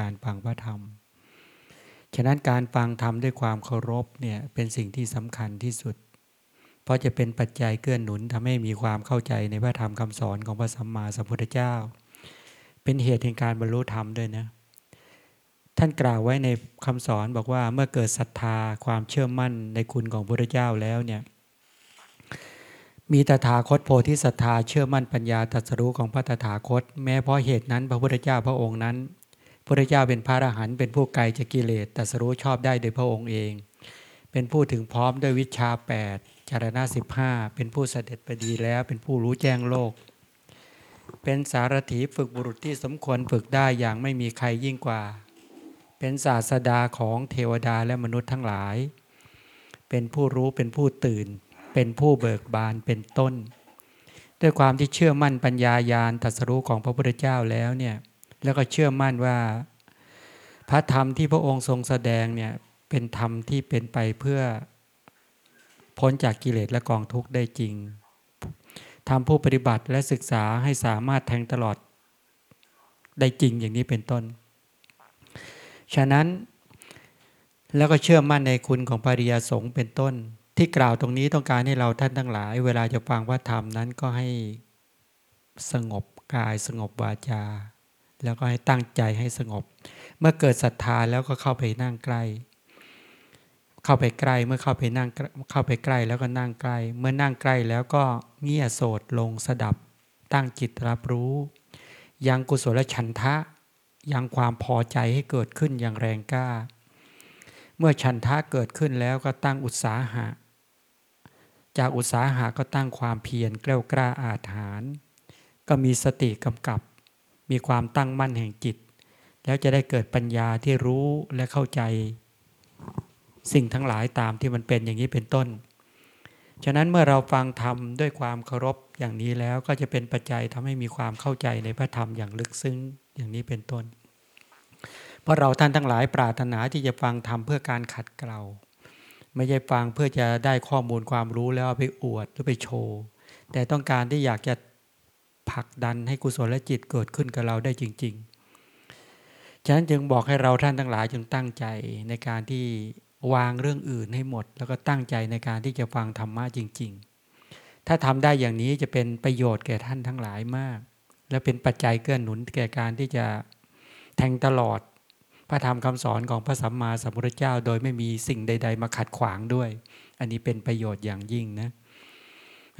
การฟังพระธรรม ฉะนั้นการฟังธรรมด้วยความเคารพเนี่ยเป็นสิ่งที่สำคัญที่สุด เพราะจะเป็นปัจจัยเกื้อนหนุนทำให้มีความเข้าใจในพระธรรมคำสอนของพระสัมมาสัมพุทธเจ้า เป็นเหตุแห่งการบรรลุธรรมด้วยนะท่านกล่าวไว้ในคำสอนบอกว่าเมื่อเกิดศรัทธาความเชื่อมั่นในคุณของพระพุทธเจ้าแล้วเนี่ยมีตถาคตโพธิศรัทธาเชื่อมั่นปัญญาตรัสรู้ของพระตถาคต แม้เพราะเหตุนั้นพระพุทธเจ้าพระองค์นั้น พระพุทธเจ้าเป็นพระอรหันต์เป็นผู้ไกลจากกิเลสตรัสรู้ชอบได้โดยพระองค์เอง เป็นผู้ถึงพร้อมด้วยวิชา 8 จารณะ15 เป็นผู้เสด็จไปดีแล้วเป็นผู้รู้แจ้งโลก เป็นสารถีฝึกบุรุษที่สมควรฝึกได้อย่างไม่มีใครยิ่งกว่า เป็นศาสดาของเทวดาและมนุษย์ทั้งหลาย เป็นผู้รู้เป็นผู้ตื่น เป็นผู้เบิกบานเป็นต้น ด้วยความที่เชื่อมั่นปัญญายาณตรัสรู้ของพระพุทธเจ้าแล้วเนี่ย แล้วก็เชื่อมั่นว่า พระธรรมที่พระองค์ทรงแสดงเนี่ยเป็นธรรมที่เป็นไปเพื่อพ้นจากกิเลสและกองทุกข์ได้จริงทำผู้ปฏิบัติและศึกษาให้สามารถแทงตลอดได้จริงอย่างนี้เป็นต้น ฉะนั้นแล้วก็เชื่อมั่นในคุณของปริยสงฆ์เป็นต้น ที่กล่าวตรงนี้ต้องการให้เราท่านทั้งหลาย เวลาจะฟังพระธรรมนั้นก็ให้สงบกายสงบวาจา แล้วก็ให้ตั้งใจให้สงบ เมื่อเกิดศรัทธาแล้วก็เข้าไปนั่งใกล้ เข้าไปใกล้เมื่อเข้าไปนั่งเข้าไปใกล้แล้วก็นั่งใกล้ เมื่อนั่งใกล้แล้วก็เงี่ยโสดลงสดับ ตั้งจิตรับรู้ ยังกุศลฉันทะ ยังความพอใจให้เกิดขึ้นอย่างแรงกล้า เมื่อฉันทะเกิดขึ้นแล้วก็ตั้งอุตสาหะ จากอุตสาหะก็ตั้งความเพียรกล้ากล้าอาถรรพ์ก็มีสติกำกับ มีความตั้งมั่นแห่งจิต แล้วจะได้เกิดปัญญาที่รู้และเข้าใจ สิ่งทั้งหลายตามที่มันเป็นอย่างนี้เป็นต้น ฉะนั้นเมื่อเราฟังธรรมด้วยความเคารพอย่างนี้แล้วก็จะเป็นปัจจัยทำให้มีความเข้าใจในพระธรรมอย่างลึกซึ้งอย่างนี้เป็นต้น เพราะเราท่านทั้งหลายปรารถนาที่จะฟังธรรมเพื่อการขัดเกลาไม่ใช่ฟังเพื่อจะได้ข้อมูลความรู้แล้วไปอวดหรือไปโชว์ แต่ต้องการที่อยากจะ ผลักดันให้กุศลและจิตเกิดขึ้นกับเราได้จริง ๆ ฉะนั้นจึงบอกให้เราท่านทั้งหลายจึงตั้งใจในการที่วางเรื่องอื่นให้หมด แล้วก็ตั้งใจในการที่จะฟังธรรมะจริง ๆ ถ้าทำได้อย่างนี้จะเป็นประโยชน์แก่ท่านทั้งหลายมาก และเป็นปัจจัยเกื้อหนุนแก่การที่จะแทงตลอดพระธรรมคำสอนของพระสัมมาสัมพุทธเจ้า โดยไม่มีสิ่งใด ๆ มาขัดขวางด้วย อันนี้เป็นประโยชน์อย่างยิ่งนะ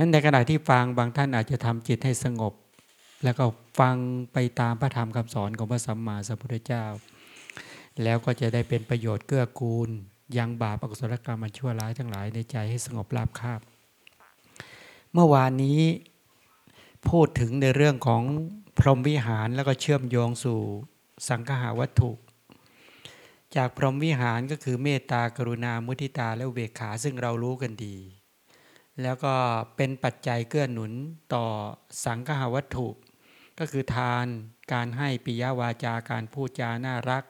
นั้นในขณะที่ฟังบางท่านอาจจะทำจิตให้สงบ แล้วก็ฟังไปตามพระธรรมคำสอนของพระสัมมาสัมพุทธเจ้า แล้วก็จะได้เป็นประโยชน์เกื้อกูล ยังบาปอกุศลกรรมมันชั่วร้ายทั้งหลายในใจให้สงบราบคาบ เมื่อวานนี้พูดถึงในเรื่องของพรหมวิหารแล้วก็เชื่อมโยงสู่สังหาวัตถุ จากพรหมวิหารก็คือเมตตากรุณามุทิตาและเวขาซึ่งเรารู้กันดี แล้วก็เป็นปัจจัยเกื้อหนุนต่อสังฆาวัตถุ ก็คือทานการให้ปิยวาจาการพูดจาน่ารัก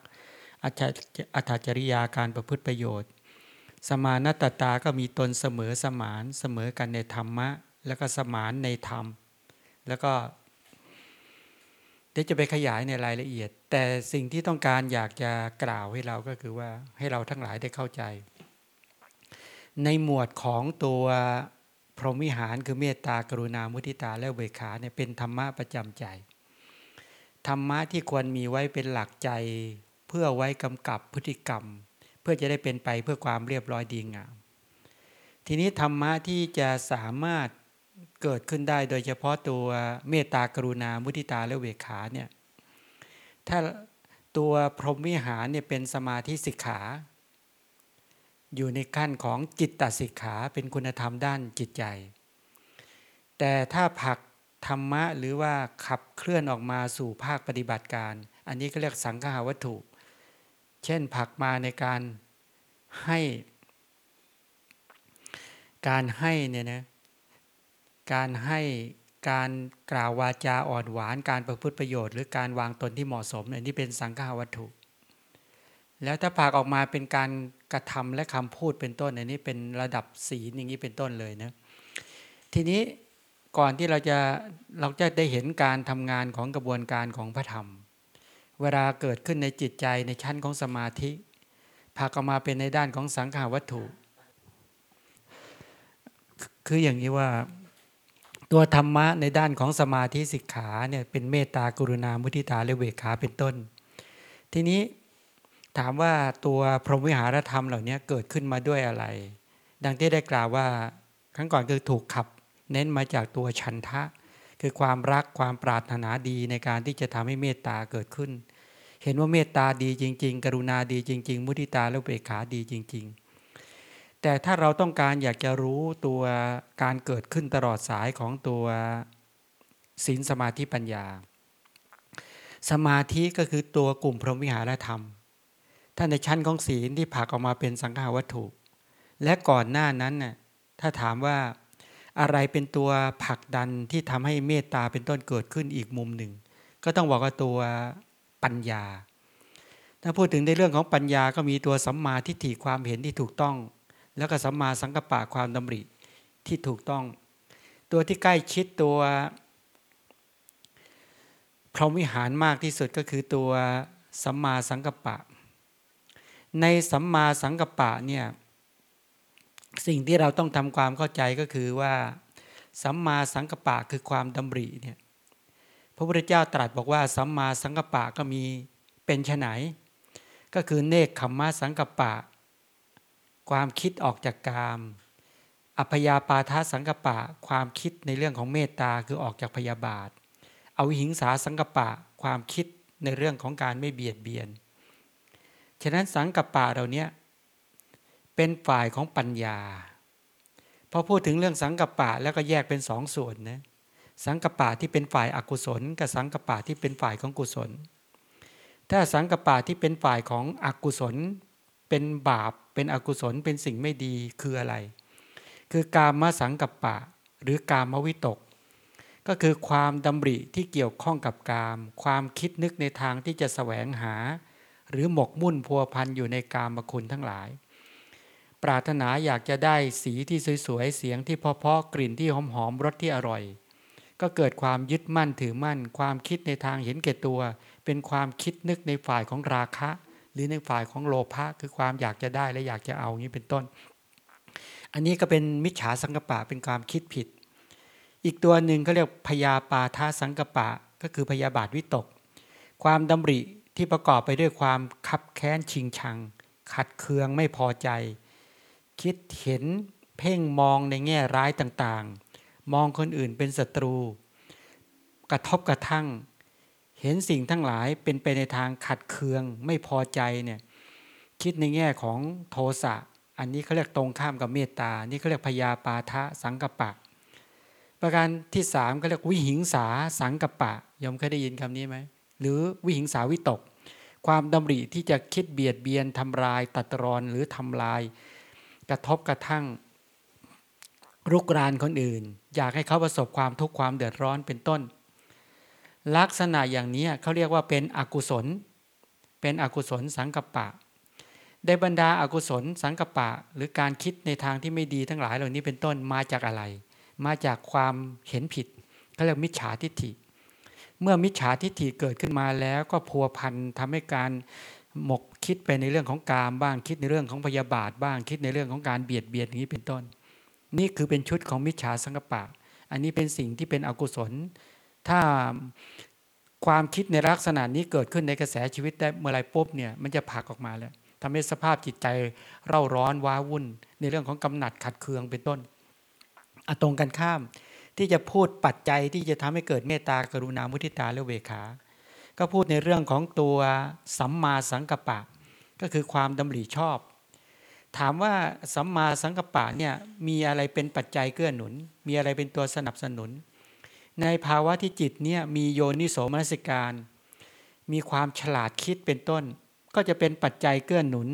อัจฉริยาการประพฤติประโยชน์ สมานตตาก็มีตนเสมอสมานเสมอกันในธรรมะ แล้วก็สมานในธรรม แล้วก็เดี๋ยวจะไปขยายในรายละเอียด แต่สิ่งที่ต้องการอยากจะกล่าวให้เราก็คือว่าให้เราทั้งหลายได้เข้าใจ ในหมวดของตัว พรหมวิหารคือเมตตากรุณามุทิตาและเวขาเนี่ยเป็นธรรมะประจำใจ ธรรมะที่ควรมีไว้เป็นหลักใจเพื่อไว้กำกับพฤติกรรม เพื่อจะได้เป็นไปเพื่อความเรียบร้อยดีงาม ทีนี้ธรรมะที่จะสามารถเกิดขึ้นได้โดยเฉพาะตัวเมตตากรุณามุทิตาและเวขาเนี่ยถ้าตัวพรหมวิหารเนี่ยเป็นสมาธิสิกขา อยู่ในขั้นของจิตตสิกขาเป็นคุณธรรมด้านจิตใจ แต่ถ้าผักธรรมะหรือว่าขับเคลื่อนออกมาสู่ภาคปฏิบัติการ อันนี้ก็เรียกสังฆาวัตถุ เช่นผักมาในการให้ การให้เนี่ยนะการให้การกล่าววาจาอ่อนหวาน การประพฤติประโยชน์ หรือการวางตนที่เหมาะสมเนี่ยนี่เป็นสังฆาวัตถุ แล้วถ้าผากออกมาเป็นการกระทำและคำพูดเป็นต้นอันนี้เป็นระดับศีลอย่างนี้เป็นต้นเลยนะทีนี้ก่อนที่เราจะเราจะได้เห็นการทำงานของกระบวนการของพระธรรม เวลาเกิดขึ้นในจิตใจในชั้นของสมาธิพากออกมาเป็นในด้านของสังขาวัตถุ คืออย่างนี้ว่าตัวธรรมะในด้านของสมาธิสิกขาเนี่ยเป็นเมตตากรุณามุทิตาและเวขาเป็นต้น ทีนี้ ถามว่าตัวพรหมวิหารธรรมเหล่านี้เกิดขึ้นมาด้วยอะไร ดังที่ได้กล่าวว่าครั้งก่อนคือถูกขับ เน้นมาจากตัวชันทะ คือความรักความปรารถนาดีในการที่จะทำให้เมตตาเกิดขึ้น เห็นว่าเมตตาดีจริง ๆ กรุณาดีจริง ๆ มุทิตาและเวขาดีจริง ๆ แต่ถ้าเราต้องการอยากจะรู้ตัวการเกิดขึ้นตลอดสายของตัวศีลสมาธิปัญญา สมาธิก็คือตัวกลุ่มพรหมวิหารธรรม ถ้าในชั้นของศีลที่ผักออกมาเป็นสังฆาวัตถุ และก่อนหน้านั้นน่ะถ้าถามว่าอะไรเป็นตัวผลักดันที่ทำให้เมตตาเป็นต้นเกิดขึ้นอีกมุมหนึ่ง ก็ต้องบอกว่าตัวปัญญา ถ้าพูดถึงในเรื่องของปัญญาก็มีตัวสัมมาทิฏฐิความเห็นที่ถูกต้อง แล้วก็สัมมาสังกัปปะความดำริที่ถูกต้อง ตัวที่ใกล้ชิดตัวพรหมวิหารมากที่สุดก็คือตัวสัมมาสังกัปปะ ในสัมมาสังกัปปะเนี่ยสิ่งที่เราต้องทำความเข้าใจก็คือว่า สัมมาสังกัปปะคือความดำริเนี่ยพระพุทธเจ้าตรัสบอกว่าสัมมาสังกัปปะก็มีเป็นไฉนก็คือเนคขมมะสังกัปปะ ความคิดออกจากกาม อัพยาปาทาสังกปะ ความคิดในเรื่องของเมตตาคือออกจากพยาบาท เอาหิงสาสังกปะ ความคิดในเรื่องของการไม่เบียดเบียน ฉะนั้นสังกัปะเราเนี้ยเป็นฝ่ายของปัญญา พอพูดถึงเรื่องสังกัปะแล้วก็แยกเป็นสองส่วนนะสังกัปะที่เป็นฝ่ายอากุศล กับสังกัปะที่เป็นฝ่ายของกุศล ถ้าสังกัปะที่เป็นฝ่ายของอกุศล เป็นบาป เป็นอกุศล เป็นสิ่งไม่ดีคืออะไร คือกามมาสังกับปะ หรือกามวิตก ก็คือความดำริที่เกี่ยวข้องกับกาม ความคิดนึกในทางที่จะแสวงหา หรือหมกมุ่นพัวพันอยู่ในกามคุณทั้งหลาย ปรารถนาอยากจะได้สีที่สวยๆ เสียงที่เพาะๆกลิ่นที่หอมๆรสที่อร่อย ก็เกิดความยึดมั่นถือมั่น ความคิดในทางเห็นแก่ตัว เป็นความคิดนึกในฝ่ายของราคะ หรือในฝ่ายของโลภะคือความอยากจะได้และอยากจะเอานี้เป็นต้น อันนี้ก็เป็นมิจฉาสังกปะเป็นความคิดผิด อีกตัวหนึ่งเขาเรียกพยาปาทาสังกปะก็คือพยาบาทวิตก ความดำริ ที่ประกอบไปด้วยความคับแค้นชิงชัง ขัดเคืองไม่พอใจ คิดเห็นเพ่งมองในแง่ร้ายต่างๆ มองคนอื่นเป็นศัตรู กระทบกระทั่ง เห็นสิ่งทั้งหลายเป็นไปในทางขัดเคืองไม่พอใจเนี่ยคิดในแง่ของโทสะอันนี้เขาเรียกตรงข้ามกับเมตตา นี่เขาเรียกพยาปาทะสังกปะ ประการที่สามก็เรียกวิหิงสาสังกปะยมเคยได้ยินคำนี้ไหม หรือวิหิงสาวิตก ความดำริที่จะคิดเบียดเบียนทำลายตัดรอนหรือทำลาย กระทบกระทั่งรุกรานคนอื่น อยากให้เขาประสบความทุกข์ความเดือดร้อนเป็นต้น ลักษณะอย่างนี้เขาเรียกว่าเป็นอกุศล เป็นอกุศลสังกปะ ได้บรรดาอากุศลสังกปะ หรือการคิดในทางที่ไม่ดีทั้งหลายเหล่านี้เป็นต้นมาจากอะไร มาจากความเห็นผิดเขาเรียกมิจฉาทิฏฐิ เมื่อมิจฉาทิฏฐิเกิดขึ้นมาแล้วก็พัวพันทำให้การหมกคิดไปในเรื่องของกามบ้างคิดในเรื่องของพยาบาทบ้างคิดในเรื่องของการเบียดเบียนอย่างนี้เป็นต้น นี่คือเป็นชุดของมิจฉาสังกปะ อันนี้เป็นสิ่งที่เป็นอกุศล ถ้าความคิดในลักษณะนี้เกิดขึ้นในกระแสชีวิตได้เมื่อไรปุ๊บเนี่ยมันจะผักออกมาแล้วทำให้สภาพจิตใจเร่าร้อนว้าวุ่น ในเรื่องของกำหนัดขัดเคืองเป็นต้นอตรงกันข้าม ที่จะพูดปัจจัยที่จะทำให้เกิดเมตตากรุณามุทิตาและเวขา ก็พูดในเรื่องของตัวสัมมาสังกัปปะ ก็คือความดำริชอบ ถามว่าสัมมาสังกัปปะเนี่ยมีอะไรเป็นปัจจัยเกื้อหนุน มีอะไรเป็นตัวสนับสนุน ในภาวะที่จิตเนี่ยมีโยนิโสมนสิการ มีความฉลาดคิดเป็นต้น ก็จะเป็นปัจจัยเกื้อหนุน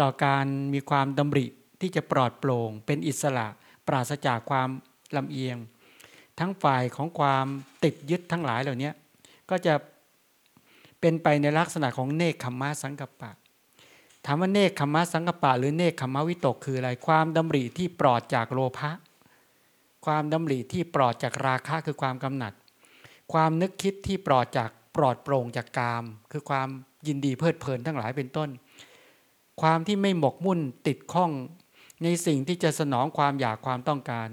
ต่อการมีความดำริที่จะปลอดโปร่ง เป็นอิสระ ปราศจากความลำเอียง ทั้งฝ่ายของความติดยึดทั้งหลายเหล่านี้ก็จะเป็นไปในลักษณะของเนคขมมะสังกัปปะถามว่าเนคขมมะสังกัปปะ หรือเนคขมมะวิตกคืออะไร ความดำริที่ปลอดจากโลภะความดำริที่ปลอดจากราคะคือความกำหนัด ความนึกคิดที่ปลอดจากปลอดโปร่งจากกาม คือความยินดีเพลิดเพลินทั้งหลายเป็นต้น ความที่ไม่หมกมุ่นติดข้องในสิ่งที่จะสนองความอยากความต้องการ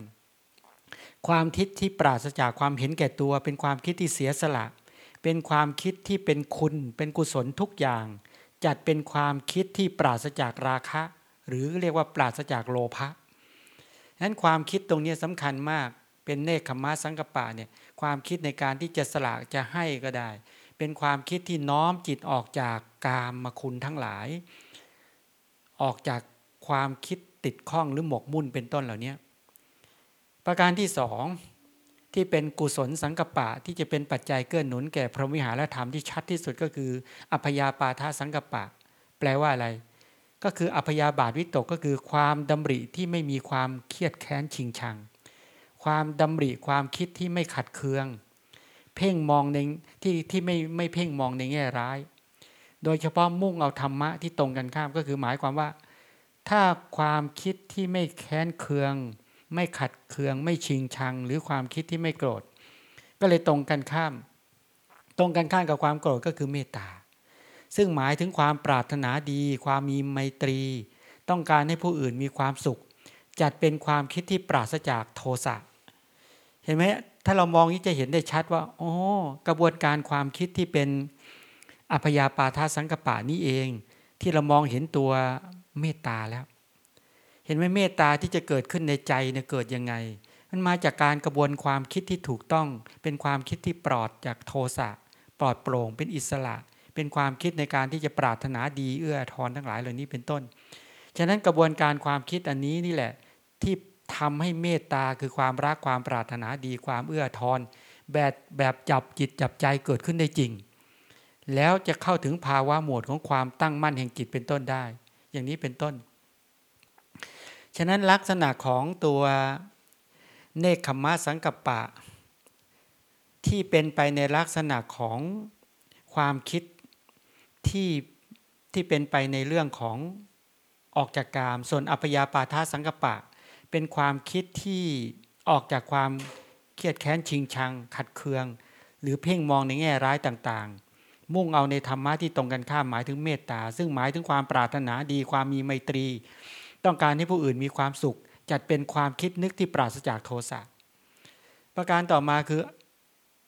ความคิดที่ปราศจากความเห็นแก่ตัว เป็นความคิดที่เสียสละ เป็นความคิดที่เป็นคุณ เป็นกุศลทุกอย่าง จัดเป็นความคิดที่ปราศจากราคะ หรือเรียกว่าปราศจากโลภะนั้นความคิดตรงนี้สำคัญมาก เป็นเนคขมาสังกปะเนี่ยความคิดในการที่จะสละจะให้ก็ได้ เป็นความคิดที่น้อมจิตออกจากกามมาคุณทั้งหลาย ออกจากความคิดติดข้องหรือหมกมุ่นเป็นต้นเหล่านี้ ประการที่สองที่เป็นกุศลสังกปะที่จะเป็นปัจจัยเกื้อหนุนแก่พระวิหารธรรมที่ชัดที่สุดก็คือ อัพยาปาทาสังกปะ แปลว่าอะไร ก็คืออัพยาบาทวิตกก็คือความดำริที่ไม่มีความเครียดแค้นชิงชัง ความดำริความคิดที่ไม่ขัดเคือง เพ่งมองในที่ที่ไม่ไม่เพ่งมองในแง่ร้าย โดยเฉพาะมุ่งเอาธรรมะที่ตรงกันข้ามก็คือหมายความว่า ถ้าความคิดที่ไม่แค้นเคือง ไม่ขัดเคือง ไม่ชิงชัง หรือความคิดที่ไม่โกรธ ก็เลยตรงกันข้าม ตรงกันข้ามกับความโกรธก็คือเมตตา ซึ่งหมายถึงความปรารถนาดี ความมีไมตรี ต้องการให้ผู้อื่นมีความสุข จัดเป็นความคิดที่ปราศจากโทสะเห็นไหมถ้าเรามองนี้จะเห็นได้ชัดว่าโอ้กระบวนการความคิดที่เป็นอัพยาปาทาสังกปะนี้เอง ที่เรามองเห็นตัวเมตตาแล้ว ห็นไหมเมตตาที่จะเกิดขึ้นในใจเนี่ยเกิดยังไง มันมาจากการกระบวนความคิดที่ถูกต้อง เป็นความคิดที่ปลอดจากโทสะปลอดโปร่ง เป็นอิสระ เป็นความคิดในการที่จะปรารถนาดีเอื้อทอนทั้งหลายเหล่านี้เป็นต้น ฉะนั้นกระบวนการความคิดอันนี้นี่แหละที่ทำให้เมตตาคือความรักความปรารถนาดีความเอื้อทอนแบบแบบจับจิตจับใจเกิดขึ้นได้จริง แล้วจะเข้าถึงภาวะโหมดของความตั้งมั่นแห่งจิตเป็นต้นได้ อย่างนี้เป็นต้น ฉะนั้นลักษณะของตัวเนคขมะสังกัปปะ ที่เป็นไปในลักษณะของความคิดที่ที่เป็นไปในเรื่องของออกจากกาม ส่วนอัพยาปาทาสังกปะ เป็นความคิดที่ออกจากความเครียดแค้นชิงชัง ขัดเคือง หรือเพ่งมองในแง่ร้ายต่างๆ มุ่งเอาในธรรมะที่ตรงกันข้ามหมายถึงเมตตา ซึ่งหมายถึงความปรารถนาดีความมีไมตรี ต้องการให้ผู้อื่นมีความสุข จัดเป็นความคิดนึกที่ปราศจากโทสะประการต่อมาคือ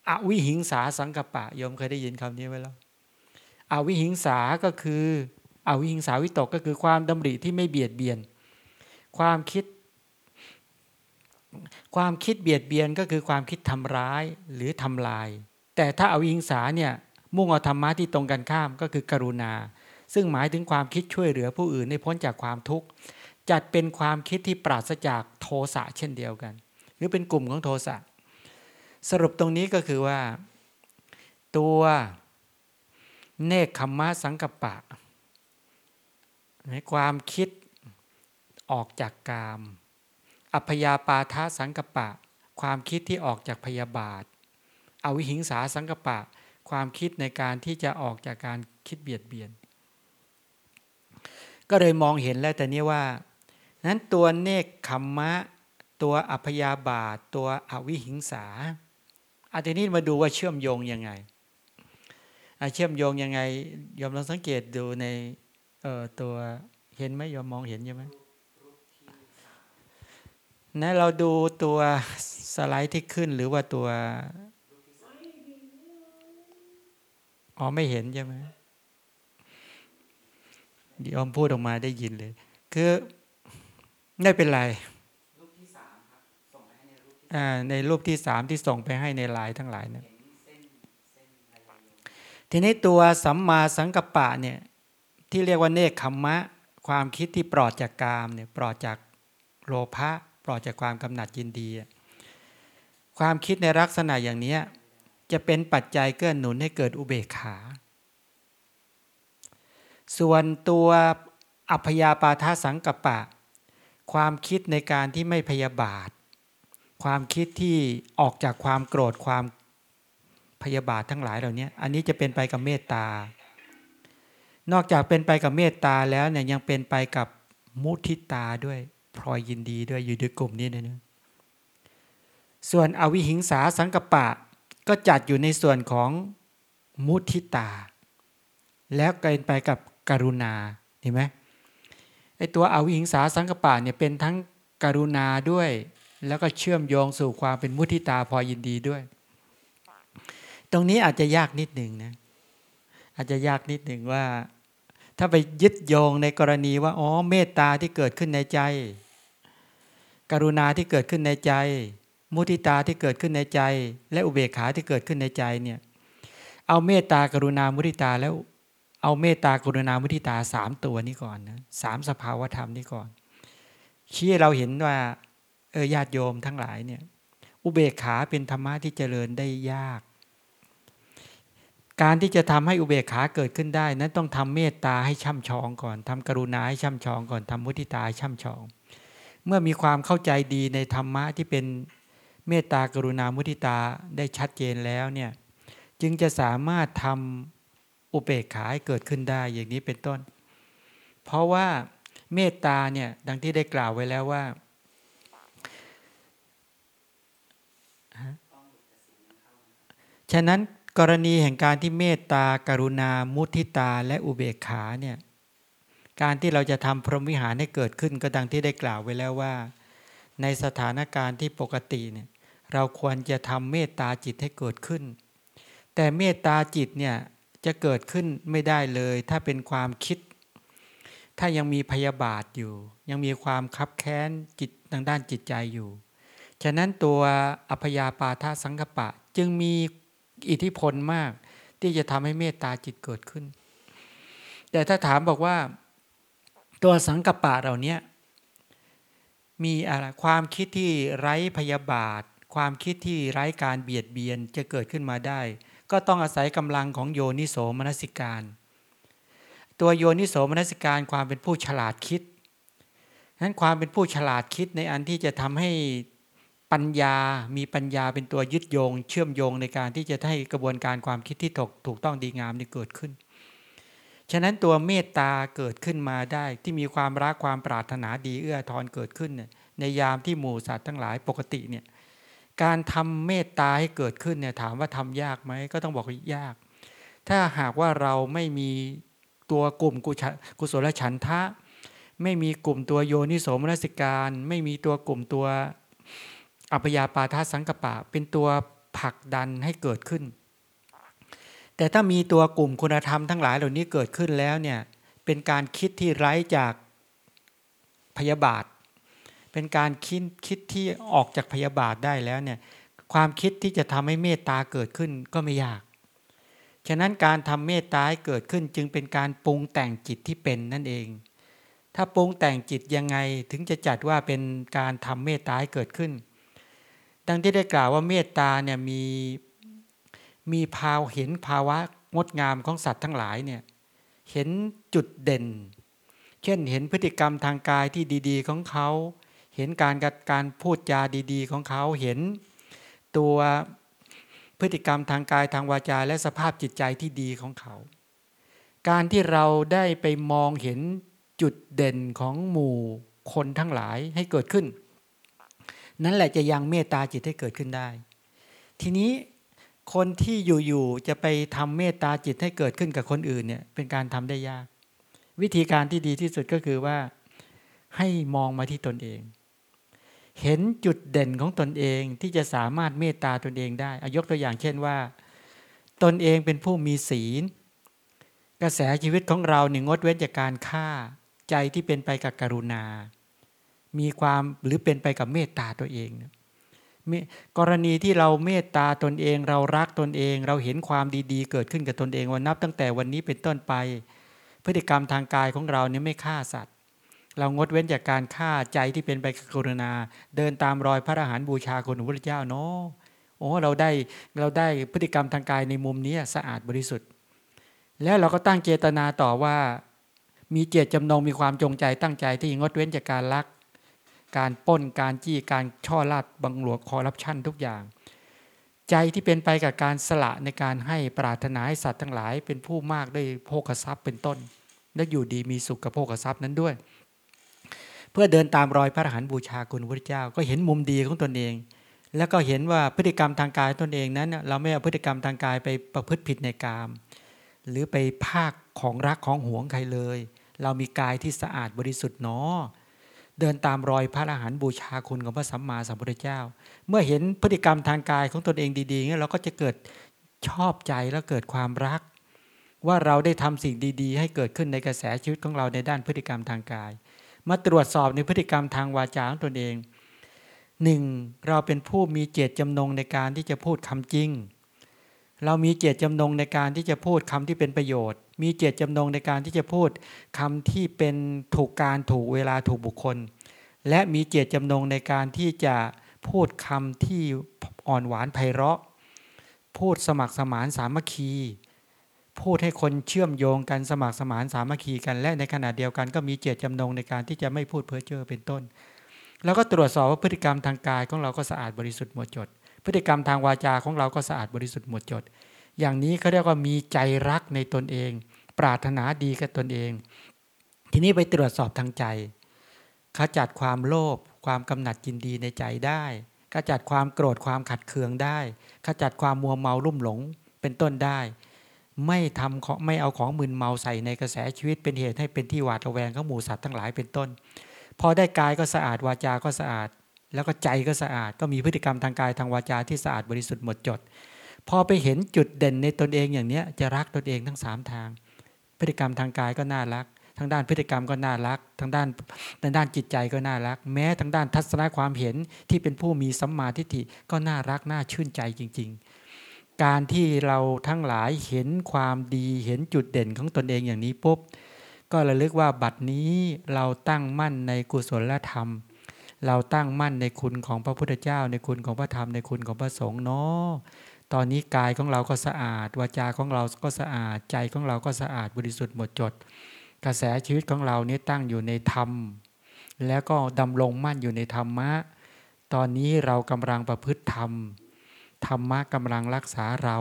อวิหิงสาสังกปะโยมเคยได้ยินคำนี้ไหมล่ะอวิหิงสาก็คืออวิหิงสาวิตกก็คือความดำริที่ไม่เบียดเบียน ความคิด ความคิดเบียดเบียนก็คือความคิดทำร้ายหรือทำลาย แต่ถ้าอาวิหิงสาเนี่ยมุ่งเอาธรรมะที่ตรงกันข้ามก็คือกรุณา ซึ่งหมายถึงความคิดช่วยเหลือผู้อื่นให้พ้นจากความทุกข์ จัดเป็นความคิดที่ปราศจากโทสะเช่นเดียวกัน หรือเป็นกลุ่มของโทสะสรุปตรงนี้ก็คือว่า ตัวเนคขมะสังกปะในความคิดออกจากกาม อัพยาปาทาสังกปะ ความคิดที่ออกจากพยาบาท อวิหิงสาสังกปะ ความคิดในการที่จะออกจากการคิดเบียดเบียน ก็เลยมองเห็นแล้วแต่นี้ว่า นั้นตัวเนคขมมะ ตัวอัพยาบาท ตัวอวิหิงสาอาทีนี้มาดูว่าเชื่อมโยงยังไงเชื่อมโยงยังไงยอมลองสังเกตดูในตัวเห็นไหมยอมมองเห็นใช่ไหมนะเราดูตัวสไลด์ที่ขึ้นหรือว่าตัวอ๋อไม่เห็นใช่ไหมยอมพูดออกมาได้ยินเลย คือ ไม่เป็นไรในรูปที่สามที่ส่งไปให้ในไลน์ทั้งหลายนะทีนี้ตัวสัมมาสังกัปปะเนี่ยที่เรียกว่าเนคขมมะ ความคิดที่ปลอดจากกามเนี่ยปลอดจากโลภะปลอดจากความกำหนัดยินดี ความคิดในลักษณะอย่างนี้จะเป็นปัจจัยเกื้อหนุนให้เกิดอุเบกขา ส่วนตัวอัพยาปาทสังกปะ ความคิดในการที่ไม่พยาบาท ความคิดที่ออกจากความโกรธความพยาบาททั้งหลายเหล่านี้อันนี้จะเป็นไปกับเมตตา นอกจากเป็นไปกับเมตตาแล้วเนี่ยยังเป็นไปกับมุทิตาด้วยพลอยยินดีด้วยอยู่ด้วยกลุ่มนี้นะส่วนอวิหิงสาสังกปะก็จัดอยู่ในส่วนของมุทิตา แล้วเกินไปกับกรุณาเห็นไหม ไอตัวอวิหิงสาสังกปะเนี่ยเป็นทั้งกรุณาด้วย แล้วก็เชื่อมโยงสู่ความเป็นมุทิตาพอยินดีด้วย ตรงนี้อาจจะยากนิดหนึ่งนะอาจจะยากนิดหนึ่งว่า ถ้าไปยึดโยงในกรณีว่าอ๋อเมตตาที่เกิดขึ้นในใจ กรุณาที่เกิดขึ้นในใจ มุทิตาที่เกิดขึ้นในใจ และอุเบกขาที่เกิดขึ้นในใจเนี่ยเอาเมตตากรุณามุทิตาแล้ว เอาเมตตากรุณามุทิตาสามตัวนี้ก่อนนะสามสภาวธรรมนี้ก่อนชี้เราเห็นว่าเออญาติโยมทั้งหลายเนี่ย อุเบกขาเป็นธรรมะที่เจริญได้ยาก การที่จะทำให้อุเบกขาเกิดขึ้นได้ นั้นต้องทำเมตตาให้ช่ำชองก่อนทำกรุณาให้ช่ำชองก่อนทำมุทิตาให้ช่ำชอง เมื่อมีความเข้าใจดีในธรรมะที่เป็นเมตตากรุณามุทิตาได้ชัดเจนแล้วเนี่ยจึงจะสามารถทำ อุเบกขาให้เกิดขึ้นได้อย่างนี้เป็นต้น เพราะว่าเมตตาเนี่ยดังที่ได้กล่าวไว้แล้วว่าฉะนั้นกรณีแห่งการที่เมตตากรุณา มุทิตาและอุเบกขาเนี่ยการที่เราจะทำพรหมวิหารให้เกิดขึ้นก็ดังที่ได้กล่าวไว้แล้วว่า ในสถานการณ์ที่ปกติเนี่ยเราควรจะทำเมตตาจิตให้เกิดขึ้น แต่เมตตาจิตเนี่ย จะเกิดขึ้นไม่ได้เลย ถ้าเป็นความคิด ถ้ายังมีพยาบาทอยู่ ยังมีความคับแค้นจิตทางด้านจิตใจอยู่ ฉะนั้นตัวอภยาปาทสังกปะจึงมีอิทธิพลมาก ที่จะทำให้เมตตาจิตเกิดขึ้น แต่ถ้าถามบอกว่า ตัวสังกปะเหล่านี้มีอะไรความคิดที่ไร้พยาบาท ความคิดที่ไร้การเบียดเบียนจะเกิดขึ้นมาได้ ก็ต้องอาศัยกำลังของโยนิโสมนสิการ ตัวโยนิโสมนสิการความเป็นผู้ฉลาดคิดนั้นความเป็นผู้ฉลาดคิดในอันที่จะทำให้ปัญญามีปัญญาเป็นตัวยึดโยง เชื่อมโยงในการที่จะให้กระบวนการความคิดที่ถูกถูกต้องดีงามนี่เกิดขึ้น ฉะนั้นตัวเมตตาเกิดขึ้นมาได้ที่มีความรักความปรารถนาดีเอื้อทอนเกิดขึ้น ในยามที่หมู่สัตว์ทั้งหลายปกติเนี่ย การทำเมตตาให้เกิดขึ้นเนี่ยถามว่าทำยากไหมก็ต้องบอกว่ายาก ถ้าหากว่าเราไม่มีตัวกลุ่มกุศลฉันทะ ไม่มีกลุ่มตัวโยนิโสมนสิการ ไม่มีตัวกลุ่มตัวอัพยาปาทสังกปะ เป็นตัวผลักดันให้เกิดขึ้น แต่ถ้ามีตัวกลุ่มคุณธรรมทั้งหลายเหล่านี้เกิดขึ้นแล้วเนี่ยเป็นการคิดที่ไร้จากพยาบาท เป็นการคิดคิดที่ออกจากพยาบาทได้แล้วเนี่ยความคิดที่จะทำให้เมตตาเกิดขึ้นก็ไม่ยาก ฉะนั้นการทำเมตตาให้เกิดขึ้นจึงเป็นการปรุงแต่งจิตที่เป็นนั่นเอง ถ้าปรุงแต่งจิตยังไงถึงจะจัดว่าเป็นการทำเมตตาให้เกิดขึ้น ดังที่ได้กล่าวว่าเมตตาเนี่ยมีมีภาวเห็นภาวะงดงามของสัตว์ทั้งหลายเนี่ยเห็นจุดเด่น เช่นเห็นพฤติกรรมทางกายที่ดี ๆ ของเขา เห็นการการพูดจาดี ๆ ของเขาเห็นตัวพฤติกรรมทางกายทางวาจา และสภาพจิตใจที่ดีของเขา การที่เราได้ไปมองเห็นจุดเด่นของหมู่คนทั้งหลายให้เกิดขึ้น นั่นแหละจะยังเมตตาจิตให้เกิดขึ้นได้ ทีนี้คนที่อยู่ๆจะไปทำเมตตาจิตให้เกิดขึ้นกับคนอื่นเนี่ยเป็นการทำได้ยาก วิธีการที่ดีที่สุดก็คือว่าให้มองมาที่ตนเอง เห็นจุดเด่นของตนเองที่จะสามารถเมตตาตนเองได้อายกตัวอย่างเช่นว่า ตนเองเป็นผู้มีศีล กระแสชีวิตของเราหนึ่งงดเว้นจากการฆ่า ใจที่เป็นไปกับกรุณา มีความหรือเป็นไปกับเมตตาตัวเอง กรณีที่เราเมตตาตนเอง เรารักตนเอง เราเห็นความดีๆ เกิดขึ้นกับตนเองวันนับตั้งแต่วันนี้เป็นต้นไป พฤติกรรมทางกายของเราเนี่ยไม่ฆ่าสัตว์ เรางดเว้นจากการฆ่าใจที่เป็นไปกับกรุณา เดินตามรอยพระอรหันต์บูชาคนของพระเจ้าเนาะโอ้เราได้เราได้พฤติกรรมทางกายในมุมนี้สะอาดบริสุทธิ์ แล้วเราก็ตั้งเจตนาต่อว่า มีเจตจำนงมีความจงใจตั้งใจที่งดเว้นจากการลัก การป้นการจี้การช่อลาดบังหลวงคอรับชั่นทุกอย่าง ใจที่เป็นไปกับการสละในการให้ปรารถนาให้สัตว์ทั้งหลาย เป็นผู้มากด้วยโภคทรัพย์เป็นต้น และอยู่ดีมีสุขกับโภคทรัพย์นั้นด้วย เพื่อเดินตามรอยพระอรหันต์บูชาคุณพระเจ้า ก็เห็นมุมดีของตนเอง แล้วก็เห็นว่าพฤติกรรมทางกายตนเองนั้น เราไม่เอาพฤติกรรมทางกายไปประพฤติผิดในกาม หรือไปภาคของรักของหวงใครเลย เรามีกายที่สะอาดบริสุทธิ์เนาะเดินตามรอยพระอรหันต์บูชาคุณของพระสัมมาสัมพุทธเจ้า เมื่อเห็นพฤติกรรมทางกายของตนเองดีๆเราก็จะเกิดชอบใจแล้วเกิดความรัก ว่าเราได้ทำสิ่งดี ๆ ให้เกิดขึ้นในกระแสชีวิตของเราในด้านพฤติกรรมทางกาย มาตรวจสอบในพฤติกรรมทางวาจาของตนเองหนึ่งเราเป็นผู้มีเจตจำนงในการที่จะพูดคำจริง เรามีเจตจำนงในการที่จะพูดคำที่เป็นประโยชน์ มีเจตจำนงในการที่จะพูดคำที่เป็นถูกการถูกเวลาถูกบุคคล และมีเจตจำนงในการที่จะพูดคำที่อ่อนหวานไพเราะ พูดสมัครสมานสามัคคี พูดให้คนเชื่อมโยงกันสมัครสมานสามัคคีกันและในขณะเดียวกันก็มีเจตจำนงในการที่จะไม่พูดเพ้อเจ้อเป็นต้น แล้วก็ตรวจสอบว่าพฤติกรรมทางกายของเราก็สะอาดบริสุทธิ์หมดจด พฤติกรรมทางวาจาของเราก็สะอาดบริสุทธิ์หมดจด อย่างนี้เขาเรียกว่ามีใจรักในตนเอง ปรารถนาดีกับตนเอง ทีนี้ไปตรวจสอบทางใจขจัดความโลภความกำหนัดยินดีในใจได้ขจัดความโกรธความขัดเคืองได้ขจัดความมัวเมาลุ่มหลงเป็นต้นได้ ไม่ทำไม่เอาของมึนเมาใส่ในกระแสชีวิตเป็นเหตุให้เป็นที่หวาดระแวงของหมู่สัตว์ทั้งหลายเป็นต้น พอได้กายก็สะอาดวาจาก็สะอาด แล้วก็ใจก็สะอาด ก็มีพฤติกรรมทางกายทางวาจาที่สะอาดบริสุทธิ์หมดจด พอไปเห็นจุดเด่นในตนเองอย่างนี้จะรักตนเองทั้งสามทาง พฤติกรรมทางกายก็น่ารักทางด้านพฤติกรรมก็น่ารัก ทางด้านทางด้านจิตใจก็น่ารัก แม้ทางด้านทัศนความเห็นที่เป็นผู้มีสัมมาทิฏฐิก็น่ารักน่าชื่นใจจริง ๆ การที่เราทั้งหลายเห็นความดีเห็นจุดเด่นของตนเองอย่างนี้ปุ๊บก็ระลึกว่าบัดนี้เราตั้งมั่นในกุศลธรรม เราตั้งมั่นในคุณของพระพุทธเจ้า ในคุณของพระธรรมในคุณของพระสงฆ์เนาะตอนนี้กายของเราก็สะอาดวาจาของเราก็สะอาดใจของเราก็สะอาดบริสุทธิ์หมดจด กระแสชีวิตของเรานี้ตั้งอยู่ในธรรม แล้วก็ดำรงมั่นอยู่ในธรรมะ ตอนนี้เรากำลังประพฤติธรรม ธรรมะกำลังรักษาเรา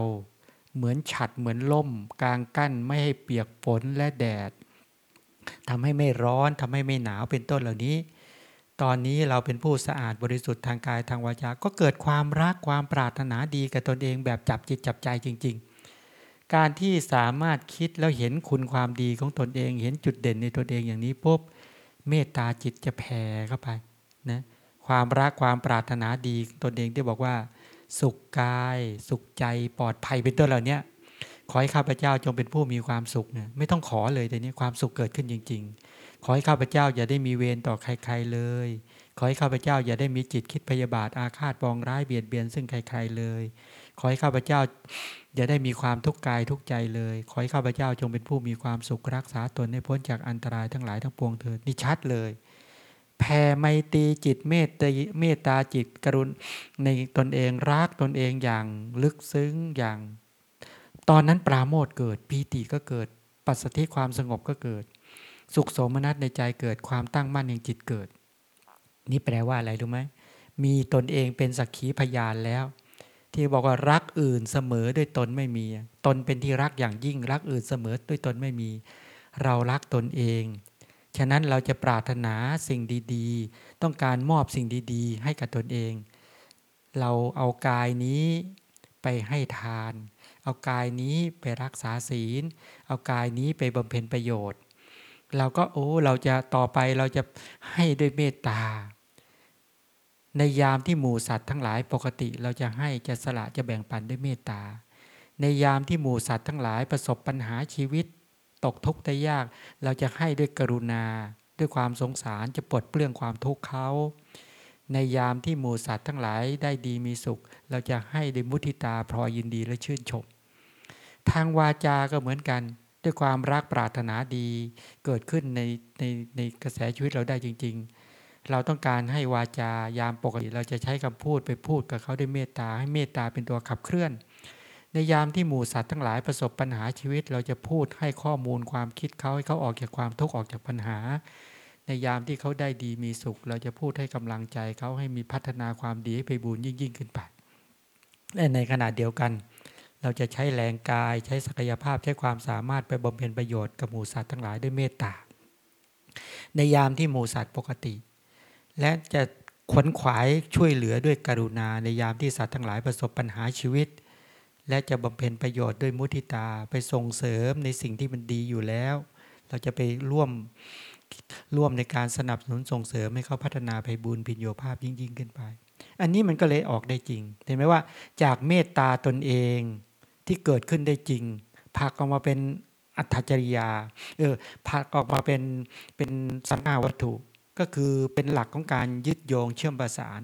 เหมือนฉัดเหมือนล่ม กลางกั้นไม่ให้เปียกฝนและแดดทำให้ไม่ร้อนทำให้ไม่หนาวเป็นต้นเหล่านี้ ตอนนี้เราเป็นผู้สะอาดบริสุทธิ์ทางกายทางวาจา ก็เกิดความรักความปรารถนาดีกับตนเองแบบจับจิตจับใจจริง ๆ การที่สามารถคิดแล้วเห็นคุณความดีของตนเอง เห็นจุดเด่นในตนเองอย่างนี้ปุ๊บเมตตาจิตจะแผ่เข้าไปนะความรักความปรารถนาดีตนเองที่บอกว่า สุขกาย สุขใจปลอดภัยเป็นต้นเหล่านี้ขอให้ข้าพเจ้าจงเป็นผู้มีความสุขเนี่ยไม่ต้องขอเลยแต่นี้ความสุขเกิดขึ้นจริง ๆ ขอให้ข้าพเจ้าอย่าได้มีเวรต่อใคร ๆเลย ขอให้ข้าพเจ้าอย่าได้มีจิตคิดพยาบาทอาฆาตปองร้ายเบียดเบียนซึ่งใครๆเลย ขอให้ข้าพเจ้าอย่าได้มีความทุกข์กายทุกใจเลย ขอให้ข้าพเจ้าจงเป็นผู้มีความสุขรักษาตนให้พ้นจากอันตรายทั้งหลายทั้งปวงเถิดนี่ชัดเลย แผ่ไมตรีจิตเมตตาเมตตาจิตกรุณในตนเองรักตนเองอย่างลึกซึ้งอย่าง ตอนนั้นปราโมทเกิดปีติก็เกิด ปัสสติความสงบก็เกิด สุขโสมนัสในใจเกิดความตั้งมั่นแห่งจิตเกิด นี่แปลว่าอะไรรู้ไหมมีตนเองเป็นสักขีพยานแล้ว ที่บอกว่ารักอื่นเสมอด้วยตนไม่มี ตนเป็นที่รักอย่างยิ่งรักอื่นเสมอด้วยตนไม่มี เรารักตนเอง ฉะนั้นเราจะปรารถนาสิ่งดีๆ ต้องการมอบสิ่งดีๆ ให้กับตนเอง เราเอากายนี้ไปให้ทาน เอากายนี้ไปรักษาศีล เอากายนี้ไปบำเพ็ญประโยชน์ เราก็โอ้เราจะต่อไปเราจะให้ด้วยเมตตา ในยามที่หมู่สัตว์ทั้งหลายปกติเราจะให้จะสละจะแบ่งปันด้วยเมตตา ในยามที่หมู่สัตว์ทั้งหลายประสบปัญหาชีวิต ตกทุกข์ได้ยาก เราจะให้ด้วยกรุณา ด้วยความสงสารจะปลดเปลื้องความทุกข์เขา ในยามที่หมูสัตว์ทั้งหลายได้ดีมีสุข เราจะให้ด้วยมุทิตาพรอยินดีและชื่นชม ทางวาจาก็เหมือนกันด้วยความรักปรารถนาดีเกิดขึ้นในในในกระแสชีวิตเราได้จริง ๆ เราต้องการให้วาจายามปกติ เราจะใช้คำพูดไปพูดกับเขาด้วยเมตตาให้เมตตาเป็นตัวขับเคลื่อน ในยามที่หมู่สัตว์ทั้งหลายประสบปัญหาชีวิต เราจะพูดให้ข้อมูลความคิดเขาให้เขาออกจากความทุกข์ออกจากปัญหา ในยามที่เขาได้ดีมีสุข เราจะพูดให้กำลังใจเขาให้มีพัฒนาความดีให้ไปบูรยิ่งยิ่งขึ้นไปและในขณะเดียวกัน เราจะใช้แรงกายใช้ศักยภาพใช้ความสามารถไปบำเพ็ญประโยชน์กับหมูสัตว์ทั้งหลายด้วยเมตตาในยามที่หมูสัตว์ปกติ และจะขวนขวายช่วยเหลือด้วยกรุณาในยามที่สัตว์ทั้งหลายประสบปัญหาชีวิต และจะบำเพ็ญประโยชน์ด้วยมุทิตาไปส่งเสริมในสิ่งที่มันดีอยู่แล้ว เราจะไปร่วมร่วมในการสนับสนุนส่งเสริมให้เขาพัฒนาไปบุญพิญโยภาพยิ่งยิ่งขึ้นไป อันนี้มันก็เลยออกได้จริงเห็นไหมว่าจากเมตตาตนเองที่เกิดขึ้นได้จริงพากออกมาเป็นอัตจริยาเออพากออกมาเป็นเป็นสังหาวัตถุ ก็คือเป็นหลักของการยึดโยงเชื่อมประสาน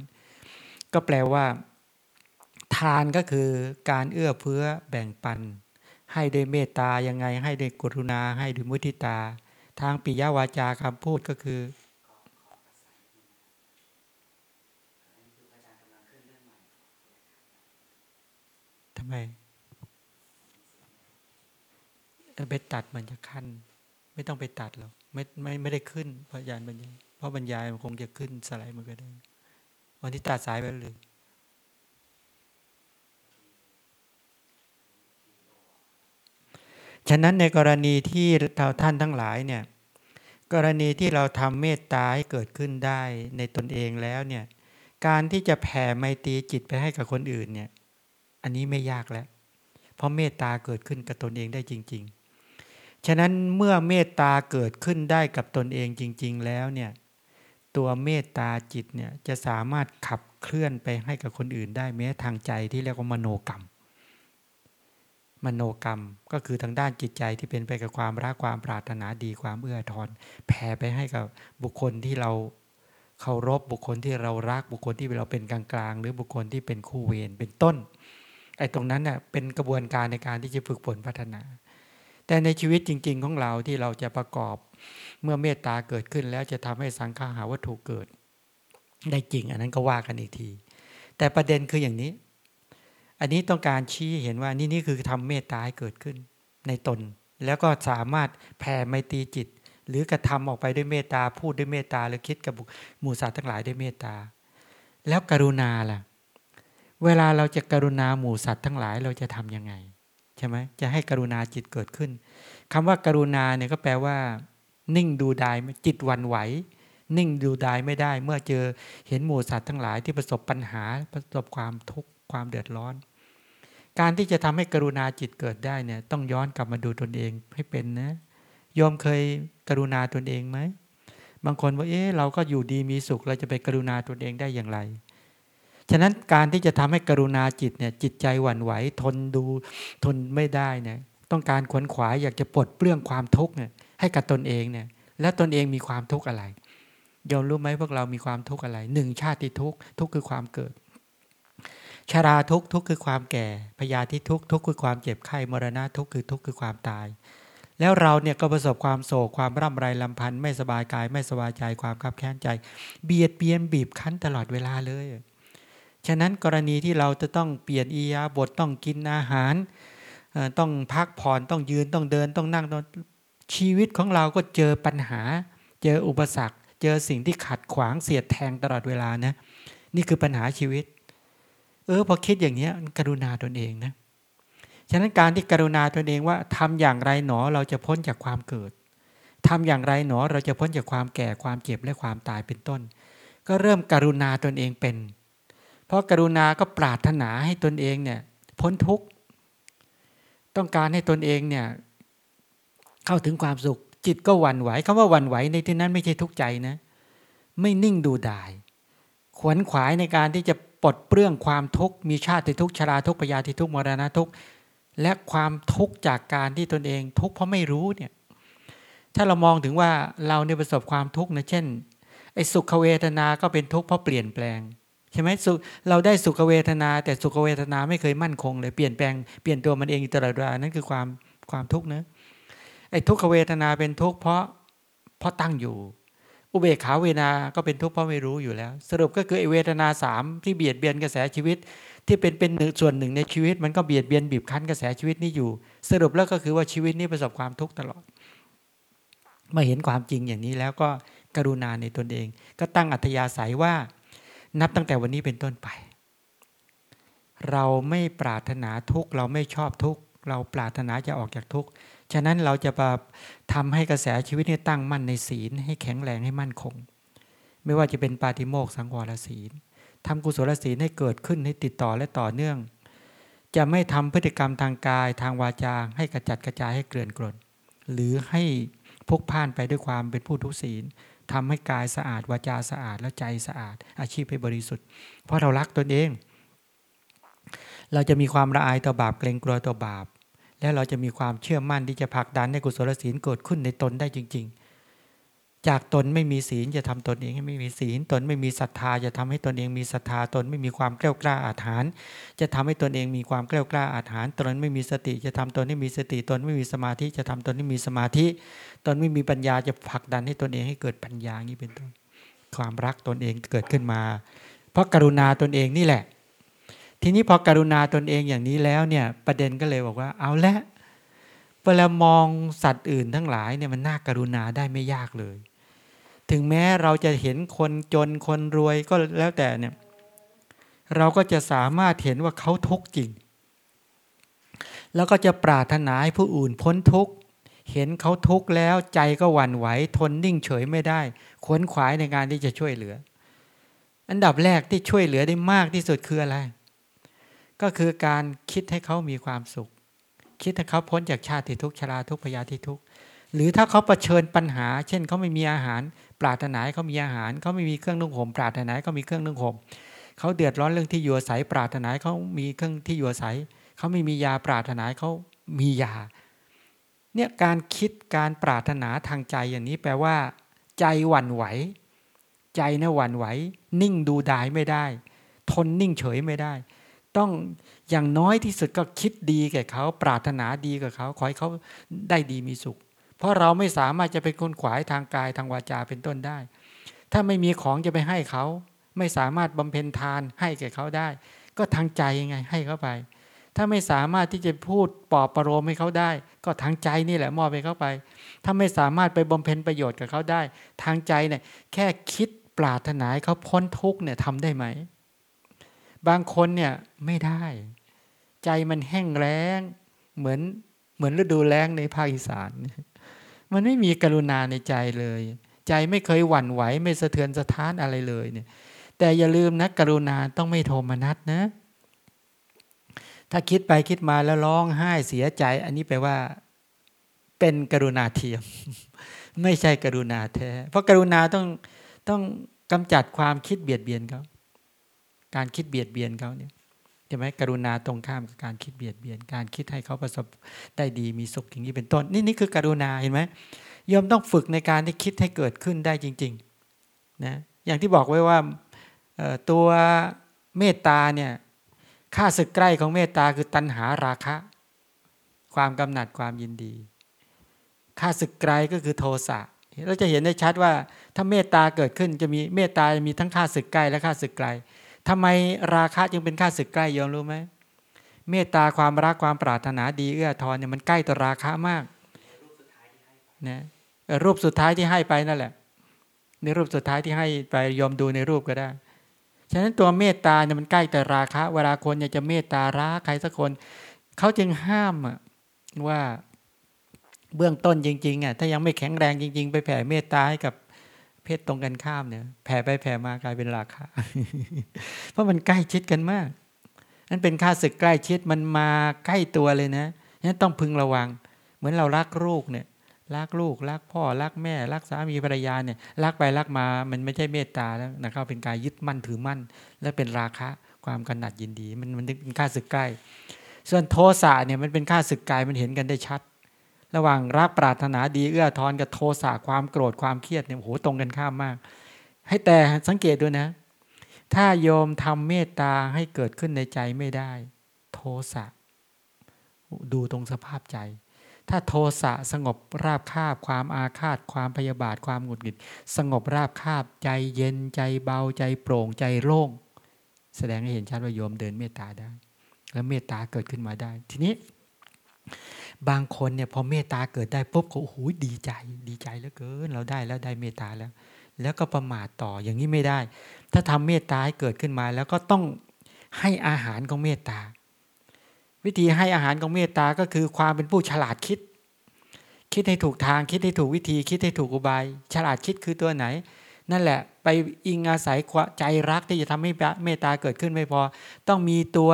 ก็แปลว่า ทานก็คือการเอื้อเฟื้อแบ่งปัน ให้ด้วยเมตตายังไง ให้ด้วยกรุณา ให้ด้วยมุทิตา ทางปิยวาจาคำพูดก็คือทำไมไปตัดมันจะขั้น ไม่ต้องไปตัดหรอกไม่ไม่ไม่ได้ขึ้นพยานบรรยายเพราะบรรยายมันคงจะขึ้นสไลด์มันก็ได้วันที่ตัดสายไปเลย ฉะนั้นในกรณีที่เราท่านทั้งหลายเนี่ยกรณีที่เราทำเมตตาให้เกิดขึ้นได้ในตนเองแล้วเนี่ยการที่จะแผ่ไมตรีจิตไปให้กับคนอื่นเนี่ยอันนี้ไม่ยากแล้ว เพราะเมตตาเกิดขึ้นกับตนเองได้จริง ๆ ฉะนั้นเมื่อเมตตาเกิดขึ้นได้กับตนเองจริง ๆ แล้วเนี่ยตัวเมตตาจิตเนี่ยจะสามารถขับเคลื่อนไปให้กับคนอื่นได้แม้ทางใจที่เรียกว่ามโนกรรม มโนกรรมก็คือทางด้านจิตใจที่เป็นไปกับความรักความปรารถนาดีความเอื้อทอนแผ่ไปให้กับบุคคลที่เราเคารพบุคคลที่เรารักบุคคลที่เราเป็นกลางๆ หรือบุคคลที่เป็นคู่เวรเป็นต้นไอ้ตรงนั้นเน่ยเป็นกระบวนการในการที่จะฝึกฝนพัฒนา แต่ในชีวิตจริง ๆ ของเราที่เราจะประกอบเมื่อเมตตาเกิดขึ้นแล้วจะทำให้สังขาหาวัตถุเกิด ได้จริงอันนั้นก็ว่ากันอีกที แต่ประเด็นคืออย่างนี้ อันนี้ต้องการชี้เห็นว่านี่นี่คือทำเมตตาให้เกิดขึ้นในตน แล้วก็สามารถแผ่ไมตรีจิต หรือกระทำออกไปด้วยเมตตาพูดด้วยเมตตาหรือคิดกับหมู่สัตว์ทั้งหลายด้วยเมตตา แล้วกรุณาล่ะ เวลาเราจะกรุณาหมู่สัตว์ทั้งหลายเราจะทํำยังไงใช่ไหมจะให้กรุณาจิตเกิดขึ้นคำว่ากรุณาเนี่ยก็แปลว่า นิ่งดูดายจิตวันไหวนิ่งดูดายไม่ได้ เมื่อเจอเห็นหมู่สัตว์ทั้งหลายที่ประสบปัญหาประสบความทุกข์ความเดือดร้อน การที่จะทำให้กรุณาจิตเกิดได้เนี่ยต้องย้อนกลับมาดูตนเองให้เป็นนะยอมเคยกรุณาตนเองไหมบางคนว่าเอ๊ะเราก็อยู่ดีมีสุขเราจะไปกรุณาตนเองได้อย่างไร ฉะนั้นการที่จะทำให้กรุณาจิตเนี่ยจิตใจหวั่นไหวทนดูทนไม่ได้เนี่ยต้องการขวนขวายอยากจะปลดเปลื้องความทุกข์เนี่ยให้กับตนเองเนี่ยแล้วตนเองมีความทุกข์อะไรยอมรู้ไหมพวกเรามีความทุกข์อะไรหนึ่งชาติทุกข์ทุกข์คือความเกิด ชาราทุกทุกคือความแก่พยาธิทุกทุกคือความเจ็บไข้มรณะทุกคือทุกคือความตาย แล้วเราเนี่ยก็ประสบความโศกความร่ำไรลำพันธ์ไม่สบายกายไม่สบายใจความคับแค้นใจ เบียดเบียนบีบคั้นตลอดเวลาเลย ฉะนั้นกรณีที่เราจะต้องเปลี่ยนอียาบทต้องกินอาหารต้องพักผ่อนต้องยืนต้องเดินต้องนั่งชีวิตของเราก็เจอปัญหา เจออุปสรรค เจอสิ่งที่ขัดขวางเสียดแทงตลอดเวลานะนี่คือปัญหาชีวิต เออพอคิดอย่างนี้กรุณาตนเองนะฉะนั้นการที่กรุณาตนเองว่าทำอย่างไรหนอเราจะพ้นจากความเกิดทำอย่างไรหนอเราจะพ้นจากความแก่ความเจ็บและความตายเป็นต้น ก็เริ่มกรุณาตนเองเป็น เพราะกรุณาก็ปรารถนาให้ตนเองเนี่ยพ้นทุกข์ต้องการให้ตนเองเนี่ยเข้าถึงความสุข จิตก็หวั่นไหวคำว่าหวั่นไหวในที่นั้นไม่ใช่ทุกข์ใจนะ ไม่นิ่งดูดาย ขวนขวายในการที่จะ ปลดเปลื้องความทุกข์มีชาติทุกข์ชราทุกข์ปยาธิทุกข์มรณะทุกข์และความทุกข์จากการที่ตนเองทุกข์เพราะไม่รู้เนี่ยถ้าเรามองถึงว่าเราเนี่ยประสบความทุกข์นะเช่นไอ้สุขเวทนา ก็เป็นทุกข์เพราะเปลี่ยนแปลงใช่ไหมสุเราได้สุขเวทนา แต่สุขเวทนาไม่เคยมั่นคงเลยเปลี่ยนแปลงเปลี่ยนตัวมันเองตลอดเวลานั่นคือความความทุกข์นะไอ้ทุกขเวทนาเป็นทุกข์เพราะเพราะตั้งอยู่ อุเบกขาเวนาก็เป็นทุกข์เพราะไม่รู้อยู่แล้ว สรุปก็คือไอเวทนาสามที่เบียดเบียนกระแสชีวิต ที่เป็นเป็นส่วนหนึ่งในชีวิต มันก็เบียดเบียนบีบคั้นกระแสชีวิตนี้อยู่ สรุปแล้วก็คือว่าชีวิตนี้ประสบความทุกข์ตลอดเมื่อเห็นความจริงอย่างนี้แล้วก็กรุณาในตนเอง ก็ตั้งอัธยาศัยว่า นับตั้งแต่วันนี้เป็นต้นไป เราไม่ปรารถนาทุกเราไม่ชอบทุกเราปรารถนาจะออกจากทุก ฉะนั้นเราจะทำให้กระแสชีวิตนี้ตั้งมั่นในศีล ให้แข็งแรงให้มั่นคง ไม่ว่าจะเป็นปาฏิโมกข์สังวรศีลทำกุศลศีลให้เกิดขึ้นให้ติดต่อและต่อเนื่อง จะไม่ทำพฤติกรรมทางกายทางวาจาให้กระจัดกระจายให้เกลื่อนกลนหรือให้พกพ่านไปด้วยความเป็นผู้ทุศีลทำให้กายสะอาดวาจาสะอาดและใจสะอาด อาชีพให้บริสุทธิ์ เพราะเรารักตนเอง เราจะมีความละอายต่อบาปเกรงกลัวต่อบาป และเราจะมีความเชื่อมั่นที่จะผลักดันให้กุศลศีลเกิดขึ้นในตนได้จริง ๆ จากตนไม่มีศีลจะทำตนเองให้ไม่มีศีล ตนไม่มีศรัทธาจะทำให้ตนเองมีศรัทธาตนไม่มีความกล้ากล้าอาถรรพ์จะทำให้ตนเองมีความกล้ากล้าอาถรรพ์ตนไม่มีสติจะทำตนให้มีสติ ตนไม่มีสมาธิจะทำตนให้มีสมาธิ ตนไม่มีปัญญาจะผลักดันให้ตนเองให้เกิดปัญญานี้เป็นต้นความรักตนเองเกิดขึ้นมา เพราะกรุณาตนเองนี่แหละ ทีนี้พอกรุณาตนเองอย่างนี้แล้วเนี่ยประเด็นก็เลยบอกว่า เอาละเวลามองสัตว์อื่นทั้งหลายเนี่ยมันน่าการุณาได้ไม่ยากเลย ถึงแม้เราจะเห็นคนจนคนรวยก็แล้วแต่เนี่ยเราก็จะสามารถเห็นว่าเขาทุกข์จริง แล้วก็จะปรารถนาให้ผู้อื่นพ้นทุกข์เห็นเขาทุกข์แล้วใจก็หวั่นไหวทนนิ่งเฉยไม่ได้ ขวนขวายในการที่จะช่วยเหลือ อันดับแรกที่ช่วยเหลือได้มากที่สุดคืออะไร ก็คือการคิดให้เขามีความสุข คิดให้เขาพ้นจากชาติทุกข์ชราทุกข์พยาธิทุกข์หรือถ้าเขาเผชิญปัญหา เช่นเขาไม่มีอาหาร ปรารถนาเขามีอาหารเขาไม่มีเครื่องนุ่งห่มปรารถนาเขามีเครื่องนุ่งห่มเขาเดือดร้อนเรื่องที่อยู่อาศัยปรารถนาเขามีเครื่องที่อยู่อาศัยเขาไม่มียาปรารถนาเขามียาเนี่ยการคิดการปรารถนาทางใจอย่างนี้แปลว่า ใจหวั่นไหว ใจนะหวั่นไหว นิ่งดูดายไม่ได้ ทนนิ่งเฉยไม่ได้ ต้องอย่างน้อยที่สุดก็คิดดีแก่เขา ปรารถนาดีกับเขาขอให้เขาได้ดีมีสุข เพราะเราไม่สามารถจะเป็นคนขวายทางกายทางวาจาเป็นต้นได้ ถ้าไม่มีของจะไปให้เขา ไม่สามารถบำเพ็ญทานให้แก่เขาได้ ก็ทางใจยังไงให้เขาไป ถ้าไม่สามารถที่จะพูดปลอบประโลมให้เขาได้ ก็ทางใจนี่แหละมอบให้เขาไป ถ้าไม่สามารถไปบำเพ็ญประโยชน์กับเขาได้ ทางใจเนี่ยแค่คิดปรารถนาให้เขาพ้นทุกเนี่ยทำได้ไหม บางคนเนี่ยไม่ได้ ใจมันแห้งแล้ง เหมือนเหมือนฤดูแล้งในภาคอีสาน มันไม่มีกรุณาในใจเลย ใจไม่เคยหวั่นไหว ไม่สะเทือนสะท้านอะไรเลยเนี่ย แต่อย่าลืมนะกรุณาต้องไม่โทมนัสนะ ถ้าคิดไปคิดมาแล้วร้องไห้เสียใจ อันนี้แปลว่า เป็นกรุณาเทียม ไม่ใช่กรุณาแท้ เพราะกรุณาต้องต้องกำจัดความคิดเบียดเบียนเขา การคิดเบียดเบียนเขาเนี่ยใช่ไหมกรุณาตรงข้ามกับการคิดเบียดเบียน การคิดให้เขาประสบได้ดีมีสุขอย่างนี้เป็นต้น นี่นี่คือกรุณาเห็นไหมยอมต้องฝึกในการที่คิดให้เกิดขึ้นได้จริงๆนะอย่างที่บอกไว้ว่าตัวเมตตาเนี่ยค่าศึกใกล้ของเมตตาคือตัณหาราคะ ความกำหนัดความยินดีค่าศึกไกลก็คือโทสะเราจะเห็นได้ชัดว่าถ้าเมตตาเกิดขึ้นจะมีเมตตามีทั้งค่าศึกใกล้และค่าศึกไกล ทำไมราคะจึงเป็นค่าศึกใกล้ยอมรู้ไหมเมตตาความรักความปรารถนาดีเอื้อทอนเนี่ยมันใกล้ต่อราคะมากนะรูปสุดท้ายที่ให้ไปนั่นแหละ ในรูปสุดท้ายที่ให้ไปยอมดูในรูปก็ได้ ฉะนั้นตัวเมตตาเนี่ยมันใกล้แต่ราคะ เวลาคนอยากจะเมตตารักใครสักคน เขาจึงห้ามว่าเบื้องต้นจริงๆอะถ้ายังไม่แข็งแรงจริง ๆ ไปแผ่เมตตาให้กับ เพศตรงกันข้ามเนี่ยแผ่ไปแผ่มากลายเป็นราคาเพราะมันใกล้ชิดกันมากนั่นเป็นค่าศึกใกล้ชิดมันมาใกล้ตัวเลยนะนั้นต้องพึงระวัง เหมือนเรารักลูกเนี่ยรักลูกรักพ่อรักแม่ รักสามีภรรยาเนี่ยรักไปรักมามันไม่ใช่เมตตาแล้วนะครับเป็นการยึดมั่นถือมั่น และเป็นราคะความกำหนัดยินดี มันมันเป็นค่าศึกใกล้ ส่วนโทสะเนี่ยมันเป็นค่าศึกกายมันเห็นกันได้ชัด ระหว่างรักปรารถนาดีเอื้อทอนกับโทสะความโกรธความเครียดเนี่ยโหตรงกันข้ามมาก ให้แต่สังเกตด้วยนะ ถ้าโยมทำเมตตาให้เกิดขึ้นในใจไม่ได้ โทสะดูตรงสภาพใจ ถ้าโทสะสงบราบคาบความอาฆาต ความพยาบาทความหงุดหงิด สงบราบคาบใจเย็นใจเบาใจโปร่งใจโล่ง แสดงให้เห็นชัดว่าโยมเดินเมตตาได้ แล้วเมตตาเกิดขึ้นมาได้ ทีนี้ บางคนเนี่ยพอเมตตาเกิดได้ปุ๊บเขาโอ้โหดีใจ ดีใจเหลือเกิน เราได้แล้วได้เมตตาแล้ว แล้วก็ประมาทต่ออย่างนี้ไม่ได้ ถ้าทำเมตตาให้เกิดขึ้นมา แล้วก็ต้องให้อาหารของเมตตา วิธีให้อาหารของเมตตาก็คือความเป็นผู้ฉลาดคิด คิดให้ถูกทางคิดให้ถูกวิธี คิดให้ถูกอุบาย ฉลาดคิดคือตัวไหน นั่นแหละ ไปอิงอาศัยใจรักที่จะทำให้เมตตาเกิดขึ้นไม่พอ ต้องมีตัว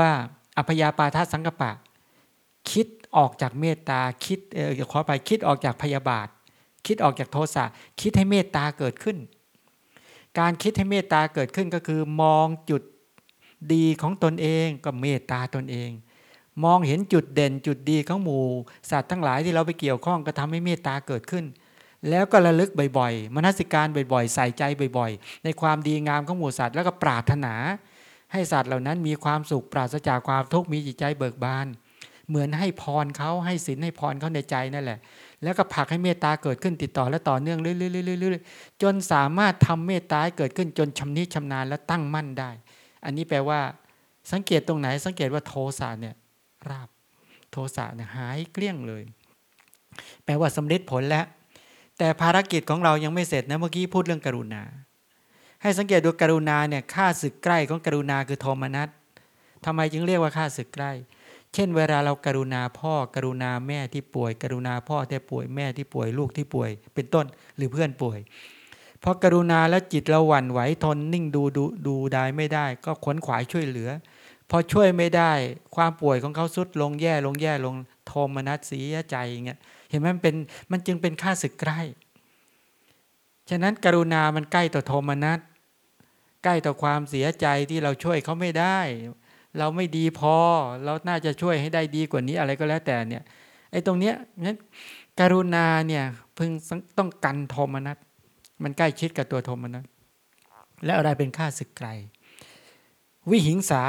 อัพยาปาทสังกปะ คิด ออกจากเมตตาคิดเออขอไปคิดออกจากพยาบาท คิดออกจากโทสะคิดให้เมตตาเกิดขึ้น การคิดให้เมตตาเกิดขึ้นก็คือ มองจุดดีของตนเองก็เมตตาตนเอง มองเห็นจุดเด่นจุดดีของหมู่สัตว์ทั้งหลายที่เราไปเกี่ยวข้องก็ทำให้เมตตาเกิดขึ้น แล้วก็ระลึกบ่อยๆ มนสิการบ่อยๆ ใส่ใจบ่อยๆ ในความดีงามของหมู่สัตว์แล้วก็ปรารถนา ให้สัตว์เหล่านั้นมีความสุขปราศจากความทุกข์มีจิตใจเบิกบาน เหมือนให้พรเขาให้ศีลให้พรเขาในใจนั่นแหละ แล้วก็ผลักให้เมตตาเกิดขึ้นติดต่อและต่อเนื่องเรื่อยๆจนสามารถทำเมตตาเกิดขึ้นจนชำนิชำนาญและตั้งมั่นได้ อันนี้แปลว่า สังเกตตรงไหน สังเกตว่าโทสะเนี่ยราบ โทสะเนี่ยหายเกลี้ยงเลย แปลว่าสำเร็จผลแล้ว แต่ภารกิจของเรายังไม่เสร็จนะเมื่อกี้พูดเรื่องกรุณา ให้สังเกตดูกรุณาเนี่ยค่าศึกใกล้ของกรุณาคือโทมนัสทำไมจึงเรียกว่าค่าศึกใกล้ เช่น เวลาเรากรุณาพ่อ กรุณาแม่ที่ป่วย กรุณาพ่อที่ป่วยแม่ที่ป่วยลูกที่ป่วย เป็นต้นหรือเพื่อนป่วยพอกรุณาแล้วจิตเราหวั่นไหวทนนิ่งดูดูดูได้ไม่ได้ ก็ขวนขวายช่วยเหลือ พอช่วยไม่ได้ ความป่วยของเขาสุดลงแย่ลงแย่ลงโทมนัสเสียใจอย่างเงี้ยเห็นไหมมันเป็นมันจึงเป็นค่าศึกใกล้ ฉะนั้นกรุณามันใกล้ต่อโทมนัสใกล้ต่อความเสียใจที่เราช่วยเขาไม่ได้ เราไม่ดีพอ เราน่าจะช่วยให้ได้ดีกว่านี้อะไรก็แล้วแต่เนี่ยไอ้ตรงเนี้ยนั้นกรุณาเนี่ยพึงต้องกันโทมนัสมันใกล้ชิดกับตัวโทมนัสแล้วอะไรเป็นค่าศึกไกล วิหิงสา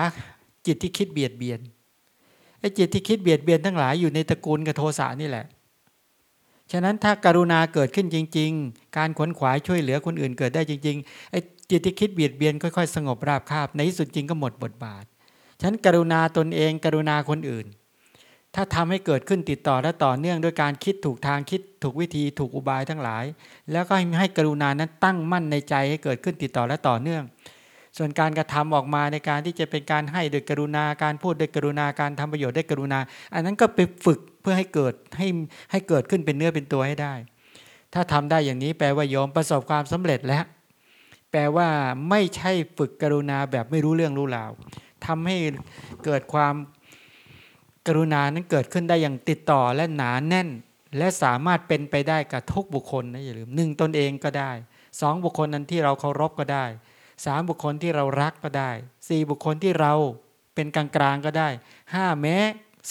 จิตที่คิดเบียดเบียนไอ้จิตที่คิดเบียดเบียนทั้งหลายอยู่ในตระกูลกับโทสะนี่แหละ ฉะนั้นถ้าการุณาเกิดขึ้นจริง ๆ การขวนขวายช่วยเหลือคนอื่นเกิดได้จริงๆไอ้จิตที่คิดเบียดเบียนค่อยๆ สงบราบคาบในที่สุดจริงก็หมดบทบาท ฉะนั้นกรุณาตนเอง กรุณาคนอื่น ถ้าทำให้เกิดขึ้นติดต่อและต่อเนื่องด้วยการคิดถูกทางคิดถูกวิธีถูกอุบายทั้งหลาย แล้วก็ให้กรุณานั้นตั้งมั่นในใจให้เกิดขึ้นติดต่อและต่อเนื่อง ส่วนการกระทำออกมาในการที่จะเป็นการให้โดยกรุณาการพูดโดยกรุณาการทำประโยชน์ด้วยกรุณา อันนั้นก็ไปฝึกเพื่อให้เกิดให้ให้เกิดขึ้นเป็นเนื้อเป็นตัวให้ได้ ถ้าทำได้อย่างนี้แปลว่ายอมประสบความสำเร็จแล้วแปลว่าไม่ใช่ฝึกกรุณาแบบไม่รู้เรื่องรู้ราว ทำให้เกิดความกรุณานั้นเกิดขึ้นได้อย่างติดต่อและหนาแน่น และสามารถเป็นไปได้กับทุกบุคคลนะอย่าลืมหนึ่งตนเองก็ได้สองบุคคลนั้นที่เราเคารพก็ได้สามบุคคลที่เรารักก็ได้สี่บุคคลที่เราเป็นกลางกลางก็ได้ห้าแม้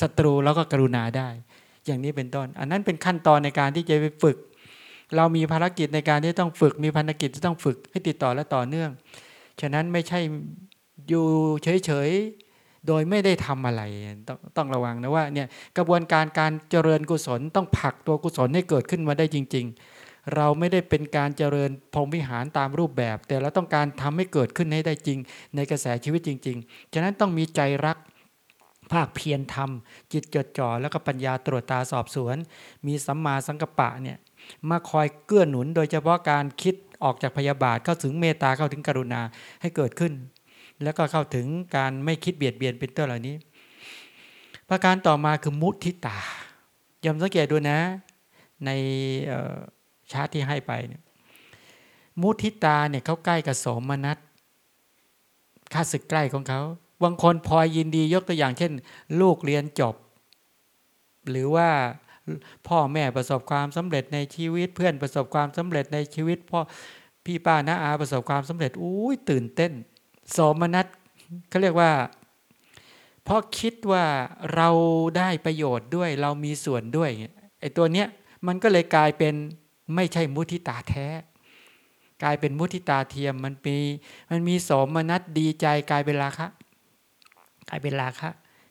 ศัตรูแล้วก็กรุณาได้ อย่างนี้เป็นต้น อันนั้นเป็นขั้นตอนในการที่จะไปฝึก เรามีภารกิจในการที่ต้องฝึก มีภารกิจที่ต้องฝึกให้ติดต่อและต่อเนื่อง ฉะนั้นไม่ใช่ อยู่เฉยๆ โดยไม่ได้ทำอะไรต้องต้องระวังนะว่าเนี่ยกระบวนการการเจริญกุศลต้องผลักตัวกุศลให้เกิดขึ้นมาได้จริง ๆ เราไม่ได้เป็นการเจริญพรหมวิหารตามรูปแบบ แต่เราต้องการทำให้เกิดขึ้นให้ได้จริง ในกระแสชีวิตจริง ๆ ฉะนั้นต้องมีใจรักภาคเพียรทำจิตจดจ่อแล้วก็ปัญญาตรวจตาสอบสวน มีสัมมาสังกปะเนี่ยมาคอยเกื้อหนุนโดยเฉพาะการคิดออกจากพยาบาทเข้าถึงเมตตาเข้าถึงกรุณาให้เกิดขึ้น แล้วก็เข้าถึงการไม่คิดเบียดเบียนเป็นต้นเหล่านี้ ประการต่อมาคือมุทิตายอมสังเกตดูนะ ในชาร์ตที่ให้ไปเนี่ยมุทิตาเนี่ยเขาใกล้กับสมนัตค่าศึกใกล้ของเขาบางคนพอยินดียกตัวอย่างเช่น ลูกเรียนจบ หรือว่าพ่อแม่ประสบความสำเร็จในชีวิตเพื่อนประสบความสำเร็จในชีวิตพ่อพี่ป้าน้าอาประสบความสำเร็จอุ้ยตื่นเต้น สมนัตเขาเรียกว่าเพราะคิดว่าเราได้ประโยชน์ด้วยเรามีส่วนด้วยไอ้ตัวเนี้ยมันก็เลยกลายเป็นไม่ใช่มุทิตาแท้ กลายเป็นมุทิตาเทียมมันมีมันมีสมนัตดีใจกลายเป็นราคะกลายเป็นราคะ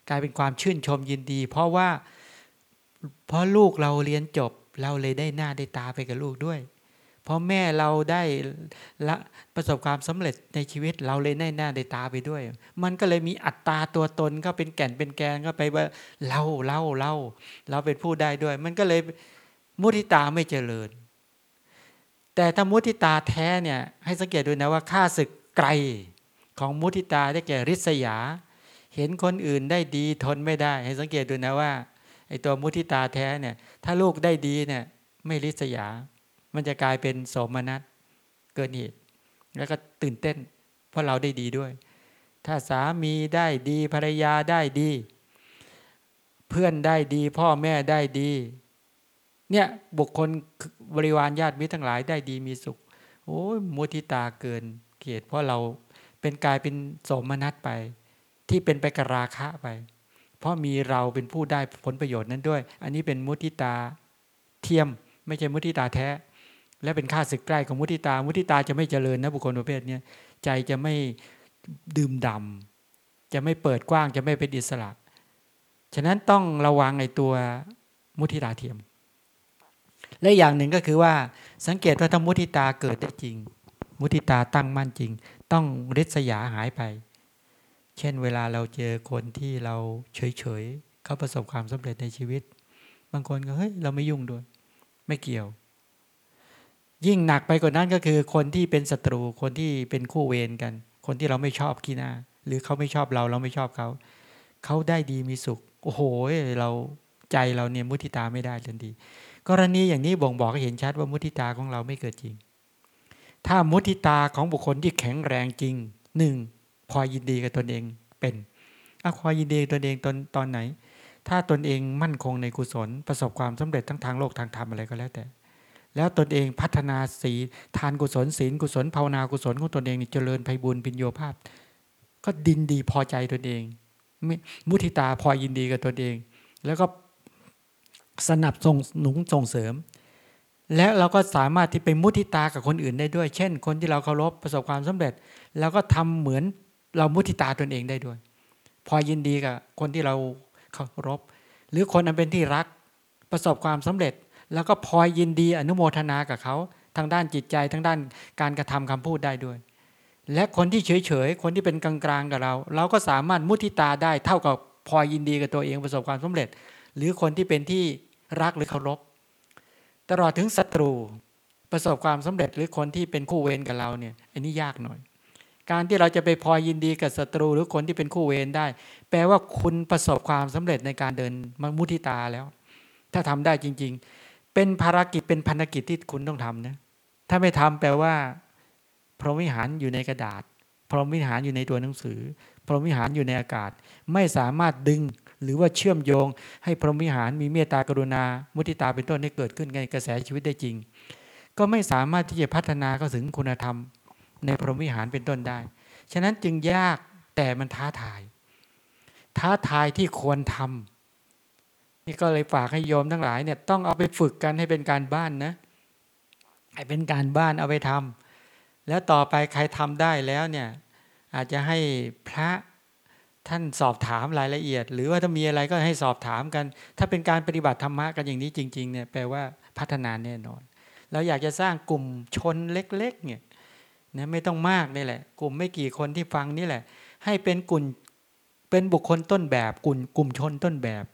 กลายเป็นความชื่นชมยินดี เพราะว่าเพราะลูกเราเรียนจบเราเลยได้หน้าได้ตาไปกับลูกด้วย พราะแม่เราได้ละประสบความสำเร็จในชีวิตเราเลยได้หน้าได้ตาไปด้วย มันก็เลยมีอัตตาตัวตนก็เป็นแก่นเป็นแกนก็ไปว่าเราเราเราเราเป็นผู้ได้ด้วย มันก็เลยมุทิตาไม่เจริญ แต่ถ้ามุทิตาแท้เนี่ยให้สังเกตดูนะว่าค่าศึกไกลของมุทิตาได้แก่ริษยา เห็นคนอื่นได้ดีทนไม่ได้ ให้สังเกตดูนะว่าไอ้ตัวมุทิตาแท้เนี่ยถ้าลูกได้ดีเนี่ยไม่ริษยา มันจะกลายเป็นโสมนัสเกินเหตุ แล้วก็ตื่นเต้น เพราะเราได้ดีด้วย ถ้าสามีได้ดีภรรยาได้ดี เพื่อนได้ดี พ่อแม่ได้ดี เนี่ยบุคคลบริวารญาติมิตรทั้งหลายได้ดีมีสุข โอ้ยมุทิตาเกินเกียรติเพราะเราเป็นกายเป็นสมนัตไป ที่เป็นไปกราคะไป เพราะมีเราเป็นผู้ได้ผลประโยชน์นั้นด้วย อันนี้เป็นมุทิตาเทียม ไม่ใช่มุทิตาแท้ และเป็นค่าศึกใกล้ของมุทิตา มุทิตาจะไม่เจริญนะบุคคลประเภทนี้ใจจะไม่ดื่มดำจะไม่เปิดกว้างจะไม่เป็นอิสระ ฉะนั้นต้องระวังในตัวมุทิตาเทียม และอย่างหนึ่งก็คือว่าสังเกตว่าถ้ามุทิตาเกิดได้จริง มุทิตาตั้งมั่นจริง ต้องริษยาหายไป เช่นเวลาเราเจอคนที่เราเฉยๆเขาประสบความสำเร็จในชีวิต บางคนก็เฮ้ยเราไม่ยุ่งด้วย ไม่เกี่ยว ยิ่งหนักไปกว่านั้นก็คือคนที่เป็นศัตรูคนที่เป็นคู่เวรกัน คนที่เราไม่ชอบกีหน้า หรือเขาไม่ชอบเราเราไม่ชอบเขา เขาได้ดีมีสุข โอ้โหเราใจเราเนี่ยมุทิตาไม่ได้ทันทีกรณีอย่างนี้บ่งบอกให้เห็นชัดว่ามุทิตาของเราไม่เกิดจริง ถ้ามุทิตาของบุคคลที่แข็งแรงจริงหนึ่งพอยินดีกับตนเองเป็นอะพอยินดีตนเองตอนตอนไหน ถ้าตนเองมั่นคงในกุศลประสบความสำเร็จทั้งทางโลกทางธรรมอะไรก็แล้วแต่ แล้วตนเองพัฒนาศีทานกุศลศีลกุศลภาวนากุศลของตนเองเจริญไพบุญปิญโยภาพ ก็ดินดีพอใจตนเองมุทิตาพอยินดีกับตนเอง แล้วก็สนับส่งหนุนส่งเสริม และเราก็สามารถที่ไปมุทิตากับคนอื่นได้ด้วย เช่น คนที่เราเคารพประสบความสำเร็จแล้วก็ทำเหมือนเรามุทิตาตนเองได้ด้วย พอยินดีกับคนที่เราเคารพหรือคนอันเป็นที่รักประสบความสำเร็จ แล้วก็พอยินดีอนุโมทนากับเขาทางด้านจิตใจทางด้านการกระทำคำพูดได้ด้วย และคนที่เฉยๆคนที่เป็นกลางๆกับเรา เราก็สามารถมุทิตาได้เท่ากับพอยินดีกับตัวเองประสบความสำเร็จ หรือคนที่เป็นที่รักหรือเคารพ ตลอดถึงศัตรูประสบความสำเร็จหรือคนที่เป็นคู่เวรกับเราเนี่ยอันนี้ยากหน่อย การที่เราจะไปพอยินดีกับศัตรูหรือคนที่เป็นคู่เวรได้ แปลว่าคุณประสบความสำเร็จในการเดินมมุทิตาแล้ว ถ้าทำได้จริง ๆ เป็นภารกิจเป็นพันธกิจที่คุณต้องทำนะถ้าไม่ทำแปลว่า พรหมวิหารอยู่ในกระดาษ พรหมวิหารอยู่ในตัวหนังสือ พรหมวิหารอยู่ในอากาศ ไม่สามารถดึงหรือว่าเชื่อมโยง ให้พรหมวิหารมีเมตตากรุณา มุทิตาเป็นต้นให้เกิดขึ้นในกระแสชีวิตได้จริง ก็ไม่สามารถที่จะพัฒนาเข้าถึงคุณธรรม ในพรหมวิหารเป็นต้นได้ ฉะนั้นจึงยากแต่มันท้าทาย ท้าทายที่ควรทำ นี่ก็เลยฝากให้โยมทั้งหลายเนี่ยต้องเอาไปฝึกกันให้เป็นการบ้านนะให้เป็นการบ้านเอาไปทำแล้วต่อไปใครทำได้แล้วเนี่ยอาจจะให้พระท่านสอบถามรายละเอียด หรือว่าถ้ามีอะไรก็ให้สอบถามกัน ถ้าเป็นการปฏิบัติธรรมะกันอย่างนี้จริงๆเนี่ยแปลว่าพัฒนาแน่นอนเราอยากจะสร้างกลุ่มชนเล็ก ๆ เนี่ยนะไม่ต้องมากนี่แหละ กลุ่มไม่กี่คนที่ฟังนี่แหละ ให้เป็นกลุ่มเป็นบุคคลต้นแบบกลุ่มกลุ่มชนต้นแบบ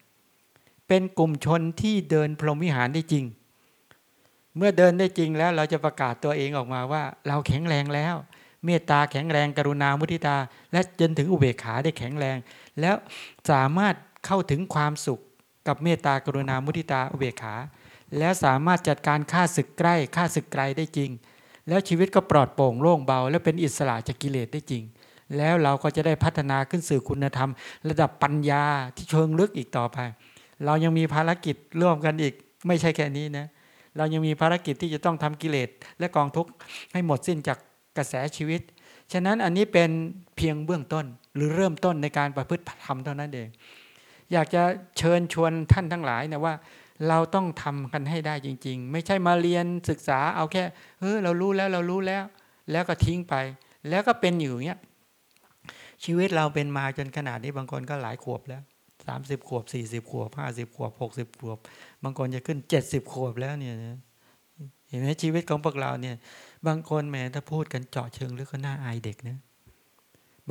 เป็นกลุ่มชนที่เดินพรหมวิหารได้จริง เมื่อเดินได้จริงแล้วเราจะประกาศตัวเองออกมาว่า เราแข็งแรงแล้ว เมตตาแข็งแรงกรุณามุทิตา และจนถึงอุเบกขาได้แข็งแรง แล้วสามารถเข้าถึงความสุขกับเมตตากรุณามุทิตาอุเบกขา แล้วสามารถจัดการฆ่าศึกใกล้ฆ่าศึกไกลได้จริง แล้วชีวิตก็ปลอดโปร่งโล่งเบา และเป็นอิสระจากกิเลสได้จริง แล้วเราก็จะได้พัฒนาขึ้นสู่คุณธรรม ระดับปัญญาที่เชิงลึกอีกต่อไป เรายังมีภารกิจร่วมกันอีก ไม่ใช่แค่นี้นะเรายังมีภารกิจที่จะต้องทำกิเลสและกองทุกข์ให้หมดสิ้นจากกระแสชีวิต ฉะนั้นอันนี้เป็นเพียงเบื้องต้นหรือเริ่มต้นในการประพฤติธรรมเท่านั้นเอง อยากจะเชิญชวนท่านทั้งหลายนะว่า เราต้องทำกันให้ได้จริง ๆ ไม่ใช่มาเรียนศึกษาเอาแค่เออเรารู้แล้วเรารู้แล้ว แล้วก็ทิ้งไป แล้วก็เป็นอยู่เงี้ยชีวิตเราเป็นมาจนขนาดนี้บางคนก็หลายขวบแล้ว สามสิบขวบสี่สิบขวบห้าสิบขวบหกสิบขวบ บางคนจะขึ้นเจ็ดสิบขวบแล้วเนี่ยเห็นไหมชีวิตของพวกเราเนี่ย บางคนแม้ถ้าพูดกันเจาะเชิงหรือก็น่าอายเด็กนะ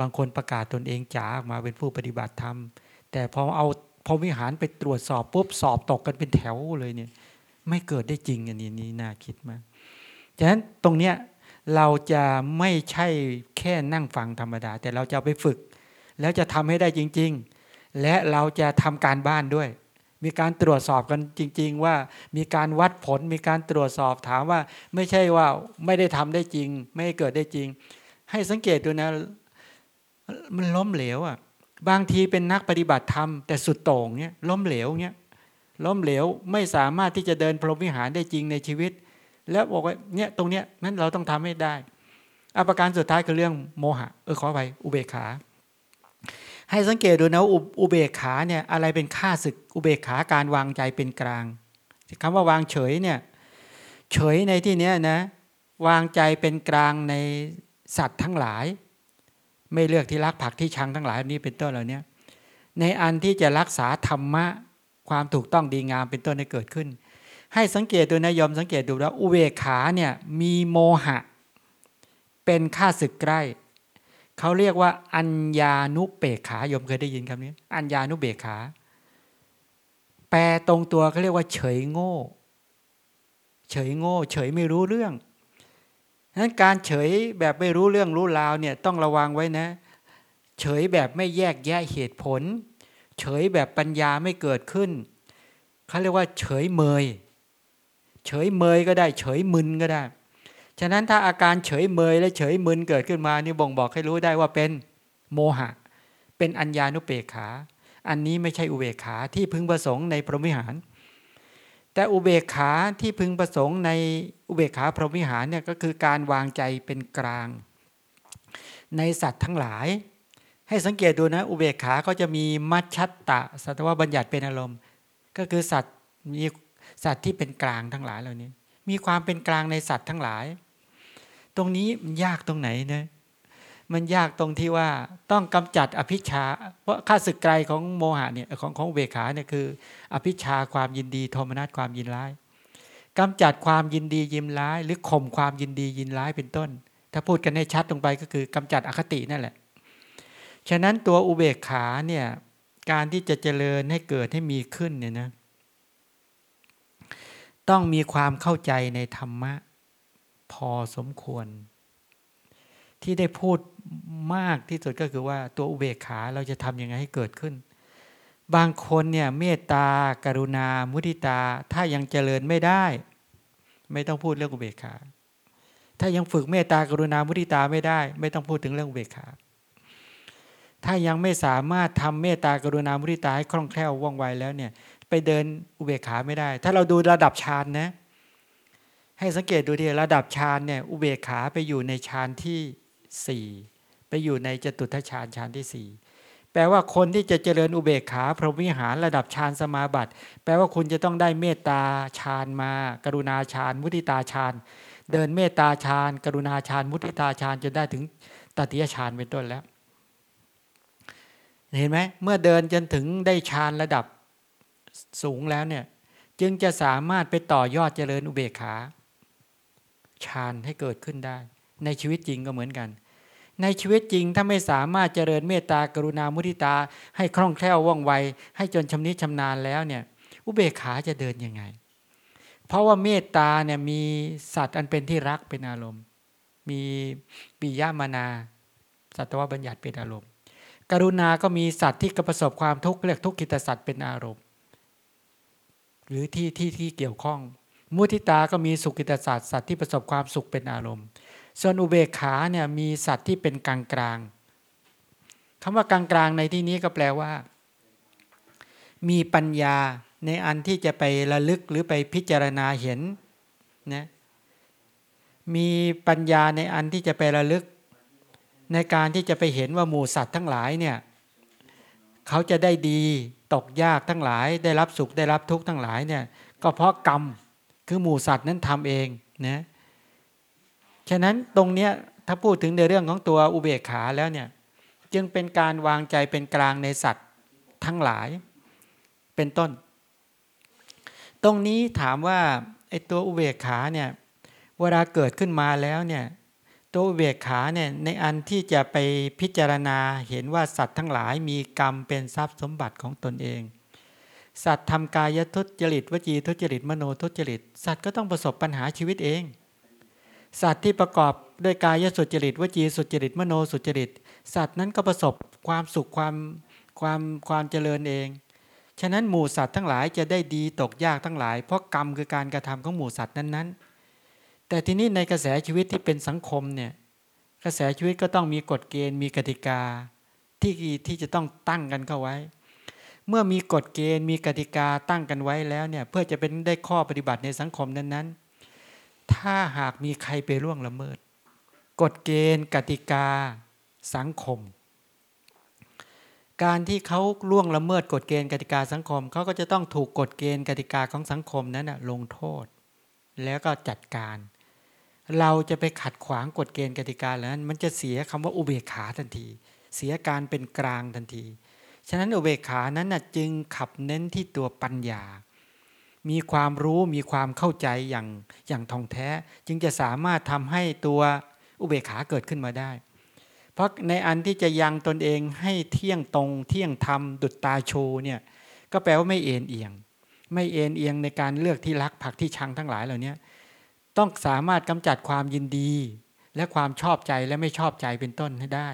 บางคนประกาศตนเองจ๋าออกมาเป็นผู้ปฏิบัติธรรม แต่พอเอาพอวิหารไปตรวจสอบปุ๊บสอบตกกันเป็นแถวเลยเนี่ย ไม่เกิดได้จริงอันนี้นี่น่าคิดมากฉะนั้นตรงเนี้ยเราจะไม่ใช่แค่นั่งฟังธรรมดา แต่เราจะไปฝึก แล้วจะทำให้ได้จริง ๆ และเราจะทำการบ้านด้วย มีการตรวจสอบกันจริง ๆ ว่ามีการวัดผลมีการตรวจสอบถามว่า ไม่ใช่ว่าไม่ได้ทำได้จริง ไม่เกิดได้จริง ให้สังเกตดูนะ มันล้มเหลวอะบางทีเป็นนักปฏิบัติธรรมแต่สุดโต่งเนี้ยล้มเหลวเนี้ยล้มเหลวไม่สามารถที่จะเดินพรหมวิหารได้จริงในชีวิต แล้วบอกว่าเนี่ยตรงเนี้ยนั้นเราต้องทำให้ได้อภิการสุดท้ายคือเรื่องโมหะเออขอไปอุเบกขา ให้สังเกตดูนะอุเบกขาเนี่ยอะไรเป็นค่าศึกอุเบกขาการวางใจเป็นกลางคำว่าวางเฉยเนี่ยเฉยในที่นี้นะวางใจเป็นกลางในสัตว์ทั้งหลาย ไม่เลือกที่รักผักที่ชังทั้งหลายนี้เป็นต้นเหล่านี้ในอันที่จะรักษาธรรมะความถูกต้องดีงามเป็นต้นให้เกิดขึ้น ให้สังเกตดูนะยอมสังเกตดูว่าอุเบกขาเนี่ยมีโมหะ เป็นค่าศึกใกล้ เขาเรียกว่า อัญญานุเบกขายมเคยได้ยินคำนี้ อัญญานุเบกขา แปลตรงตัวเขาเรียกว่า เฉยโง่ เฉยโง่ เฉยไม่รู้เรื่องนั้นการเฉยแบบไม่รู้เรื่องรู้ราวเนี่ยต้องระวังไว้นะ เฉยแบบไม่แยกแยะเหตุผล เฉยแบบปัญญาไม่เกิดขึ้นเขาเรียกว่า เฉยเมย เฉยเมยก็ได้ เฉยมึนก็ได้ ฉะนั้นถ้าอาการเฉยเมยและเฉยมึนเกิดขึ้นมานี่บ่งบอกให้รู้ได้ว่าเป็นโมหะ เป็นอัญญานุเปกขา อันนี้ไม่ใช่อุเบกขาที่พึงประสงค์ในพรหมวิหาร แต่อุเบกขาที่พึงประสงค์ในอุเบกขาพรหมวิหารเนี่ยก็คือการวางใจเป็นกลาง ในสัตว์ทั้งหลาย ให้สังเกตดูนะอุเบกขาก็จะมีมัชชัตตะสัตวบัญญัติเป็นอารมณ์ ก็คือสัตว์มีสัตว์ที่เป็นกลางทั้งหลายเหล่านี้ มีความเป็นกลางในสัตว์ทั้งหลาย รงนี้มันยากตรงไหนนะมันยากตรงที่ว่าต้องกำจัดอภิชา เพราะค่าศึกไกลของโมหะเนี่ยของของเวขาเนี่ยคือ อภิชาความยินดีโทมนัสความยินร้ายกำจัดความยินดียินร้าย หรือข่มความยินดียินร้ายเป็นต้น ถ้าพูดกันให้ชัดตรงไปก็คือกำจัดอคตินั่นแหละ ฉะนั้นตัวอุเบกขาเนี่ยการที่จะเจริญให้เกิดให้มีขึ้นเนี่ยนะต้องมีความเข้าใจในธรรมะ อสมควร ที่ได้พูดมากที่สุดก็คือว่าตัวอุเบกขาเราจะทำยังไงให้เกิดขึ้น บางคนเนี่ยเมตตากรุณา มุทิตา ถ้ายังเจริญไม่ได้ ไม่ต้องพูดเรื่องอุเบกขา ถ้ายังฝึกเมตตากรุณา มุทิตาไม่ได้ ไม่ต้องพูดถึงเรื่องอุเบกขา ถ้ายังไม่สามารถทำเมตตากรุณา มุทิตาให้คล่องแคล่วว่องไวแล้วเนี่ยไปเดินอุเบกขาไม่ได้ ถ้าเราดูระดับฌานนะ ให้สังเกตดูทีระดับฌานเนี่ยอุเบกขาไปอยู่ในฌานที่สี่ไปอยู่ในจตุทัชฌานฌานที่สี่แปลว่าคนที่จะเจริญอุเบกขาพรหมวิหารระดับฌานสมาบัติ แปลว่าคุณจะต้องได้เมตตาฌานมา กรุณาฌานมุติตาฌานเดินเมตตาฌานกรุณาฌานมุติตาฌานจนได้ถึงตติยฌานเป็นต้นแล้ว เห็นไหมเมื่อเดินจนถึงได้ฌานระดับสูงแล้วเนี่ย จึงจะสามารถไปต่อยอดเจริญอุเบกขา ฌานให้เกิดขึ้นได้ ในชีวิตจริงก็เหมือนกัน ในชีวิตจริงถ้าไม่สามารถเจริญเมตตากรุณามุทิตา ให้คล่องแคล่วว่องไว ให้จนชำนิชำนาญแล้วเนี่ยอุเบกขาจะเดินยังไง เพราะว่าเมตตาเนี่ยมีสัตว์อันเป็นที่รักเป็นอารมณ์ มีปิยมานา สัตวบัญญัติเป็นอารมณ์ กรุณาก็มีสัตว์ที่ประสบความทุกข์เรียกทุกขิตสัตว์เป็นอารมณ์ หรือที่ที่ที่เกี่ยวข้อง มุทิตาก็มีสุขิตศาสตร์สัตว์ที่ประสบความสุขเป็นอารมณ์ ส่วนอุเบกขาเนี่ยมีสัตว์ที่เป็นกลางกลางคำว่ากลางกลางในที่นี้ก็แปลว่า มีปัญญาในอันที่จะไประลึกหรือไปพิจารณาเห็นนะมีปัญญาในอันที่จะไประลึก ในการที่จะไปเห็นว่าหมู่สัตว์ทั้งหลายเนี่ยเขาจะได้ดีตกยากทั้งหลาย ได้รับสุขได้รับทุกข์ทั้งหลายเนี่ยก็เพราะกรรม คือหมูสัตว์นั้นทำเองนะฉะนั้นตรงเนี้ยถ้าพูดถึงในเรื่องของตัวอุเบกขาแล้วเนี่ยจึงเป็นการวางใจเป็นกลางในสัตว์ทั้งหลายเป็นต้น ตรงนี้ถามว่าไอ้ตัวอุเบกขาเนี่ยเวลาเกิดขึ้นมาแล้วเนี่ยตัวอุเบกขาเนี่ยในอันที่จะไปพิจารณาเห็นว่าสัตว์ทั้งหลายมีกรรมเป็นทรัพย์สมบัติของตนเอง สัตว์ทำกายทุจริตวจีทุจริตมโนทุจริต สัตว์ก็ต้องประสบปัญหาชีวิตเอง สัตว์ที่ประกอบด้วยกายสุจริตวจีสุจริตมโนสุจริต สัตว์นั้นก็ประสบความสุขความความความเจริญเอง ฉะนั้นหมู่สัตว์ทั้งหลายจะได้ดีตกยากทั้งหลาย เพราะกรรมคือการกระทำของหมู่สัตว์นั้นๆ แต่ทีนี้ในกระแสชีวิตที่เป็นสังคมเนี่ยกระแสชีวิตก็ต้องมีกฎเกณฑ์มีกติกาที่ที่จะต้องตั้งกันเข้าไว้ เมื่อมีกฎเกณฑ์มีกติกาตั้งกันไว้แล้วเนี่ยเพื่อจะเป็นได้ข้อปฏิบัติในสังคมนั้นๆ ถ้าหากมีใครไปล่วงละเมิด กฎเกณฑ์กติกาสังคม การที่เขาล่วงละเมิดกฎเกณฑ์กติกาสังคมเขาก็จะต้องถูกกฎเกณฑ์กติกาของสังคมนั้นลงโทษ แล้วก็จัดการ เราจะไปขัดขวางกฎเกณฑ์กติกาแล้วนั้น มันจะเสียคำว่าอุเบกขาทันที เสียการเป็นกลางทันที ฉะนั้นอุเบกขานั้นจึงขับเน้นที่ตัวปัญญา มีความรู้มีความเข้าใจอย่างอย่างทองแท้ จึงจะสามารถทำให้ตัวอุเบกขาเกิดขึ้นมาได้ เพราะในอันที่จะยังตนเองให้เที่ยงตรง เที่ยงธรรมดุจตาโชเนี่ยก็แปลว่าไม่เอ็นเอียง ไม่เอ็นเอียงในการเลือกที่รักผักที่ชังทั้งหลายเหล่านี้ต้องสามารถกำจัดความยินดี และความชอบใจและไม่ชอบใจเป็นต้นให้ได้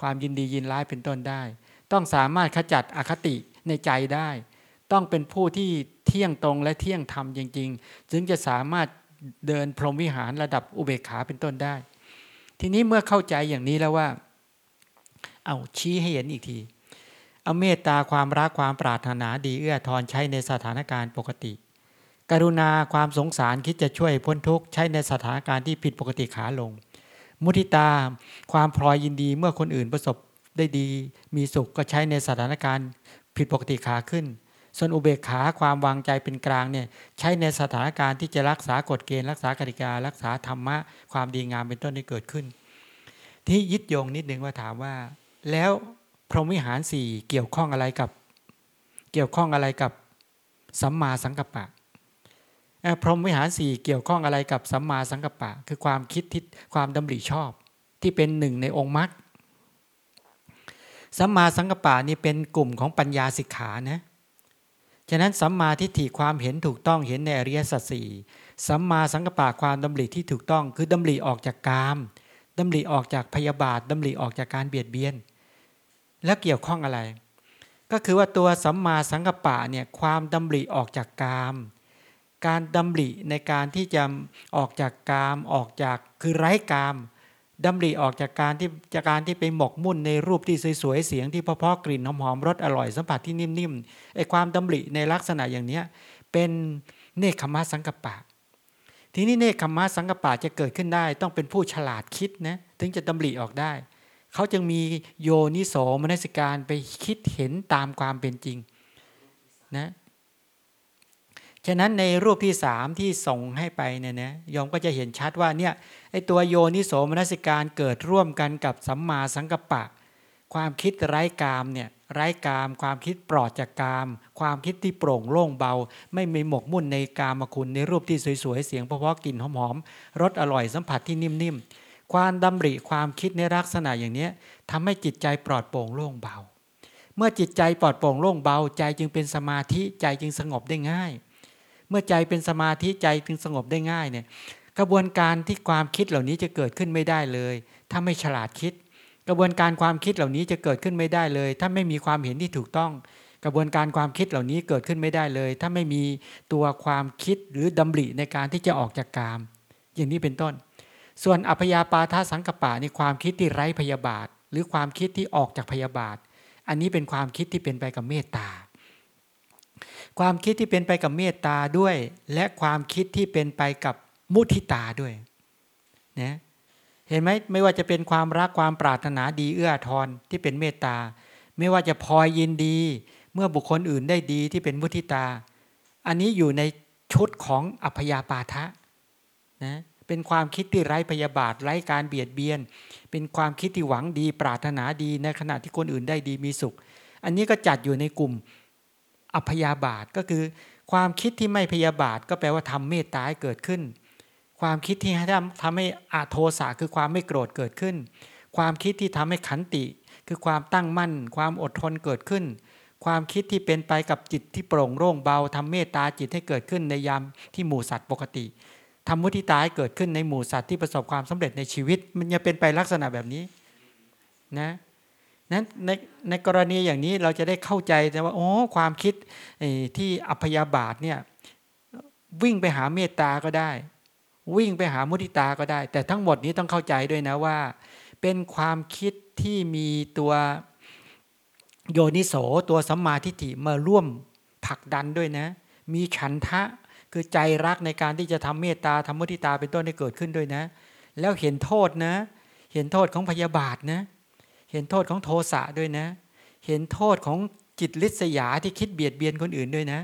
ความยินดียินร้ายเป็นต้นได้ ต้องสามารถขจัดอคติในใจได้ ต้องเป็นผู้ที่เที่ยงตรงและเที่ยงธรรมจริง ๆ จึงจะสามารถเดินพรหมวิหารระดับอุเบกขาเป็นต้นได้ ทีนี้เมื่อเข้าใจอย่างนี้แล้วว่า เอาชี้ให้เห็นอีกที เอาเมตตาความรักความปรารถนาดีเอื้อทอนใช้ในสถานการณ์ปกติ กรุณาความสงสารคิดจะช่วยพ้นทุกข์ใช้ในสถานการณ์ที่ผิดปกติขาลง มุทิตา ความพลอยยินดีเมื่อคนอื่นประสบ ได้ดี มีสุขก็ใช้ในสถานการณ์ ผิดปกติขาขึ้น ส่วนอุเบกขาความวางใจเป็นกลางเนี่ยใช้ในสถานการณ์ที่จะรักษากฎเกณฑ์รักษากติกา รักษาธรรมะ ความดีงามเป็นต้นที่เกิดขึ้น ที่ยึดโยงนิดนึงว่าถามว่า แล้วพรหมวิหารสี่เกี่ยวข้องอะไรกับ เกี่ยวข้องอะไรกับสัมมาสังกัปปะพรหมวิหารสี่เกี่ยวข้องอะไรกับสัมมาสังกัปปะ คือความคิดทิศความดำริชอบ ที่เป็นหนึ่งในองค์มรรค สัมมาสังกัปปะนี่เป็นกลุ่มของปัญญาสิกขานะฉะนั้นสัมมาทิฏฐิความเห็นถูกต้องเห็นในอริยสัจสี่สัมมาสังกปะความดำริที่ถูกต้อง คือดำริออกจากกามดำริออกจากพยาบาทดำริออกจากการเบียดเบียน แล้วเกี่ยวข้องอะไร ก็คือว่าตัวสัมมาสังกปะเนี่ยความดำริออกจากกาม การดำริในการที่จะออกจากกามออกจากคือไร้กาม ดำริออกจากการที่จากการที่ไปหมกมุ่นในรูปที่สวยๆเสียงที่เพาะๆกลิ่นหอมๆรสอร่อยสัมผัสที่นิ่มๆไอความดำริในลักษณะอย่างเนี้ยเป็นเนคขมะสังกปะ ทีนี้เนคขมะสังกปะจะเกิดขึ้นได้ ต้องเป็นผู้ฉลาดคิดนะถึงจะดำริออกได้ เขาจึงมีโยนิโสมนสิการไปคิดเห็นตามความเป็นจริงนะ ฉะนั้นในรูปที่สามที่ส่งให้ไปเนี่ยนะยอมก็จะเห็นชัดว่าเนี่ยไอตัวโยนิโสมนสิการเกิดร่วมกันกับสัมมาสังกัปปะ ความคิดไร้กามเนี่ยไร้กาม ความคิดปลอดจากกาม ความคิดที่โปร่งโล่งเบา ไม่มีหมกมุ่นในกามคุณในรูปที่สวยๆ เสียงเพราะๆกลิ่นหอมๆรสอร่อยสัมผัสที่นิ่มๆ ความดำริความคิดในลักษณะอย่างนี้ทำให้จิตใจปลอดโปร่งโล่งเบา เมื่อจิตใจปลอดโปร่งโล่งเบาใจจึงเป็นสมาธิใจจึงสงบได้ง่าย เมื่อใจเป็นสมาธิใจจึงสงบได้ง่ายเนี่ยกระบวนการที่ความคิดเหล่านี้จะเกิดขึ้นไม่ได้เลย ถ้าไม่ฉลาดคิด กระบวนการความคิดเหล่านี้จะเกิดขึ้นไม่ได้เลย ถ้าไม่มีความเห็นที่ถูกต้อง กระบวนการความคิดเหล่านี้เกิดขึ้นไม่ได้เลย ถ้าไม่มีตัวความคิดหรือดำริในการที่จะออกจากกาม อย่างนี้เป็นต้น ส่วนอัพยาปาทสังกปะในความคิดที่ไร้พยาบาท หรือความคิดที่ออกจากพยาบาท อันนี้เป็นความคิดที่เป็นไปกับเมตตา ความคิดที่เป็นไปกับเมตตาด้วย และความคิดที่เป็นไปกับมุทิตาด้วยนะเห็นไหมไม่ว่าจะเป็นความรักความปรารถนาดีเอื้อทอนที่เป็นเมตตา ไม่ว่าจะพลอยยินดี เมื่อบุคคลอื่นได้ดีที่เป็นมุทิตา อันนี้อยู่ในชุดของอัพยาปาทะนะเป็นความคิดที่ไร้พยาบาทไร้การเบียดเบียน เป็นความคิดที่หวังดี ปรารถนาดีในขณะที่คนอื่นได้ดีมีสุข อันนี้ก็จัดอยู่ในกลุ่ม อัพยาบาทก็คือ ความคิดที่ไม่พยาบาท ก็แปลว่าทำเมตตาให้เกิดขึ้น ความคิดที่ทำทำให้อาโทสะคือความไม่โกรธเกิดขึ้น ความคิดที่ทำให้ขันติ คือความตั้งมั่น ความอดทนเกิดขึ้น ความคิดที่เป็นไปกับจิตที่โปร่งโล่งเบาทำเมตตาจิตให้เกิดขึ้นในยามที่หมู่สัตว์ปกติทำมุทิตาให้เกิดขึ้นในหมู่สัตว์ที่ประสบความสำเร็จในชีวิต มันจะเป็นไปลักษณะแบบนี้นะ นั้นในในกรณีอย่างนี้เราจะได้เข้าใจแต่ว่าโอ้ความคิดที่อัพยาบาทเนี่ยวิ่งไปหาเมตตาก็ได้ วิ่งไปหามุทิตาก็ได้ แต่ทั้งหมดนี้ต้องเข้าใจด้วยนะว่า เป็นความคิดที่มีตัวโยนิโสตัวสัมมาทิฏฐิมาร่วมผลักดันด้วยนะ มีฉันทะคือใจรักในการที่จะทำเมตตาทำมุทิตาเป็นต้นให้เกิดขึ้นด้วยนะ แล้วเห็นโทษนะ เห็นโทษของพยาบาทนะเเห็นโทษของโทสะด้วยนะ เห็นโทษของจิตลิษยาที่คิดเบียดเบียนคนอื่นด้วยนะ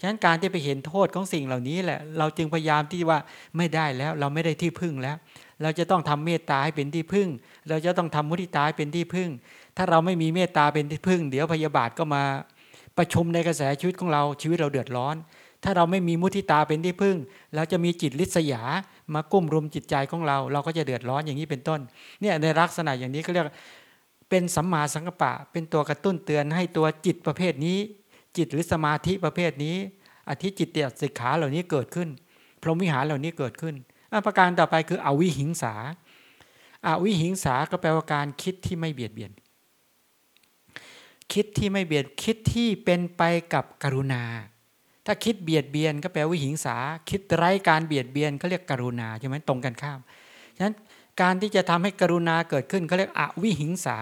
ฉะนั้นการที่ไปเห็นโทษของสิ่งเหล่านี้แหละ เราจึงพยายามที่ว่าไม่ได้แล้วเราไม่ได้ที่พึ่งแล้ว เราจะต้องทำเมตตาให้เป็นที่พึ่ง เราจะต้องทำมุทิตาให้เป็นที่พึ่ง ถ้าเราไม่มีเมตตาเป็นที่พึ่ง เดี๋ยวพยาบาทก็มาประชุมในกระแสชีวิตของเราชีวิตเราเดือดร้อน ถ้าเราไม่มีมุทิตาเป็นที่พึ่ง เราจะมีจิตลิษยามากุ้มรุมจิตใจของเรา เราก็จะเดือดร้อนอย่างนี้เป็นต้นเนี่ยในลักษณะอย่างนี้ก็เรียก เป็นสัมมาสังกปะ เป็นตัวกระตุ้นเตือนให้ตัวจิตประเภทนี้ จิตหรือสมาธิประเภทนี้อธิจิตเตียสิกขาเหล่านี้เกิดขึ้น พรหมวิหารเหล่านี้เกิดขึ้นประการต่อไปคืออวิหิงสาอาวิหิงสาก็แปลว่าการคิดที่ไม่เบียดเบียน คิดที่ไม่เบียดคิดที่เป็นไปกับกรุณา ถ้าคิดเบียดเบียน ก็แปลวิหิงสา คิดไร้การเบียดเบียนก็เรียกกรุณาใช่ไหมตรงกันข้ามฉะนั้น การที่จะทำให้กรุณาเกิดขึ้นเขาเรียกอวิหิงสา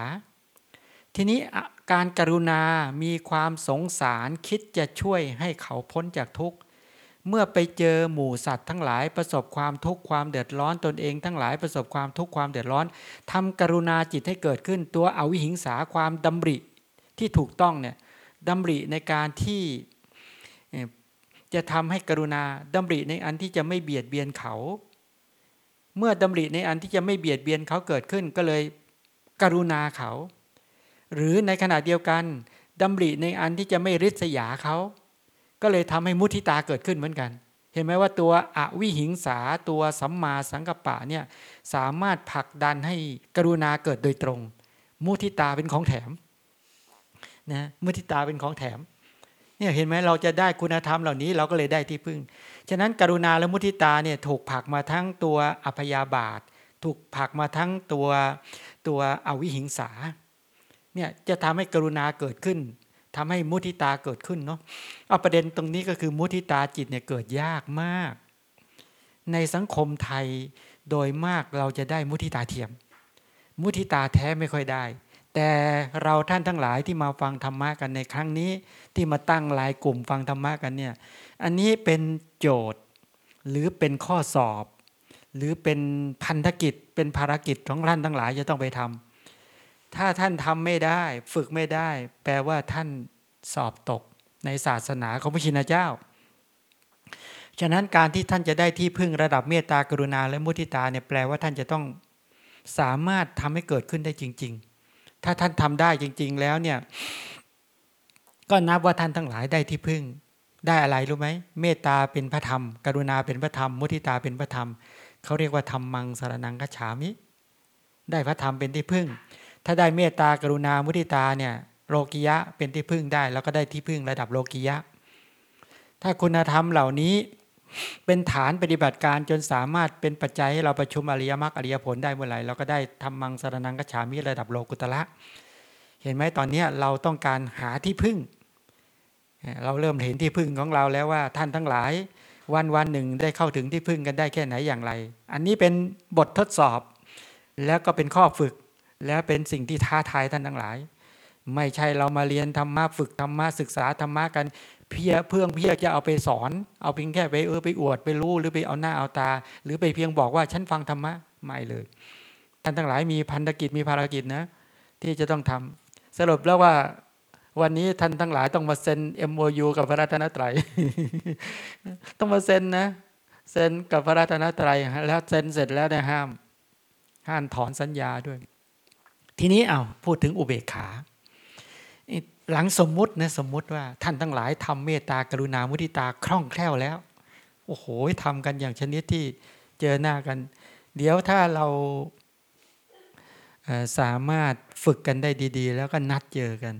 ทีนี้การกรุณามีความสงสารคิดจะช่วยให้เขาพ้นจากทุกข์ เมื่อไปเจอหมู่สัตว์ทั้งหลายประสบความทุกข์ความเดือดร้อนตนเองทั้งหลายประสบความทุกข์ความเดือดร้อนทำกรุณาจิตให้เกิดขึ้นตัวอวิหิงสาความดำริที่ถูกต้องเนี่ยดำริในการที่จะทำให้กรุณาดำริในอันที่จะไม่เบียดเบียนเขา เมื่อดำริในอันที่จะไม่เบียดเบียนเขาเกิดขึ้นก็เลยกรุณาเขา หรือในขณะเดียวกันดำริในอันที่จะไม่ริษยาเขา ก็เลยทำให้มุทิตาเกิดขึ้นเหมือนกัน เห็นไหมว่าตัวอวิหิงสาตัวสัมมาสังกัปปะเนี่ยสามารถผลักดันให้กรุณาเกิดโดยตรง มุทิตาเป็นของแถมนะมุทิตาเป็นของแถม เนี่ยเห็นไหมเราจะได้คุณธรรมเหล่านี้เราก็เลยได้ที่พึ่ง ฉะนั้นกรุณาและมุทิตาเนี่ยถูกผักมาทั้งตัวอัพยาบาท ถูกผักมาทั้งตัวตัวอวิหิงสาเนี่ยจะทำให้กรุณาเกิดขึ้นทำให้มุทิตาเกิดขึ้นเนาะเอาประเด็นตรงนี้ก็คือมุทิตาจิตเนี่ยเกิดยากมาก ในสังคมไทยโดยมากเราจะได้มุทิตาเทียม มุทิตาแท้ไม่ค่อยได้ แต่เราท่านทั้งหลายที่มาฟังธรรมะกันในครั้งนี้ ที่มาตั้งหลายกลุ่มฟังธรรมะกันเนี่ยอันนี้เป็นโจทย์หรือเป็นข้อสอบ หรือเป็นพันธกิจเป็นภารกิจของท่านทั้งหลายจะต้องไปทำถ้าท่านทำไม่ได้ฝึกไม่ได้ แปลว่าท่านสอบตกในศาสนาของพระชินเจ้า ฉะนั้นการที่ท่านจะได้ที่พึ่งระดับเมตตากรุณาและมุทิตาเนี่ยแปลว่าท่านจะต้องสามารถทำให้เกิดขึ้นได้จริง ๆ ถ้าท่านทำได้จริง ๆ แล้วเนี่ย ก็นับว่าท่านทั้งหลายได้ที่พึ่ง ได้อะไรรู้ไหมเมตตาเป็นพระธรรม กรุณาเป็นพระธรรม มุทิตาเป็นพระธรรมเขาเรียกว่าธรรมมังสารนังกัจฉามิ ได้พระธรรมเป็นที่พึ่ง ถ้าได้เมตตากรุณามุทิตาเนี่ยโลกิยะเป็นที่พึ่งได้ แล้วก็ได้ที่พึ่งระดับโลกิยะ ถ้าคุณธรรมเหล่านี้ เป็นฐานปฏิบัติการจนสามารถเป็นปัจจัยให้เราประชุมอริยมรรคอริยผลได้เมื่อไหร่เราก็ได้ทำมังสารนังกฉามิระดับโลกุตละ เห็นไหมตอนนี้เราต้องการหาที่พึ่ง เราเริ่มเห็นที่พึ่งของเราแล้วว่าท่านทั้งหลายวันวันหนึ่งได้เข้าถึงที่พึ่งกันได้แค่ไหนอย่างไร อันนี้เป็นบททดสอบ แล้วก็เป็นข้อฝึก แล้วเป็นสิ่งที่ท้าทายท่านทั้งหลาย ไม่ใช่เรามาเรียนธรรมะฝึกธรรมะศึกษาธรรมะกัน เพียเพื่อเพียจะเอาไปสอน เอาเพียงแค่ไปเออไปอวดไปรู้หรือไปเอาหน้าเอาตา หรือไปเพียงบอกว่าฉันฟังธรรมะไม่เลยท่านทั้งหลายมีพันธกิจมีภารกิจนะ ที่จะต้องทำสรุปแล้วว่าวันนี้ท่านทั้งหลายต้องมาเซ็น MOU กับพระรัตนตรัย ต้องมาเซ็นนะ เซ็นกับพระรัตนตรัยแล้วเซ็นเสร็จแล้วเนี่ยห้าม ห้ามถอนสัญญาด้วย ทีนี้เอาพูดถึงอุเบกขา หลังสมมุตินะสมมุติว่าท่านทั้งหลายทำเมตตากรุณามุทิตาคล่องแคล่วแล้ว โอ้โหทำกันอย่างชนิดที่เจอหน้ากัน เดี๋ยวถ้าเราสามารถฝึกกันได้ดี ๆ แล้วก็นัดเจอกัน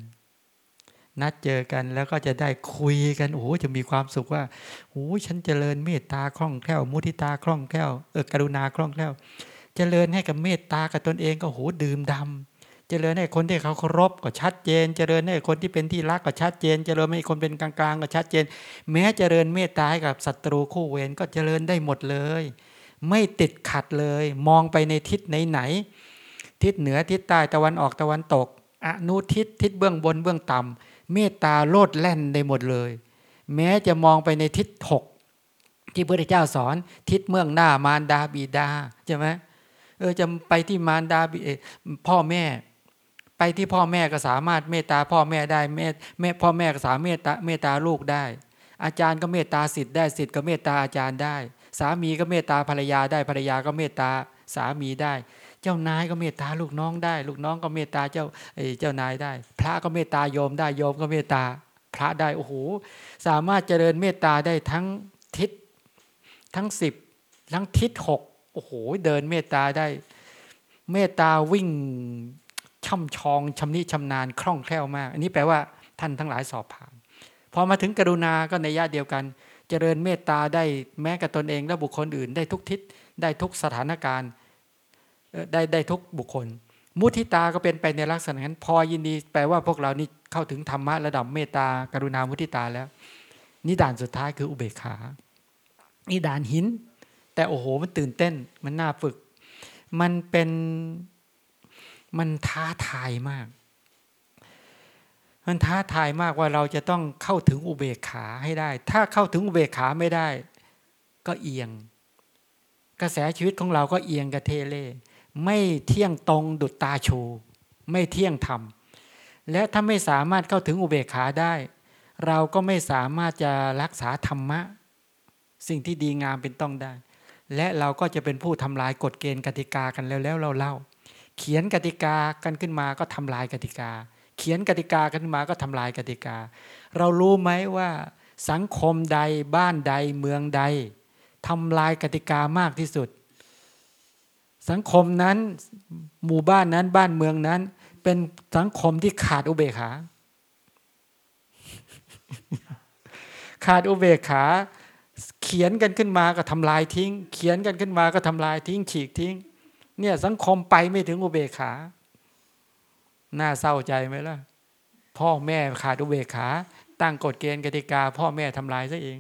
นัดเจอกันแล้วก็จะได้คุยกันโอ้โหจะมีความสุขว่าโอ้ฉันเจริญเมตตาคล่องแคล่ว มุทิตาคล่องแคล่วเออกรุณาคล่องแคล่ว เจริญให้กับเมตตากับตนเองก็โหดื่มดำ จเจริญให้คนที่เขาเคารพก็ชัดเจน เจริญให้คนที่เป็นที่รักก็ชัดเจน เจริญให้คนเป็นกลางๆก็ชัดเจน แม้เจริญเมตตาให้กับศัตรูคู่เวรก็เจริญได้หมดเลย ไม่ติดขัดเลย มองไปในทิศไหนๆทิศเหนือทิศใต้ตะวันออกตะวันตกอนุทิศทิศเบื้องบนเบื้องต่ำเมตตาโลดแล่นได้หมดเลย แม้จะมองไปในทิศหกที่พระเจ้าสอน ทิศเมืองหน้ามารดาบิดาใช่ไหมเออจะไปที่มารดาบิพ่อแม่ ไปที่พ่อแม่ก็สามารถเมตตาพ่อแม่ได้แม่แม่พ่อแม่ก็สามารถเมตตาเมตตาลูกได้ อาจารย์ก็เมตตาสิทธิ์ได้สิทธิ์ก็เมตตาอาจารย์ได้ สามีก็เมตตาภรรยาได้ภรรยาก็เมตตาสามีได้ เจ้านายก็เมตตาลูกน้องได้ ลูกน้องก็เมตตาเจ้าเจ้านายได้ พระก็เมตตาโยมได้โยมก็เมตตาพระได้โอ้โหสามารถเจริญเมตตาได้ทั้งทิศทั้งสิบทั้งทิศหกโอ้โหเดินเมตตาได้ เมตตาวิ่ง ช่ำชองชำนิชำนาญคล่องแคล่วมาก อันนี้แปลว่าท่านทั้งหลายสอบผ่าน พอมาถึงกรุณาก็ในญาติเดียวกัน เจริญเมตตาได้แม้กับตนเองและบุคคลอื่น ได้ทุกทิศได้ทุกสถานการณ์ได้ได้ทุกบุคคล มุทิตาก็เป็นไปในลักษณะนั้น พอยินดีแปลว่าพวกเรานี่เข้าถึงธรรมะระดับเมตตากรุณามุทิตาแล้วนี่ด่านสุดท้ายคืออุเบกขานี่ด่านหิน แต่โอ้โหมันตื่นเต้นมันน่าฝึก มันเป็น มันท้าทายมาก มันท้าทายมากว่าเราจะต้องเข้าถึงอุเบกขาให้ได้ ถ้าเข้าถึงอุเบกขาไม่ได้ ก็เอียง กระแสชีวิตของเราก็เอียงกระเทเลไม่เที่ยงตรงดุจตาชูไม่เที่ยงธรรมและถ้าไม่สามารถเข้าถึงอุเบกขาได้ เราก็ไม่สามารถจะรักษาธรรมะ สิ่งที่ดีงามเป็นต้องได้ และเราก็จะเป็นผู้ทำลายกฎเกณฑ์กติกากันแล้วแล้วเราเล่า เขียนกติกากันขึ้นมาก็ทำลายกติกา เขียนกติกากันมาก็ทำลายกติกา เรารู้ไหมว่า สังคมใดบ้านใดเมืองใดทำลายกติกามากที่สุด สังคมนั้นหมู่บ้านนั้นบ้านเมืองนั้น เป็นสังคมที่ขาดอุเบกขาขาดอุเบกขา เขียนกันขึ้นมาก็ทำลายทิ้ง เขียนกันขึ้นมาก็ทำลายทิ้ง ฉีกทิ้ง เนี่ยสังคมไปไม่ถึงอุเบกขา น่าเศร้าใจไหมล่ะ พ่อแม่ขาดอุเบกขา ตั้งกฎเกณฑ์กติกา พ่อแม่ทำลายซะเอง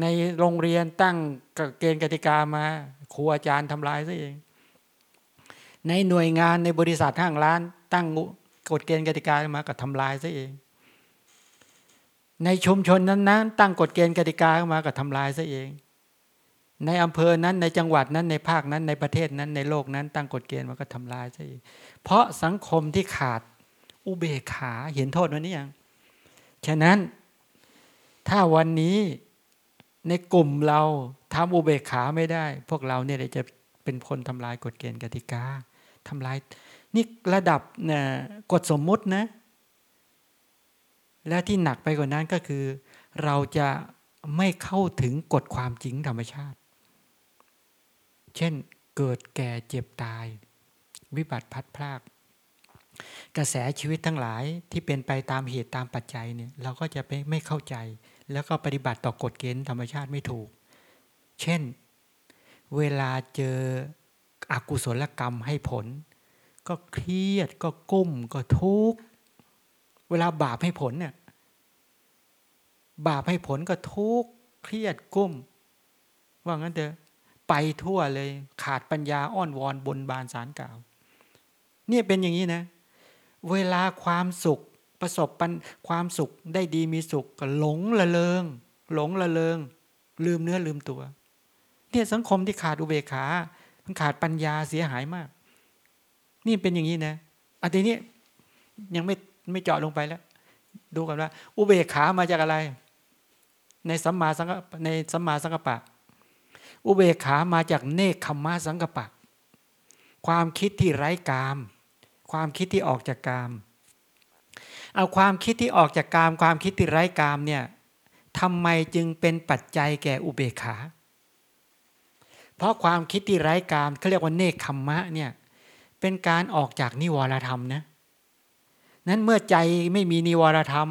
ในโรงเรียนตั้งกฎเกณฑ์กติกามาครูอาจารย์ทำลายซะเอง ในหน่วยงานในบริษัทห้างร้าน ตั้งกฎเกณฑ์กติกามาก็ทำลายซะเอง ในชุมชนนั้นๆ ตั้งกฎเกณฑ์กติกามาก็ทำลายซะเอง ในอำเภอนั้นในจังหวัดนั้นในภาคนั้นในประเทศนั้นในโลกนั้น ตั้งกฎเกณฑ์มันก็ทำลายใช่เพราะสังคมที่ขาดอุเบกขาเห็นโทษวันนี้ยังฉะนั้นถ้าวันนี้ในกลุ่มเราทำอุเบกขาไม่ได้ พวกเราเนี่ยจะเป็นคนทำลายกฎเกณฑ์กติกาทำลายนี่ระดับนะกฎสมมุตินะ และที่หนักไปกว่านั้นก็คือ เราจะไม่เข้าถึงกฎความจริงธรรมชาติ เช่นเกิดแก่เจ็บตาย วิบัติพัดพลาก กระแสชีวิตทั้งหลายที่เป็นไปตามเหตุตามปัจจัยเนี่ยเราก็จะไม่เข้าใจ แล้วก็ปฏิบัติต่อกฎเกณฑ์ธรรมชาติไม่ถูก เช่น เวลาเจออกุศลกรรมให้ผล ก็เครียดก็กุ้มก็ทุกข์เวลาบาปให้ผลเนี่ยบาปให้ผลก็ทุกข์เครียดกุ้ม ว่างั้นเถอะ ไปทั่วเลยขาดปัญญาอ้อนวอนบนบานสารกล่าว เนี่ยเป็นอย่างนี้นะ เวลาความสุขประสบปันความสุขได้ดีมีสุขก็หลงละเลงหลงละเลงลืมเนื้อลืมตัวเนี่ยสังคมที่ขาดอุเบกขา มันขาดปัญญาเสียหายมาก นี่เป็นอย่างนี้นะอันนี้ยังไม่ไม่เจาะลงไปแล้ว ดูกันว่า อุเบกขามาจากอะไร ในสัมมาสังในสัมมาสังกัปปะ อุเบกขามาจากเนคขมะสังกปะความคิดที่ไร้กาม ความคิดที่ออกจากกาม เอาความคิดที่ออกจากกาม ความคิดที่ไร้กามเนี่ยทำไมจึงเป็นปัจจัยแก่อุเบกขา เพราะความคิดที่ไร้กามเขาเรียกว่าเนคขมมะเนี่ยเป็นการออกจากนิวรธรรมนะนั้นเมื่อใจไม่มีนิวรธรรม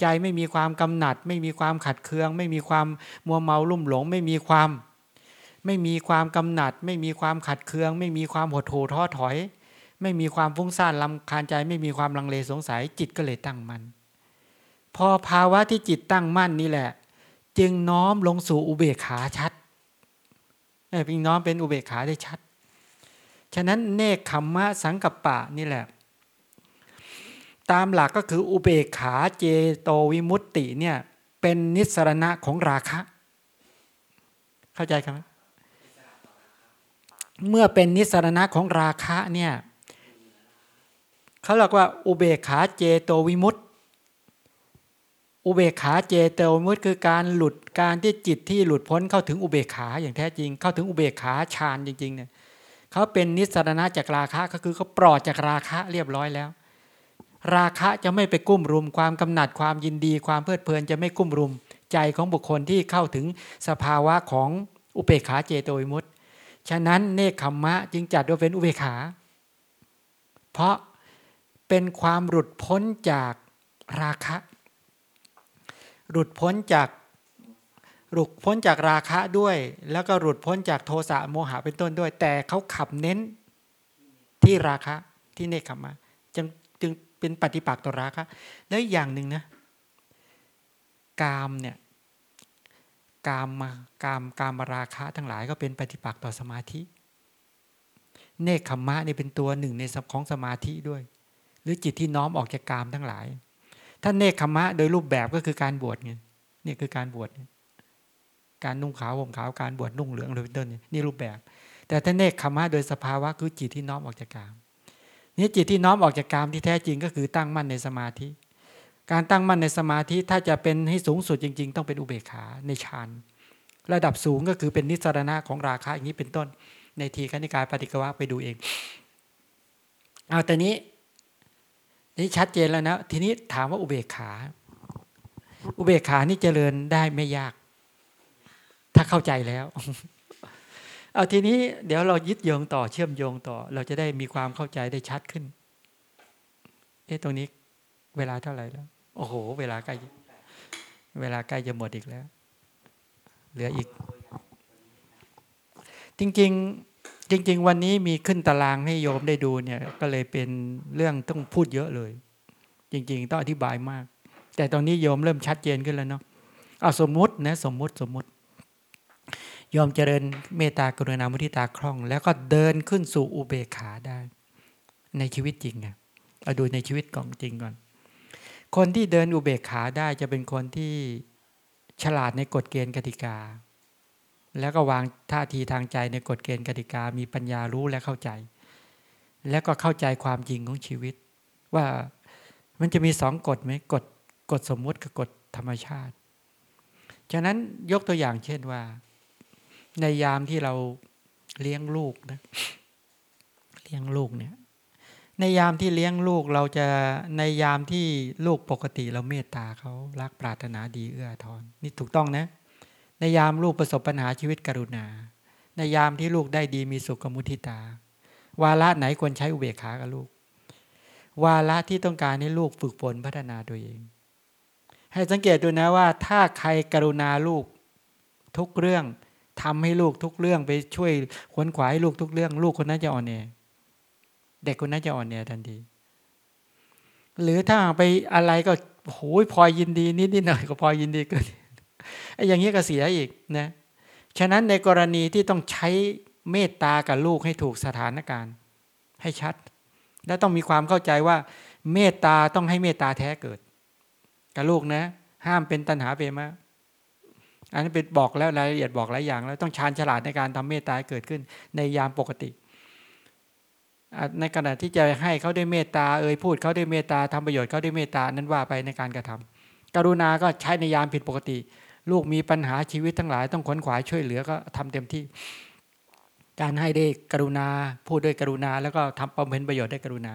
ใจไม่มีความกำหนัด ไม่มีความขัดเคือง ไม่มีความมัวเมาลุ่มหลง ไม่มีความ ไม่มีความกำหนัด ไม่มีความขัดเคือง ไม่มีความหดหู่ท้อถอย ไม่มีความฟุ้งซ่านลำคาญใจ ไม่มีความลังเลสงสัย จิตก็เลยตั้งมัน่นพอภาวะที่จิตตั้งมั่นนี่แหละ จึงน้อมลงสู่อุเบกขาชัดเป็นน้อมเป็นอุเบกขาได้ชัด ฉะนั้นเนคขมมะสังกัปปะนี่แหละ ตามหลักก็คืออุเบกขาเจโตวิมุตติเนี่ยเป็นนิสรณะของราคะ เข้าใจครับ เมื่อเป็นนิสรณะของราคะเนี่ยเขาเรียกว่าอุเบกขาเจโตวิมุตติ อุเบกขาเจโตวิมุตติคือการหลุดการที่จิตที่หลุดพ้นเข้าถึงอุเบกขาอย่างแท้จริง เข้าถึงอุเบกขาฌานจริงๆเนี่ยเขาเป็นนิสรณะจากราคะก็คือเขาปลอดจากราคะเรียบร้อยแล้ว ราคะจะไม่ไปกุ้มรุมความกำหนัดความยินดี ความเพลิดเพลินจะไม่กุ้มรุมใจของบุคคลที่เข้าถึงสภาวะของอุเบกขาเจโตวิมุตติ ฉะนั้นเนคขมมะจึงจัดว่าเป็นอุเบกขา เพราะเป็นความหลุดพ้นจากราคะ หลุดพ้นจากหลุดพ้นจากราคะด้วย แล้วก็หลุดพ้นจากโทสะโมหะเป็นต้นด้วย แต่เขาขับเน้นที่ราคะที่เนคขมมะจึงจึงเป็นปฏิปักษ์ต่อราคะ แล้วอย่างหนึ่งนะกามเนี่ย กามมากามกามราคะทั้งหลายก็เป็นปฏิปักษ์ต่อสมาธิ เนคขมมะนี่เป็นตัวหนึ่งในสของสมาธิด้วย หรือจิตที่น้อมออกจากกามทั้งหลาย ถ้าเนคขมมะโดยรูปแบบก็คือการบวชไงนี่คือการบวชการนุ่งขาวห่มขาวการบวชนุ่งเหลืองเลยเป็นต้นนี่รูปแบบ แต่ถ้าเนคขมมะโดยสภาวะคือจิตที่น้อมออกจากกามนี่จิตที่น้อมออกจากกามที่แท้จริงก็คือตั้งมั่นในสมาธิ การตั้งมั่นในสมาธิถ้าจะเป็นให้สูงสุดจริง ๆ ต้องเป็นอุเบกขาในฌานระดับสูงก็คือเป็นนิสรณะของราคะอย่างนี้เป็นต้น ในทีคณิกายปฏิกวะไปดูเองเอาแต่นี้ นี่ชัดเจนแล้วนะทีนี้ถามว่าอุเบกขา อุเบกขานี่เจริญได้ไม่ยาก ถ้าเข้าใจแล้ว เอาทีนี้เดี๋ยวเรายึดโยงต่อเชื่อมโยงต่อ เราจะได้มีความเข้าใจได้ชัดขึ้นเอ๊ะตรงนี้เวลาเท่าไหร่แล้ว โอ้โห เวลาใกล้ เวลาใกล้จะหมดอีกแล้ว เหลืออีก จริง ๆ จริง ๆ วันนี้มีขึ้นตารางให้โยมได้ดูเนี่ย ก็เลยเป็นเรื่องต้องพูดเยอะเลย จริง ๆ ต้องอธิบายมาก แต่ตอนนี้โยมเริ่มชัดเจนขึ้นแล้วเนาะเอาสมมุตินะสมมุติสมมุติยอมเจริญเมตตากรุณามุทิตาคล่อง แล้วก็เดินขึ้นสู่อุเบกขาได้ ในชีวิตจริงอะเอาดูในชีวิตของจริงก่อน คนที่เดินอุเบกขาได้จะเป็นคนที่ฉลาดในกฎเกณฑ์กติกา แล้วก็วางท่าทีทางใจในกฎเกณฑ์กติกา มีปัญญารู้และเข้าใจ แล้วก็เข้าใจความจริงของชีวิต ว่ามันจะมีสองกฎไหมกฎกฎสมมุติกับกฎธรรมชาติ ฉะนั้นยกตัวอย่างเช่นว่า ในยามที่เราเลี้ยงลูกนะเลี้ยงลูกเนี่ย ในยามที่เลี้ยงลูกเราจะในยามที่ลูกปกติเราเมตตาเขารักปรารถนาดีเอื้อทอนนี่ถูกต้องนะ ในยามลูกประสบปัญหาชีวิตกรุณา ในยามที่ลูกได้ดีมีสุขมุทิตา วาระไหนควรใช้อุเบกขากับลูก วาระที่ต้องการให้ลูกฝึกฝนพัฒนาตัวเอง ให้สังเกตดูนะว่า ถ้าใครกรุณาลูกทุกเรื่องทำให้ลูกทุกเรื่องไปช่วยขวนขวายลูกทุกเรื่อง ลูกคนนั้นจะอ่อนแอ เด็กคนนั้นจะอ่อนแอทันที หรือถ้าไปอะไรก็โหยพอยินดีนิดนิดหน่อยก็พอยินดีเกินไอ้อย่างนี้ก็เสียอีกนะฉะนั้นในกรณีที่ต้องใช้เมตตากับลูกให้ถูกสถานการณ์ ให้ชัด และต้องมีความเข้าใจว่า เมตตาต้องให้เมตตาแท้เกิด กับลูกนะ ห้ามเป็นตัณหาเปรมาอันนี้เป็นบอกแล้วรายละเอียดบอกหลายอย่าง แล้วต้องชาญฉลาดในการทำเมตตาเกิดขึ้น ในยามปกติ ในขณะที่จะให้เขาได้เมตตาเอ่ยพูดเขาได้เมตตาทำประโยชน์เขาได้เมตตานั้นว่าไปในการกระทำกรุณาก็ใช้ในยามผิดปกติ ลูกมีปัญหาชีวิตทั้งหลาย ต้องขวนขวายช่วยเหลือก็ทำเต็มที่ การให้ได้กรุณาพูดด้วยกรุณา แล้วก็ทำประเพ็ญประโยชน์ได้กรุณา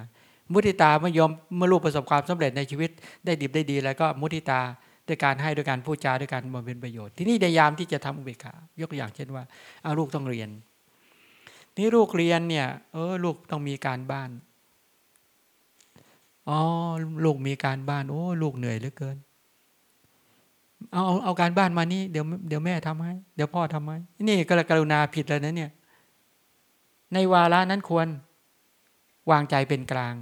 มุทิตาเมื่อยอมเมื่อลูกประสบความสำเร็จในชีวิตได้ดีได้ดี แล้วก็มุทิตาด้วยการให้ด้วยการพูดจาด้วยการบำเพ็ญประโยชน์ ที่นี่ในยามที่จะทำอุเบกขายกตัวอย่างเช่นว่าเอาลูกต้องเรียน นี่ลูกเรียนเนี่ย เออ ลูกต้องมีการบ้าน อ๋อ ลูกมีการบ้าน โอ้ ลูกเหนื่อยเหลือเกิน เอาเอาเอาการบ้านมานี่ เดี๋ยวเดี๋ยวแม่ทำให้ เดี๋ยวพ่อทำให้ นี่กรุณาผิดแล้วนะเนี่ย ในวาระนั้นควร วางใจเป็นกลาง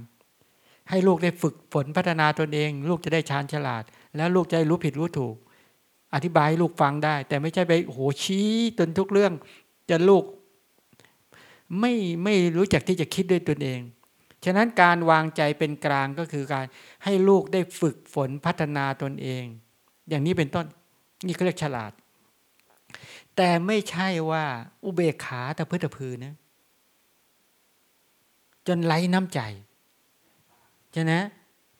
ให้ลูกได้ฝึกฝนพัฒนาตนเอง ลูกจะได้ชาญฉลาด แล้วลูกจะได้รู้ผิดรู้ถูก อธิบายให้ลูกฟังได้ แต่ไม่ใช่ไปโหชี้จนทุกเรื่องจะลูก ไม่ไม่รู้จักที่จะคิดด้วยตนเอง ฉะนั้นการวางใจเป็นกลางก็คือการให้ลูกได้ฝึกฝนพัฒนาตนเอง อย่างนี้เป็นต้นนี่เขาเรียกฉลาด แต่ไม่ใช่ว่าอุเบกขาแต่พื้นตะพือนะจนไร้น้ำใจใช่ไหม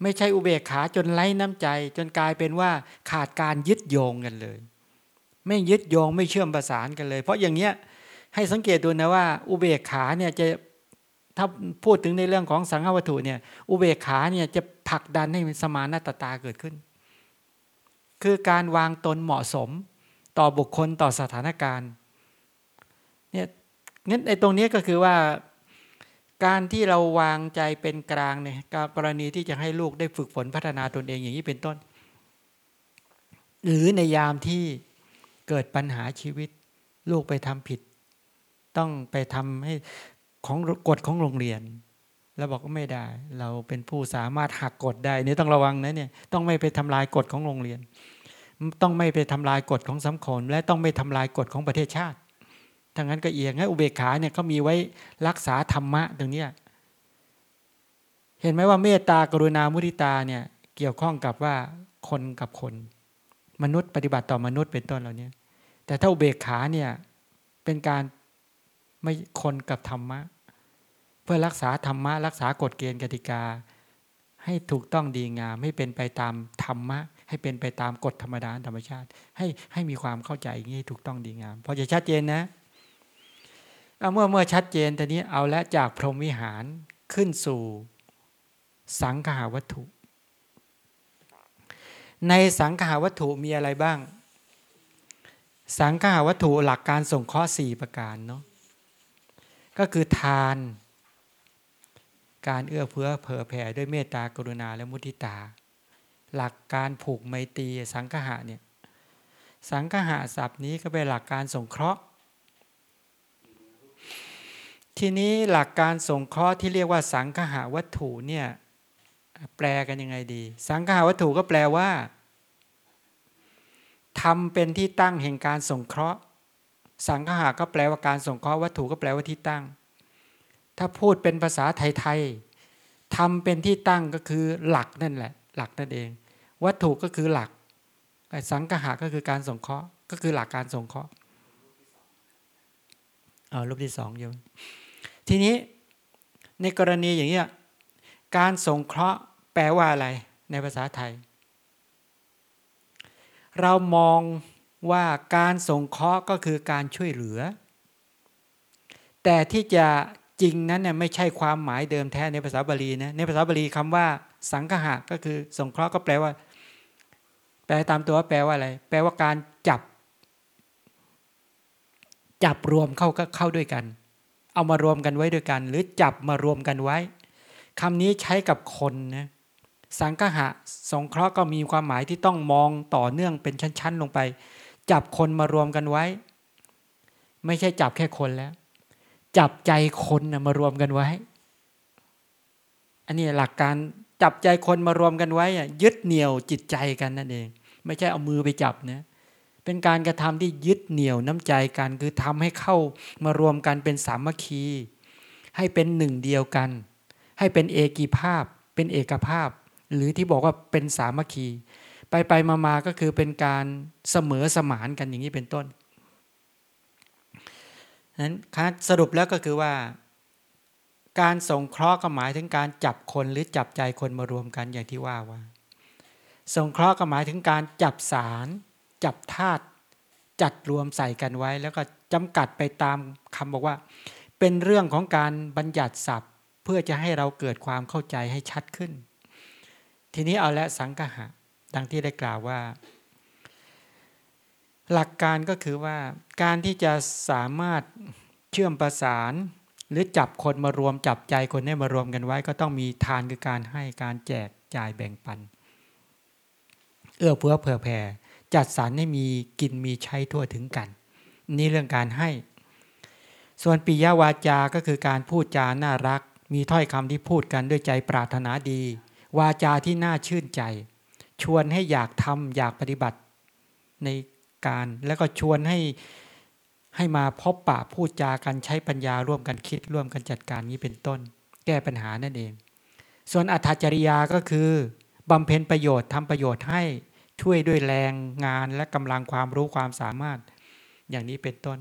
ไม่ใช่อุเบกขาจนไร้น้ำใจ จนกลายเป็นว่าขาดการยึดโยงกันเลย ไม่ยึดโยงไม่เชื่อมประสานกันเลย เพราะอย่างเนี้ย ให้สังเกตดูนะว่าอุเบกขาเนี่ยจะถ้าพูดถึงในเรื่องของสังฆวัตถุเนี่ยอุเบกขาเนี่ยจะผลักดันให้สมานาตตาเกิดขึ้น คือการวางตนเหมาะสมต่อบุคคลต่อสถานการณ์เนี่ยงั้นไอ้ตรงนี้ก็คือว่าการที่เราวางใจเป็นกลางเนี่ยกรณีที่จะให้ลูกได้ฝึกฝนพัฒนาตนเองอย่างนี้เป็นต้น หรือในยามที่เกิดปัญหาชีวิต ลูกไปทำผิด ต้องไปทำให้ของกฎของโรงเรียนแล้วบอกก็ไม่ได้ เราเป็นผู้สามารถหักกฎได้นี่ต้องระวังนะเนี่ยต้องไม่ไปทำลายกฎของโรงเรียน ต้องไม่ไปทำลายกฎของสังคมและต้องไม่ทำลายกฎของประเทศชาติทั้งนั้นก็เอียงให้อุเบกขาเนี่ยเขามีไว้รักษาธรรมะตรงนี้เห็นไหมว่าเมตตากรุณามุทิตาเนี่ยเกี่ยวข้องกับว่าคนกับคน มนุษย์ปฏิบัติต่อมนุษย์เป็นต้นเหล่านี้แต่ถ้าอุเบกขาเนี่ยเป็นการ ไม่คนกับธรรมะ เพื่อรักษาธรรมะ รักษากฎเกณฑ์กติกา ให้ถูกต้องดีงามให้เป็นไปตามธรรมะ ให้เป็นไปตามกฎธรรมดาธรรมชาติ ให้ให้มีความเข้าใจอย่างนี้ถูกต้องดีงามพอจะชัดเจนนะเมื่อเมื่อชัดเจนตอนนี้เอาและจากพรหมวิหารขึ้นสู่สังขาวัตถุ ในสังขาวัตถุมีอะไรบ้าง สังขาวัตถุหลักการส่งข้อสี่ประการเนาะ ก็คือทาน การเอื้อเฟื้อเผื่อแผ่ด้วยเมตตากรุณาและมุทิตา หลักการผูกไมตรีสังหะเนี่ยสังหะศัพท์นี้ก็เป็นหลักการสงเคราะห์ ทีนี้หลักการสงเคราะห์ที่เรียกว่าสังขาวัตถุเนี่ยแปลกันยังไงดี สังขาวัตถุก็แปลว่าทำเป็นที่ตั้งแห่งการสงเคราะห์ สังขาก็แปลว่าการสงเคราะห์วัตถุก็แปลว่าที่ตั้ง ถ้าพูดเป็นภาษาไทยๆทำเป็นที่ตั้งก็คือหลักนั่นแหละ หลักนั่นเอง วัตถุก็คือหลัก สังขาก็คือการสงเคราะห์ก็คือหลักการสงเคราะห์เอารูปที่สองโยมทีนี้ในกรณีอย่างนี้การสงเคราะห์แปลว่าอะไรในภาษาไทย เรามอง ว่าการสงเคราะห์ก็คือการช่วยเหลือ แต่ที่จะจริงนั้นเนี่ยไม่ใช่ความหมายเดิมแท้ในภาษาบาลีนะในภาษาบาลีคำว่าสังหะก็คือสงเคราะห์ก็แปลว่า แปลตามตัวแปลว่าอะไร แปลว่าการจับ จับรวมเข้าเข้าด้วยกัน เอามารวมกันไว้ด้วยกัน หรือจับมารวมกันไว้คำนี้ใช้กับคนนะสังคหะสงเคราะห์ก็มีความหมายที่ต้องมองต่อเนื่องเป็นชั้น ๆ ลงไป จับคนมารวมกันไว้ ไม่ใช่จับแค่คนแล้ว จับใจคนนะมารวมกันไว้ อันนี้หลักการจับใจคนมารวมกันไว้ยึดเหนี่ยวจิตใจกันนั่นเอง ไม่ใช่เอามือไปจับนะเป็นการกระทำที่ยึดเหนี่ยวน้ำใจกัน คือทำให้เข้ามารวมกันเป็นสามัคคี ให้เป็นหนึ่งเดียวกัน ให้เป็นเอกีภาพ เป็นเอกภาพ หรือที่บอกว่าเป็นสามัคคี ไปไปมามาก็คือเป็นการเสมอสมานกันอย่างนี้เป็นต้นนั้นสรุปแล้วก็คือว่า การสงเคราะห์ก็หมายถึงการจับคนหรือจับใจคนมารวมกันอย่างที่ว่าว่าสงเคราะห์ก็หมายถึงการจับสาร จับธาตุจัดรวมใส่กันไว้ แล้วก็จำกัดไปตามคำบอกว่า เป็นเรื่องของการบัญญัติศัพท์ เพื่อจะให้เราเกิดความเข้าใจให้ชัดขึ้น ทีนี้เอาละสังหะ ดังที่ได้กล่าวว่า หลักการก็คือว่าการที่จะสามารถเชื่อมประสาน หรือจับคนมารวมจับใจคนให้มารวมกันไว้ ก็ต้องมีทานคือการให้การแจกจ่ายแบ่งปัน เอื้อเฟื้อเผื่อแผ่จัดสรรให้มีกินมีใช้ทั่วถึงกัน นี่เรื่องการให้ ส่วนปิยาวาจาก็คือการพูดจาน่ารัก มีถ้อยคำที่พูดกันด้วยใจปรารถนาดี วาจาที่น่าชื่นใจ ชวนให้อยากทำอยากปฏิบัติในการแล้วก็ชวนให้ให้มาพบปะพูดจากันใช้ปัญญาร่วมกันคิดร่วมกันจัดการนี้เป็นต้น แก้ปัญหานั่นเอง ส่วนอัตจริยาก็คือบำเพ็ญประโยชน์ทำประโยชน์ให้ช่วยด้วยแรงงานและกำลังความรู้ความสามารถอย่างนี้เป็นต้น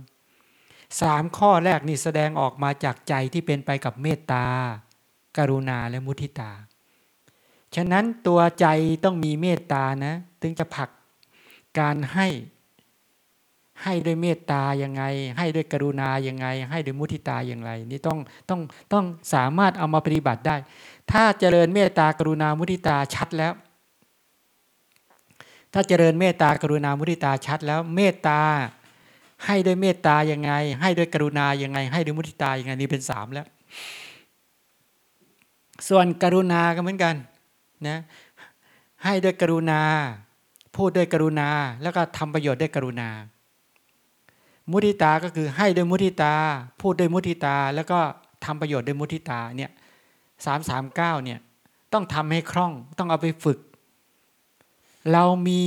สามข้อแรกนี่แสดงออกมาจากใจที่เป็นไปกับเมตตา กรุณาและมุทิตา ฉะนั้นตัวใจต้องมีเมตตานะ ถึงจะผลักการให้ให้ด้วยเมตตายังไง ให้ด้วยกรุณายังไง ให้ด้วยมุทิตาอย่างไร นี่ต้องต้องต้องสามารถเอามาปฏิบัติได้ ถ้าเจริญเมตตากรุณามุทิตาชัดแล้ว ถ้าเจริญเมตตากรุณามุทิตาชัดแล้ว เมตตาให้ด้วยเมตตายังไง ให้ด้วยกรุณายังไง ให้ด้วยมุทิตายังไงนี่เป็นสามแล้ว ส่วนกรุณาก็เหมือนกัน นะให้ด้วยกรุณา พูดด้วยกรุณา แล้วก็ทำประโยชน์ด้วยกรุณา มุทิตาก็คือให้ด้วยมุทิตา พูดด้วยมุทิตา แล้วก็ทำประโยชน์ด้วยมุทิตาเนี่ยสามสามเก้าเนี่ยต้องทำให้คล่องต้องเอาไปฝึก เรามี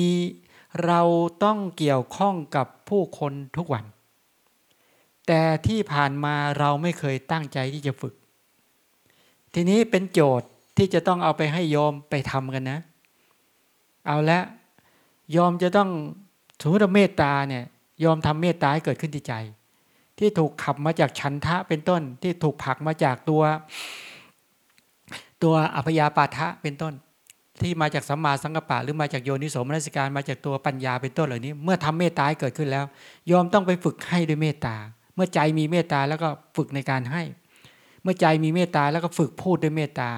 เราต้องเกี่ยวข้องกับผู้คนทุกวัน แต่ที่ผ่านมาเราไม่เคยตั้งใจที่จะฝึก ทีนี้เป็นโจทย์ ที่จะต้องเอาไปให้ยอมไปทำกันนะ เอาละยอมจะต้องสมมติเมตตาเนี่ยยอมทำเมตตาให้เกิดขึ้นที่ใจ ที่ถูกขับมาจากชันทะเป็นต้น ที่ถูกผลักมาจากตัว ตัวอัพยาปาทะเป็นต้น ที่มาจากสัมมาสังกัปปะหรือมาจากโยนิโสมนสิการมาจากตัวปัญญาเป็นต้นเหล่านี้ เมื่อทำเมตตาให้เกิดขึ้นแล้ว ยอมต้องไปฝึกให้ด้วยเมตตา เมื่อใจมีเมตตาแล้วก็ฝึกในการให้ เมื่อใจมีเมตตาแล้วก็ฝึกพูดด้วยเมตตา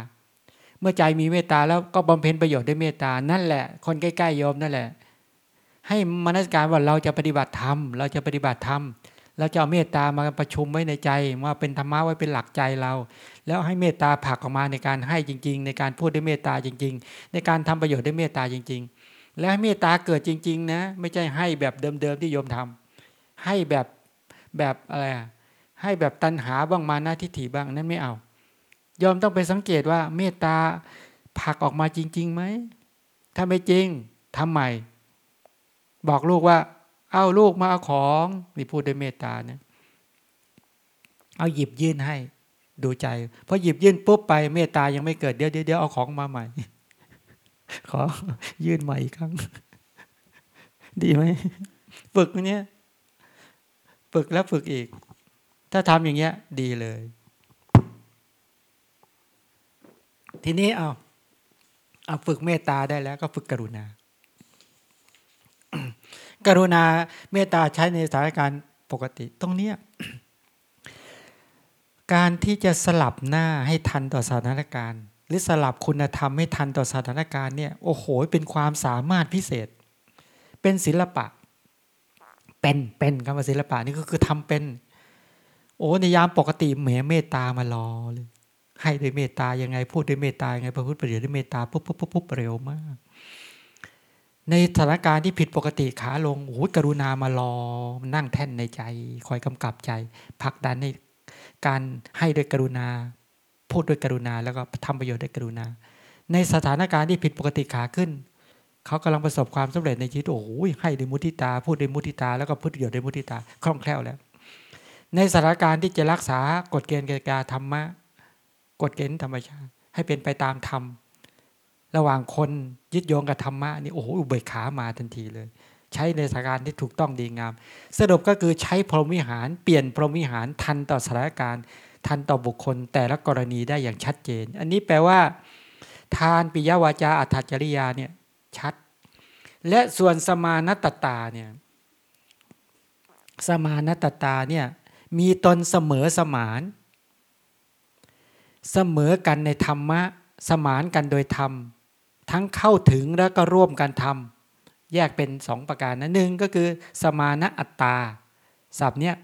เมื่อใจมีเมตตาแล้วก็บำเพ็ญประโยชน์ด้วยเมตตานั่นแหละ คนใกล้ๆโยมนั่นแหละ ให้มนสิการว่าเราจะปฏิบัติธรรมเราจะปฏิบัติธรรมเราจะเอาเมตตามาประชุมไว้ในใจว่าเป็นธรรมะไว้เป็นหลักใจเรา แล้วให้เมตตาผักออกมาในการให้จริง ๆ ในการพูดด้วยเมตตาจริง ๆ ในการทำประโยชน์ด้วยเมตตาจริง ๆ แล้วให้เมตตาเกิดจริง ๆ นะ ไม่ใช่ให้แบบเดิมๆที่โยมทำให้แบบแบบอะไรให้แบบตัณหาบ้างมานาทิฏฐิบ้างนั้นไม่เอา ยอมต้องไปสังเกตว่า เมตตาผักออกมาจริงๆไหม ถ้าไม่จริงทำใหม่ บอกลูกว่า เอาลูกมาเอาของนี่พูดด้วยเมตตาเนะเอาหยิบยื่นให้ ดูใจพอหยิบยื่นปุ๊บไปเมตตายังไม่เกิดเดี๋ยวเดี๋ยวเอาของมาใหม่ ขอยื่นใหม่อีกครั้ง ดีไหมฝึกเนี้ยฝึกแล้วฝึกอีก ถ้าทำอย่างเงี้ย ดีเลย ทีนี้เอาเอาฝึกเมตตาได้แล้วก็ฝึกกรุณา กรุณาเมตตาใช้ในสถานการณ์ปกติตรงเนี้ยการที่จะสลับหน้าให้ทันต่อสถานการณ์ หรือสลับคุณธรรมให้ทันต่อสถานการณ์เนี่ยโอ้โห เป็นความสามารถพิเศษ เป็นศิลปะ เป็นเป็นคำว่าศิลปะนี่ก็คือทำเป็น โอ้ในยามปกติเหมเมตตามารอเลย ให้ด้วยเมตตายังไงพูดด้วยเมตตายังไงประพฤติปฏิบัติด้วยเมตตาปุ๊บปุ๊บปุ๊บเร็วมาก ในสถานการณ์ที่ผิดปกติขาลงโอ้กรุณามารอนั่งแท่นในใจ คอยกำกับใจผลักดันในการให้ด้วยกรุณา พูดด้วยกรุณาแล้วก็ทำประโยชน์ด้วยกรุณา ในสถานการณ์ที่ผิดปกติขาขึ้นเขากำลังประสบความสำเร็จในชีวิตโอ้โหให้ด้วยมุทิตา พูดด้วยมุทิตา แล้วก็พูดประโยชน์ด้วยมุทิตาคล่องแคล่วแล้ว ในสถานการณ์ที่จะรักษากฎเกณฑ์กาธรรมะ กฎเกณฑ์ธรรมชาติ ให้เป็นไปตามธรรม ระหว่างคนยึดโยงกับธรรมะนี่โอ้โหอุเบกขามาทันทีเลย ใช้ในสถานการณ์ที่ถูกต้องดีงาม สรุปก็คือใช้พรหมวิหารเปลี่ยนพรหมวิหารทันต่อสถานการณ์ ทันต่อบุคคลแต่ละกรณีได้อย่างชัดเจน อันนี้แปลว่า ทานปิยวาจาอัตถจริยาเนี่ยชัด และส่วนสมานตตาเนี่ยสมานตตาเนี่ยมีตนเสมอสมาน เสมอกันในธรรมะ สมานกันโดยธรรม ทั้งเข้าถึงแล้วก็ร่วมกันทำแยกเป็นสองประการนะหนึ่งก็คือ สมานะอัตตาศัพท์เนี้ย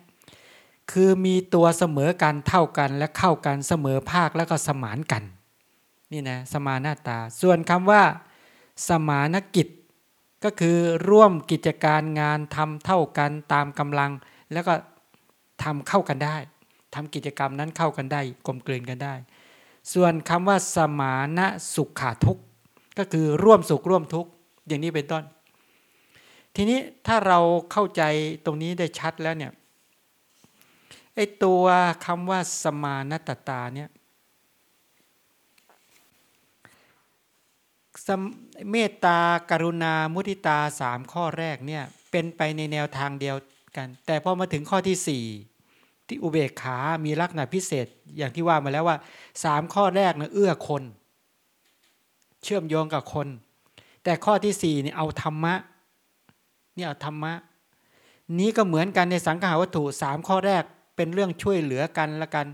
คือมีตัวเสมอกันเท่ากันและเข้ากันเสมอภาคแล้วก็สมานกัน นี่นะสมานาตา ส่วนคำว่า สมานกิจ ก็คือร่วมกิจการงานทำเท่ากันตามกำลัง แล้วก็ทำเข้ากันได้ ทำกิจกรรมนั้นเข้ากันได้กลมกลืนกันได้ ส่วนคำว่าสมานะสุขขาทุกข์ก็คือร่วมสุขร่วมทุกข์อย่างนี้เป็นต้น ทีนี้ถ้าเราเข้าใจตรงนี้ได้ชัดแล้วเนี่ยไอตัวคำว่าสมานตตาเนี่ยเมตตากรุณามุทิตาสามข้อแรกเนี่ยเป็นไปในแนวทางเดียวกัน แต่พอมาถึงข้อที่สี่ ที่อุเบกขา มีลักษณะพิเศษอย่างที่ว่ามาแล้วว่าสามข้อแรกนะเอื้อคน เชื่อมโยงกับคน แต่ข้อที่สี่นี่เอาธรรมะนี่เอาธรรมะ นี้ก็เหมือนกันในสังขาวัตถุสามข้อแรกเป็นเรื่องช่วยเหลือกันละกัน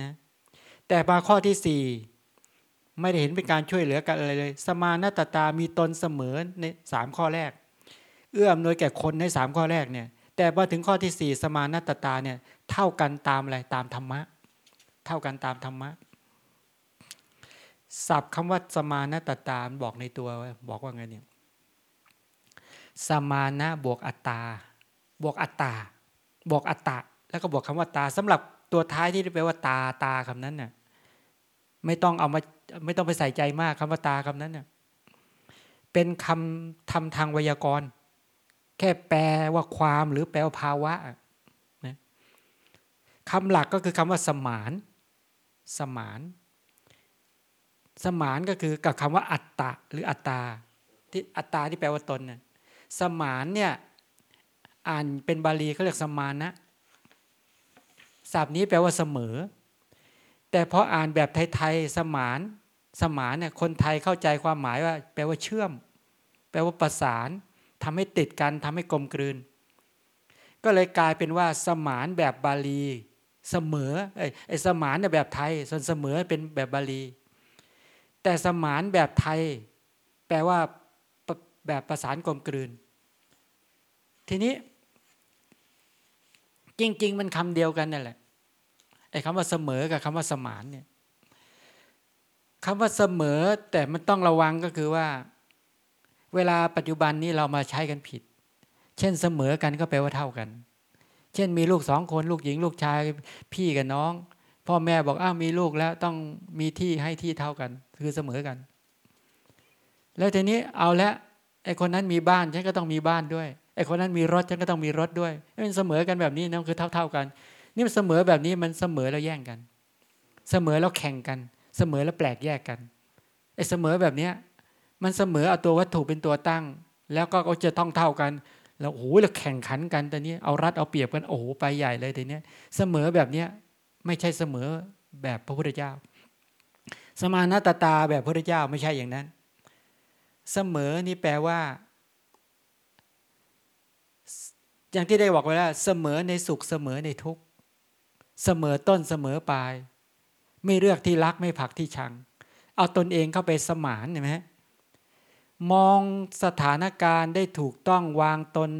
นะแต่มาข้อที่สี่ไม่ได้เห็นเป็นการช่วยเหลือกันอะไรเลย สมานาตตามีตนเสมอในสามข้อแรก เอื้ออำนวยแก่คนในสามข้อแรกเนี่ยแต่พอถึงข้อที่สี่สมานาตตาเนี่ย เท่ากันตามอะไรตามธรรมะ เท่ากันตามธรรมะศัพท์คำว่าสมานาตตาบอกในตัวบอกว่าไงเนี่ยสมานะบวกอัตตา บวกอัตตา บวกอัตตาแล้วก็บวกคำว่าตาสำหรับตัวท้ายที่แปลว่าตาตาคำนั้นเนี่ยไม่ต้องเอามาไม่ต้องไปใส่ใจมากคำว่าตาคำนั้นเนี่ยเป็นคำทำทางไวยากรณ์ แค่แปลว่าความหรือแปลว่าภาวะ คำหลักก็คือคำว่าสมาน สมาน สมานก็คือกับคำว่าอัตตะหรืออัตตาที่อัตตาที่แปลว่าตนน่ยสมานเนี่ยอ่านเป็นบาลีเขาเรียกสมานะศัพท์นี้แปลว่าเสมอ แต่พออ่านแบบไทยๆสมาน สมานเนี่ยคนไทยเข้าใจความหมายว่า แปลว่าเชื่อม แปลว่าประสานทำให้ติดกันทำให้กลมกลืน ก็เลยกลายเป็นว่าสมานแบบบาลี เสมอไอ้สมานเนี่ยแบบไทย ส่วนเสมอเป็นแบบบาลี แต่สมานแบบไทย แปลว่าแบบประสานกลมกลืน ทีนี้ จริง ๆ มันคำเดียวกันนั่นแหละไอ้คำว่าเสมอกับคำว่าสมานเนี่ยคำว่าเสมอแต่มันต้องระวังก็คือว่า เวลาปัจจุบันนี้เรามาใช้กันผิด เช่นเสมอกันก็แปลว่าเท่ากัน เช่นมีลูกสองคนลูกหญิง ลูกชายพี่กับน้อง พ่อแม่บอกอ้าวมีลูกแล้วต้องมีที่ให้ที่เท่ากัน คือเสมอกัน แล้วทีนี้เอาละไอคนนั้นมีบ้านฉันก็ต้องมีบ้านด้วยไอคนนั้นมีรถฉันก็ต้องมีรถด้วยมันเสมอกันแบบนี้นะคือเท่าๆกัน นี่มันเสมอแบบนี้มันเสมอแล้วแย่งกัน เสมอแล้วแข่งกัน เสมอแล้วแปลกแยกกันไอเสมอแบบเนี้ยมันเสมอเอาตัววัตถุเป็นตัวตั้ง แล้วก็จะต้องเท่ากัน แล้วโอ้โหแล้วแข่งขันกันต่นี้เอารัดเอาเปรียบกันโอ้โหไปใหญ่เลยต่เนี้ยเสมอแบบเนี้ยไม่ใช่เสมอแบบพระพุทธเจ้า สมานาตตาแบบพระพุทธเจ้าไม่ใช่อย่างนั้น เสมอนี่แปลว่า อย่างที่ได้บอกไว้แล้วเสมอในสุขเสมอในทุกข์เสมอต้นเสมอปลาย ไม่เลือกที่รักไม่ผักที่ชัง เอาตนเองเข้าไปสมานเห็นไหม มองสถานการณ์ได้ถูกต้องวางตน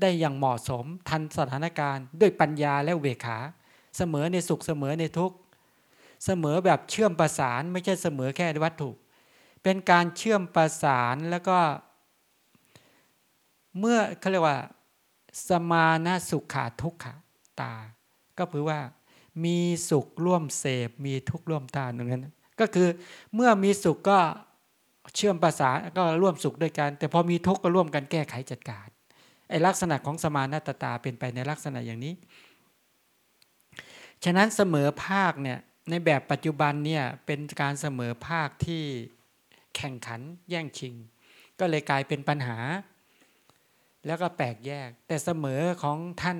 ได้อย่างเหมาะสม ทันสถานการณ์ด้วยปัญญาและเวขา เสมอในสุขเสมอในทุกข์เสมอแบบเชื่อมประสานไม่ใช่เสมอแค่วัตถุ เป็นการเชื่อมประสานแล้วก็เมื่อเขาเรียกว่า สมานะสุขาทุกขาตา ก็คือว่า มีสุขร่วมเสพมีทุกข์ร่วมตาอย่างนั้น ก็คือเมื่อมีสุขก็ เชื่อมภาษาก็ร่วมสุขด้วยกัน แต่พอมีทุกข์ก็ร่วมกันแก้ไขจัดการไอลักษณะของสมานาตตาเป็นไปในลักษณะอย่างนี้ ฉะนั้นเสมอภาคเนี่ยในแบบปัจจุบันเนี่ยเป็นการเสมอภาคที่แข่งขันแย่งชิง ก็เลยกลายเป็นปัญหา แล้วก็แปลกแยก แต่เสมอของท่าน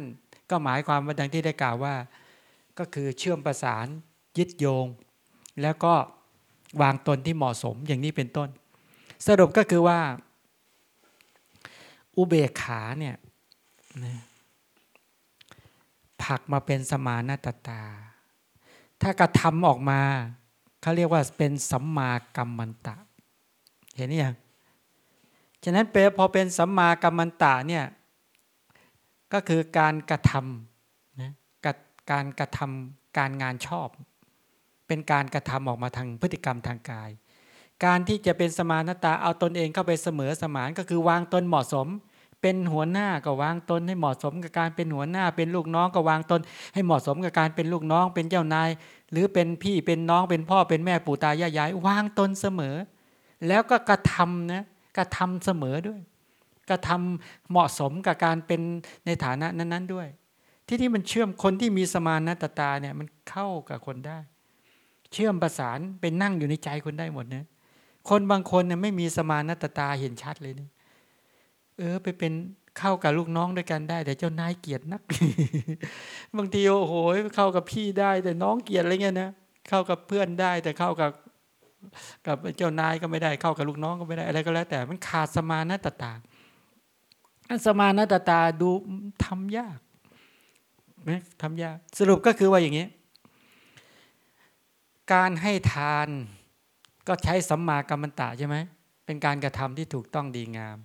ก็หมายความว่าดังที่ได้กล่าวว่า ก็คือเชื่อมประสานยึดโยง แล้วก็ วางตนที่เหมาะสมอย่างนี้เป็นต้น สรุปก็คือว่า อุเบกขาเนี่ยผักมาเป็นสมานาตตา ถ้ากระทำออกมาเขาเรียกว่าเป็นสัมมากรรมันตะ เห็นยังฉะนั้นเปพอเป็นสัมมากัมมันตะเนี่ยก็คือการกระทำนะการกระทำการงานชอบ เป็นการกระทำออกมาทางพฤติกรรมทางกาย การที่จะเป็นสมานตาเอาตนเองเข้าไปเสมอสมานก็คือวางตนเหมาะสม เป็นหัวหน้าก็วางตนให้เหมาะสมกับการเป็นหัวหน้า เป็นลูกน้องก็วางตน ให้เหมาะสมกับการเป็นลูกน้อง เป็นเจ้านาย หรือเป็นพี่เป็นน้องเป็นพ่อเป็นแม่ปู่ตายายายวางตนเสมอ แล้วก็กระทำนะกระทำเสมอด้วยกระทำเหมาะสมกับการเป็นในฐานะนั้น ๆ ด้วย ที่นี่มันเชื่อมคนที่มีสมานตตาเนี่ยมันเข้ากับคนได้ เชื่อมประสานเป็นนั่งอยู่ในใจคนได้หมดนะคนบางคนเนี่ยไม่มีสมานัตตาเห็นชัดเลยเนี่ยเออ ไปเป็นเข้ากับลูกน้องด้วยกันได้ แต่เจ้านายเกลียดนัก บางทีโอ้โหเข้ากับพี่ได้ แต่น้องเกลียดอะไรเงี้ยนะเข้ากับเพื่อนได้ แต่เข้ากับ กับเจ้านายก็ไม่ได้ เข้ากับลูกน้องก็ไม่ได้อะไรก็แล้ว แต่มันขาดสมานัตตาสมานัตตาดูทำยากนะทำยากสรุปก็คือว่าอย่างนี้ การให้ทานก็ใช้สัมมากัมมันตะใช่ไหมเป็นการกระทำที่ถูกต้องดีงาม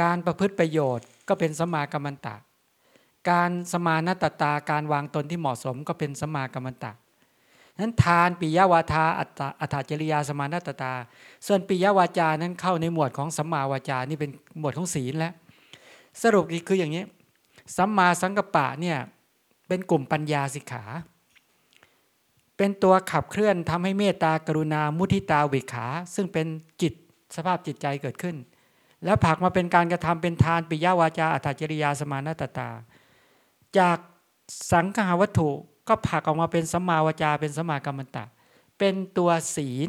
การประพฤติประโยชน์ก็เป็นสัมมากัมมันตะ การสมานตตาการวางตนที่เหมาะสมก็เป็นสัมมากัมมันตะนั้นทานปิยวาทาอัตถจริยาสมานตตา ส่วนปิยวาจานั้นเข้าในหมวดของสัมมาวาจานี่เป็นหมวดของศีลแล้วสรุปคืออย่างนี้สัมมาสังกปะเนี่ยเป็นกลุ่มปัญญาสิกขา เป็นตัวขับเคลื่อนทำให้เมตตากรุณามุทิตาเวขา ซึ่งเป็นจิตสภาพจิตใจเกิดขึ้น แล้วผักมาเป็นการกระทำเป็นทานปิยวาจาอัตจริยาสมานตตา จากสังขาวัตถุก็ผักออกมาเป็นสัมมาวาจาเป็นสัมมากรรมันตะ เป็นตัวศีล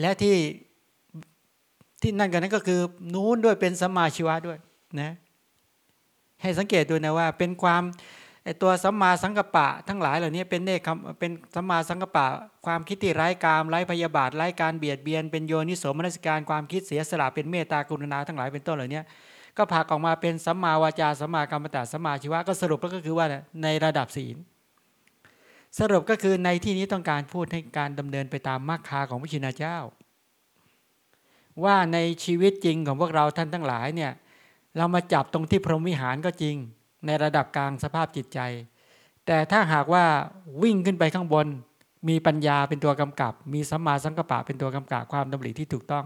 และที่ที่นั่นกันนั้นก็คือนู้นด้วยเป็นสัมมาชีวะด้วยนะให้สังเกตดูนะว่าเป็นความ ไอตัวสัมมาสังกปะ ทั้งหลายเหล่านี้เป็นเนคเป็นสัมมาสังกปะ ความคิดที่ไร้กามไร้พยาบาทไร้การเบียดเบียน เป็นโยนิโสมนสิการความคิดเสียสละเป็นเมตตากรุณาทั้งหลายเป็นต้นเหล่านี้ก็พากออกมาเป็นสัมมาวาจาสัมมากรรมตะสัมมาชีวะก็สรุปก็คือว่าในระดับศีล สรุปก็คือในที่นี้ต้องการพูดให้การดำเนินไปตามมรรคาของพระชินเจ้า ว่าในชีวิตจริงของพวกเราท่านทั้งหลายเนี่ยเรามาจับตรงที่พรหมวิหารก็จริง ในระดับกลางสภาพจิตใจ แต่ถ้าหากว่าวิ่งขึ้นไปข้างบน มีปัญญาเป็นตัวกำกับ มีสัมมาสังกปะเป็นตัวกำกับความดำริที่ถูกต้อง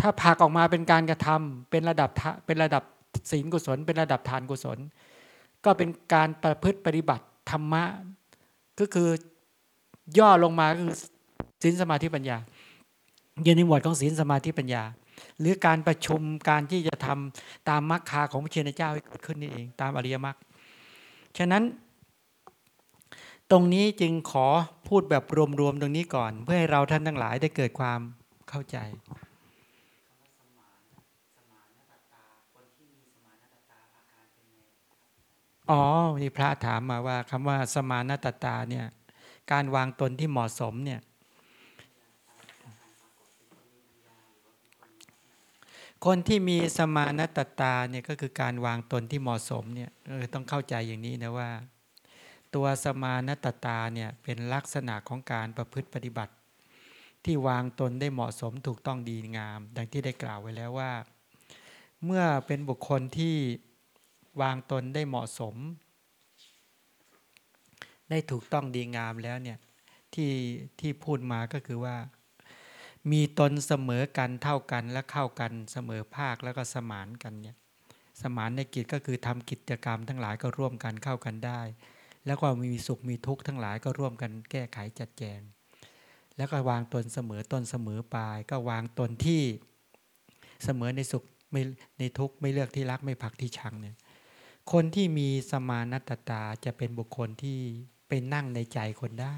ถ้าผักออกมาเป็นการกระทำเป็นระดับเป็นระดับศีลกุศล เป็นระดับทานกุศล ก็เป็นการประพฤติปฏิบัติธรรมะก็คือย่อลงมาคือศีลสมาธิปัญญาเย็นในหมวดของศีลสมาธิปัญญา หรือการประชุมการที่จะทำตามมรรคาของพระเชนเจ้าให้เกิดขึ้นนี่เอง ตามอริยมรรคฉะนั้น ตรงนี้จึงขอพูดแบบรวมๆตรงนี้ก่อน เพื่อให้เราท่านทั้งหลายได้เกิดความเข้าใจอ๋อมีพระถามมาว่าคำว่าสมานตตาเนี่ยการวางตนที่เหมาะสมเนี่ย คนที่มีสมานตตาเนี่ยก็คือการวางตนที่เหมาะสมเนี่ยต้องเข้าใจอย่างนี้นะว่า ตัวสมานตตาเนี่ยเป็นลักษณะของการประพฤติปฏิบัติ ที่วางตนได้เหมาะสมถูกต้องดีงาม ดังที่ได้กล่าวไว้แล้วว่า เมื่อเป็นบุคคลที่วางตนได้เหมาะสม ได้ถูกต้องดีงามแล้วเนี่ยที่ที่พูดมาก็คือว่า มีตนเสมอกันเท่ากันและเข้ากันเสมอภาคแล้วก็สมานกันเนี่ยสมานในกิจก็คือทำกิจกรรมทั้งหลายก็ร่วมกันเข้ากันได้ แล้วก็มีสุขมีทุกข์ทั้งหลายก็ร่วมกันแก้ไขจัดแจง แล้วก็วางตนเสมอต้นเสมอปลาย ก็วางตนที่เสมอในสุขไม่ในทุกข์ไม่เลือกที่รักไม่ผักที่ชังเนี่ยคนที่มีสมานัตตาจะเป็นบุคคลที่เป็นนั่งในใจคนได้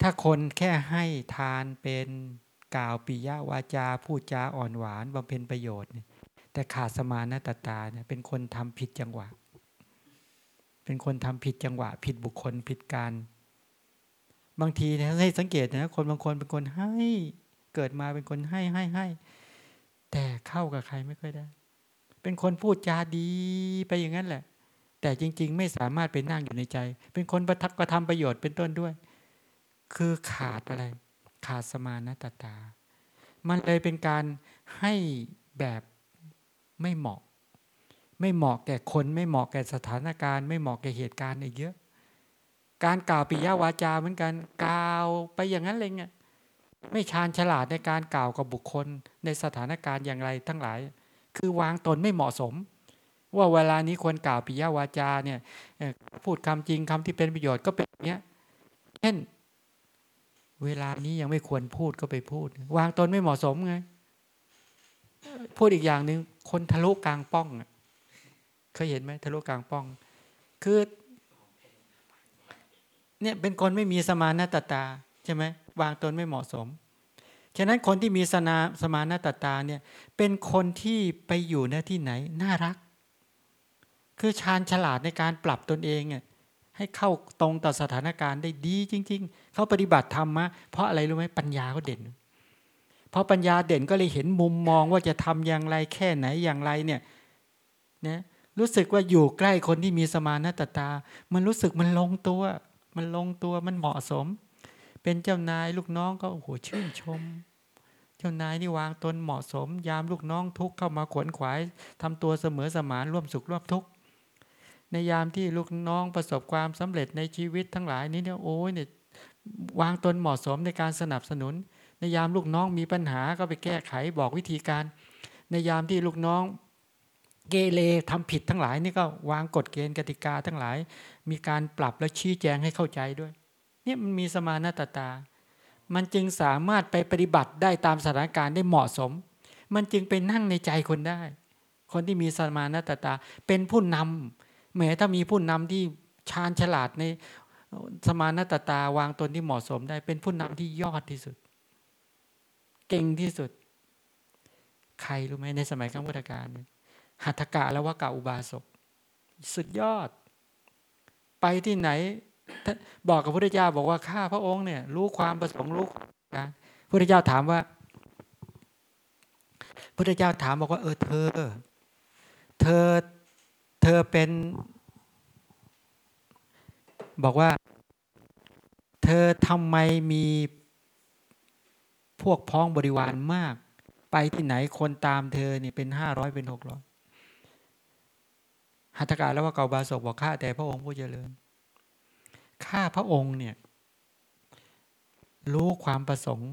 ถ้าคนแค่ให้ทานเป็นกล่าวปิยะวาจาพูดจาอ่อนหวานบำเพ็ญประโยชน์ แต่ขาดสมานัตตาเนี่ยเป็นคนทำผิดจังหวะ เป็นคนทำผิดจังหวะ ผิดบุคคลผิดการ บางทีให้สังเกตนะคนบางคนเป็นคนให้เกิดมาเป็นคนให้ให้ให้แต่เข้ากับใครไม่ค่อยได้ เป็นคนพูดจาดีไปอย่างนั้นแหละ แต่จริง ๆ ไม่สามารถไปนั่งอยู่ในใจ เป็นคนประทับกระทำประโยชน์เป็นต้นด้วย คือขาดอะไร ขาดสมานะตตา มันเลยเป็นการให้แบบไม่เหมาะ ไม่เหมาะแก่คนไม่เหมาะแก่สถานการณ์ ไม่เหมาะแก่เหตุการณ์เยอะ การกล่าวปิยาวาจาเหมือนกันกล่าวไปอย่างนั้นเลยไงไม่ชาญฉลาดในการกล่าวกับบุคคลในสถานการณ์อย่างไรทั้งหลาย คือวางตนไม่เหมาะสม ว่าเวลานี้ควรกล่าวปิยวาจาเนี่ยพูดคำจริงคำที่เป็นประโยชน์ก็เป็นอย่างเนี้ยเช่น เวลานี้ยังไม่ควรพูดก็ไปพูด วางตนไม่เหมาะสมไง พูดอีกอย่างหนึ่งคนทะลุกลางป้องเคยเห็นไหมทะลุกลางป้อง คือเนี่ยเป็นคนไม่มีสมานาตตาใช่ไหมวางตนไม่เหมาะสม ฉะนั้นคนที่มีสนาสมานาตตาเนี่ยเป็นคนที่ไปอยู่ในที่ไหน น่ารัก คือชาญฉลาดในการปรับตนเอง ให้เข้าตรงต่อสถานการณ์ได้ดีจริง ๆ เขาปฏิบัติธรรมมะเพราะอะไรรู้ไหมปัญญาเขาเด่น เพราะปัญญาเด่นก็เลยเห็นมุมมองว่าจะทำอย่างไรแค่ไหนอย่างไรเนี่ยนะรู้สึกว่าอยู่ใกล้คนที่มีสมานาตตา มันรู้สึกมันลงตัว มันลงตัวมันเหมาะสม เป็นเจ้านายลูกน้องก็โอ้โหชื่นชม เจ้านายนี่วางตนเหมาะสม ยามลูกน้องทุกเข้ามาขวนขวายทำตัวเสมอสมานร่วมสุขร่วมทุกข์ ในยามที่ลูกน้องประสบความสำเร็จในชีวิตทั้งหลายนี้เนี่ยโอ้ยเนี่ยวางตนเหมาะสมในการสนับสนุน ในยามลูกน้องมีปัญหาก็ไปแก้ไขบอกวิธีการ ในยามที่ลูกน้องเกเรทำผิดทั้งหลายนี่ก็วางกฎเกณฑ์กติกาทั้งหลาย มีการปรับและชี้แจงให้เข้าใจด้วยเนี่ยมันมีสมานาตตา มันจึงสามารถไปปฏิบัติได้ตามสถานการณ์ได้เหมาะสม มันจึงไปนั่งในใจคนได้ คนที่มีสมานาตตาเป็นผู้นำ แม้ถ้ามีผู้นำที่ชาญฉลาดในสมานาตตาวางตนที่เหมาะสมได้ เป็นผู้นำที่ยอดที่สุด เก่งที่สุด ใครรู้ไหมในสมัยครั้งพุทธกาลหัตถกะและวกาอุบาสกสุดยอด ไปที่ไหน บอกกับพระเจ้าบอกว่าข้าพระองค์เนี่ย รู้ความประสงค์รู้การพระเจ้าถามว่าพระเจ้าถามบอกว่า เออเธอ เธอเธ อเป็น บอกว่า เธอทำไมมีพวกพ้องบริวารมาก ไปที่ไหนคนตามเธอเนี่ยเป็นห้าร้อยเป็นหกร้อยหัตถการแล้วว่าเกาบาศกบอกข้าแต่พระองค์ผู้เจริญข้าพระองค์เนี่ยรู้ความประสงค์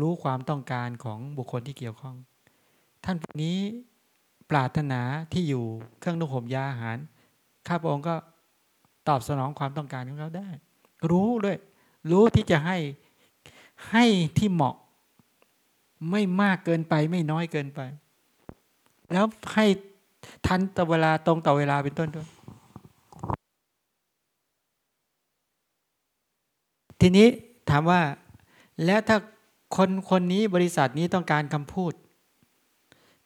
รู้ความต้องการของบุคคลที่เกี่ยวข้อง ท่านผู้นี้ ปรารถนาที่อยู่เครื่องนุ่งห่มยาอาหาร ข้าพระองค์ก็ตอบสนองความต้องการของเขาได้ รู้ด้วย รู้ที่จะให้ให้ที่เหมาะ ไม่มากเกินไปไม่น้อยเกินไป แล้วให้ทันต่อเวลาตรงต่อเวลาเป็นต้นด้วย ทีนี้ถามว่า แล้วถ้าคนคนนี้บริษัทนี้ต้องการคำพูด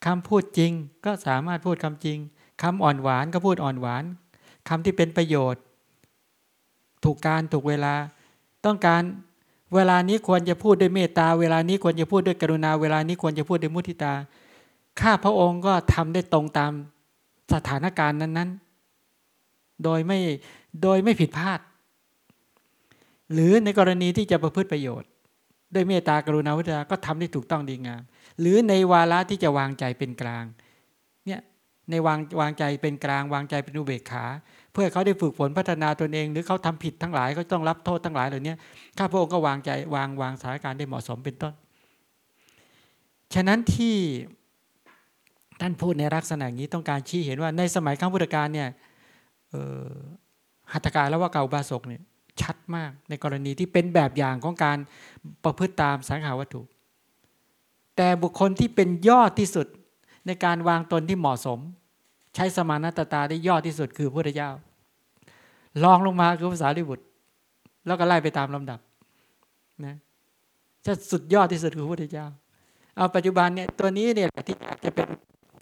คำพูดจริงก็สามารถพูดคำจริงคำอ่อนหวานก็พูดอ่อนหวานคำที่เป็นประโยชน์ ถูกการถูกเวลา ต้องการเวลานี้ควรจะพูดด้วยเมตตา เวลานี้ควรจะพูดด้วยกรุณา เวลานี้ควรจะพูดด้วยมุทิตา ข้าพระองค์ก็ทำได้ตรงตามสถานการณ์นั้น ๆ โดยไม่โดยไม่ผิดพลาด หรือในกรณีที่จะประพฤติประโยชน์ ด้วยเมตตากรุณาวิทยาก็ทำได้ถูกต้องดีงาม หรือในวาระที่จะวางใจเป็นกลางเนี่ยในวางวางใจเป็นกลาง วางใจเป็นอุเบกขา เพื่อเขาได้ฝึกฝนพัฒนาตนเอง หรือเขาทำผิดทั้งหลายเขาต้องรับโทษทั้งหลายเหล่านี้ข้าพระองค์ก็วางใจวางวางสถานการณ์ได้เหมาะสมเป็นต้น ฉะนั้นที่ท่านพูดในลักษณะนี้ต้องการชี้เห็นว่าในสมัยข้างพุทธกาลเนี่ยหัตถการแล้วว่าเก่าบาศกเนี่ยชัดมากในกรณีที่เป็นแบบอย่างของการประพฤติตามสังขาวัตถุ แต่บุคคลที่เป็นยอดที่สุดในการวางตนที่เหมาะสม ใช้สมานัตตาได้ยอดที่สุดคือพระพุทธเจ้าลองลงมาคือภาษาลิบุตร แล้วก็ไล่ไปตามลำดับนะจะสุดยอดที่สุดคือพระพุทธเจ้า เอาปัจจุบันเนี่ยตัวนี้เนี่ยที่จะเป็น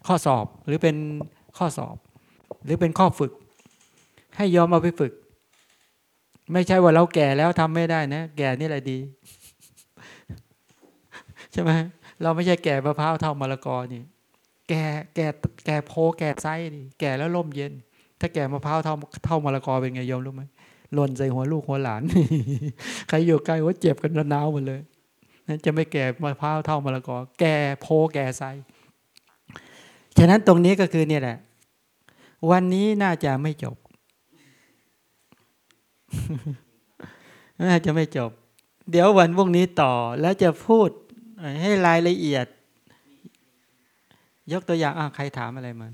ข้อสอบหรือเป็นข้อสอบ หรือเป็นข้อฝึก ให้ยอมเอาไปฝึก ไม่ใช่ว่าเราแก่แล้วทำไม่ได้นะ แก่นี่แหละดี ใช่ไหม เราไม่ใช่แก่มะพร้าวเท่ามะละกอนี่ แก่แก่แก่โพแก่ไส้นี่แก่แล้วล่มเย็น ถ้าแก่มะพร้าวเท่าเท่ามะละกอเป็นไงยอมรู้ไหมหล่นใส่หัวลูกหัวหลาน ใครอยู่ใกล้ว่าเจ็บกันระนาวหมดเลยนั่นจะไม่แก่มะพร้าวเท่ามะละกอ แก่โพแก่ไส้ฉะนั้นตรงนี้ก็คือเนี่ยแหละ วันนี้น่าจะไม่จบ น่าจะไม่จบ เดี๋ยววันพวกนี้ต่อแล้วจะพูด ให้รายละเอียด ยกตัวอย่างอะใครถามอะไรมัน